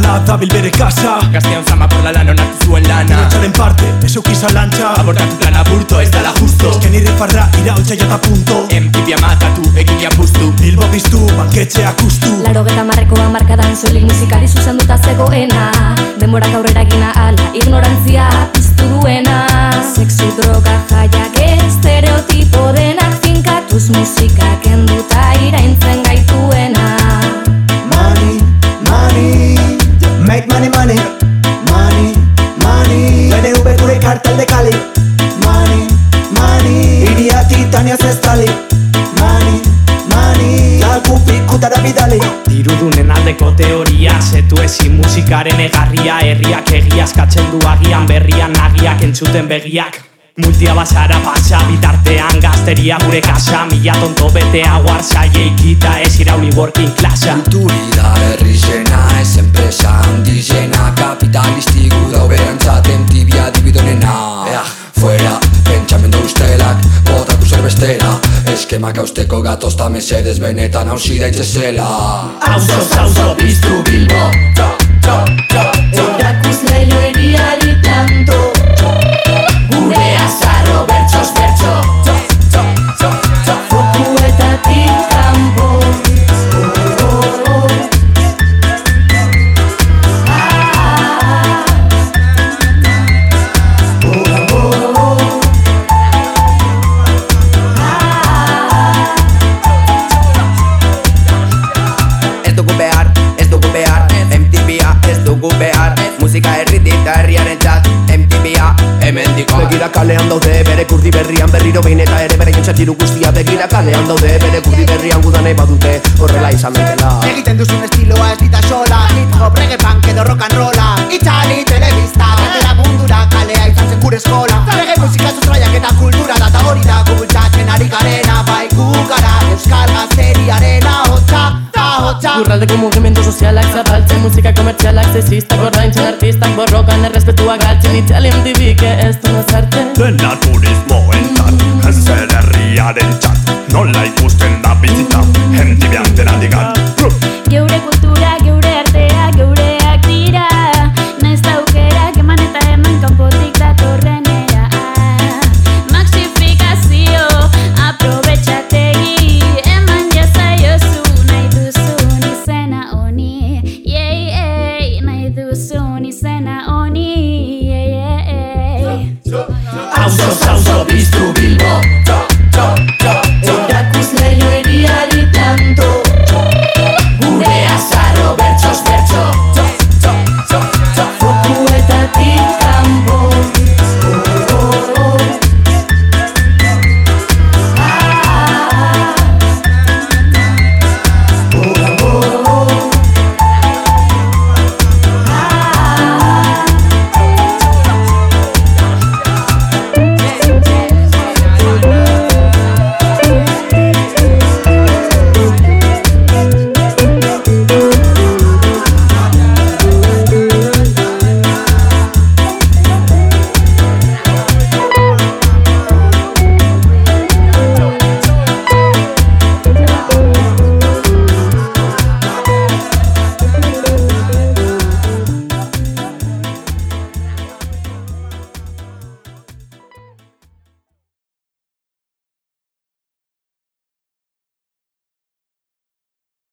Drama Bi kapitala dabil bere kasa. Gaztean zama por la lana onartu zuen lana. Iratzaren parte, ez eukiza lantxa Abortatu plana burto, ez dala justo. Ezken nire farra irautza jata punto. Empipia matatu, egilia puztu. Bilbo biztu, banketxeak ustu Laro geta marreko hamarkadan soilik musikali zuzenduta zegoena. Denborak aurrera gina ala, ignorantzia piztu duena. Sexu droga jaiak estereotipo denak finkatuz musika kenduta iraintzen gaituena Make money, money, money, money. BDV gure kartel de Cali. Money, money. Iriak tania zestali. Money, money. Kalku pikutara bidali. Dirudunen aldeko teoria, zetu ezin musikaren egarria, herriak egiazkatzen du agian berrian agiak entzuten begiak. Multia basara pasa bitartean gazteria gure kasa Mila tonto betea guarzaile ikita ez irauli working classa. Kulturida herri zena, ez enpresa handi zena. Kapitalisti guda berantzat tibia dibidonena Ea, fuera, pentsamendu ustelak, botatu zer bestera Eskemak austeko gatozta mesedez benetan hausi daitzezela Auzo, auzo, piztu bilbo. Txo, txo, txo, txo. Erakusle joeriari tanto daude bere kurdi berrian berriro behin eta ere bere diru guztia Begira kalean daude bere kurdi berrian gudan badute horrela izan daitela Egiten duzun estiloa ez dita sola Hip hop, reggae punk edo rock and rolla. Itali, telebista, gatera mundura Kalea izan zen gure eskola. Reggae musika sustraiak eta kultura da Ta hori da gubultzatzen ari garena. Bai gara euskal gazteriaren ahotsa hotza Lurraldeko mugimendu sozialak zabaltzen Musika komertzialak zezistak ordaintzen artistak Borrokan errespetua galtzen itzali MTV-ke ez du nazartzen Dena turismoen txat, ez zer herriaren txat Nola ikusten da bizita, MTV antena digat Geure kultura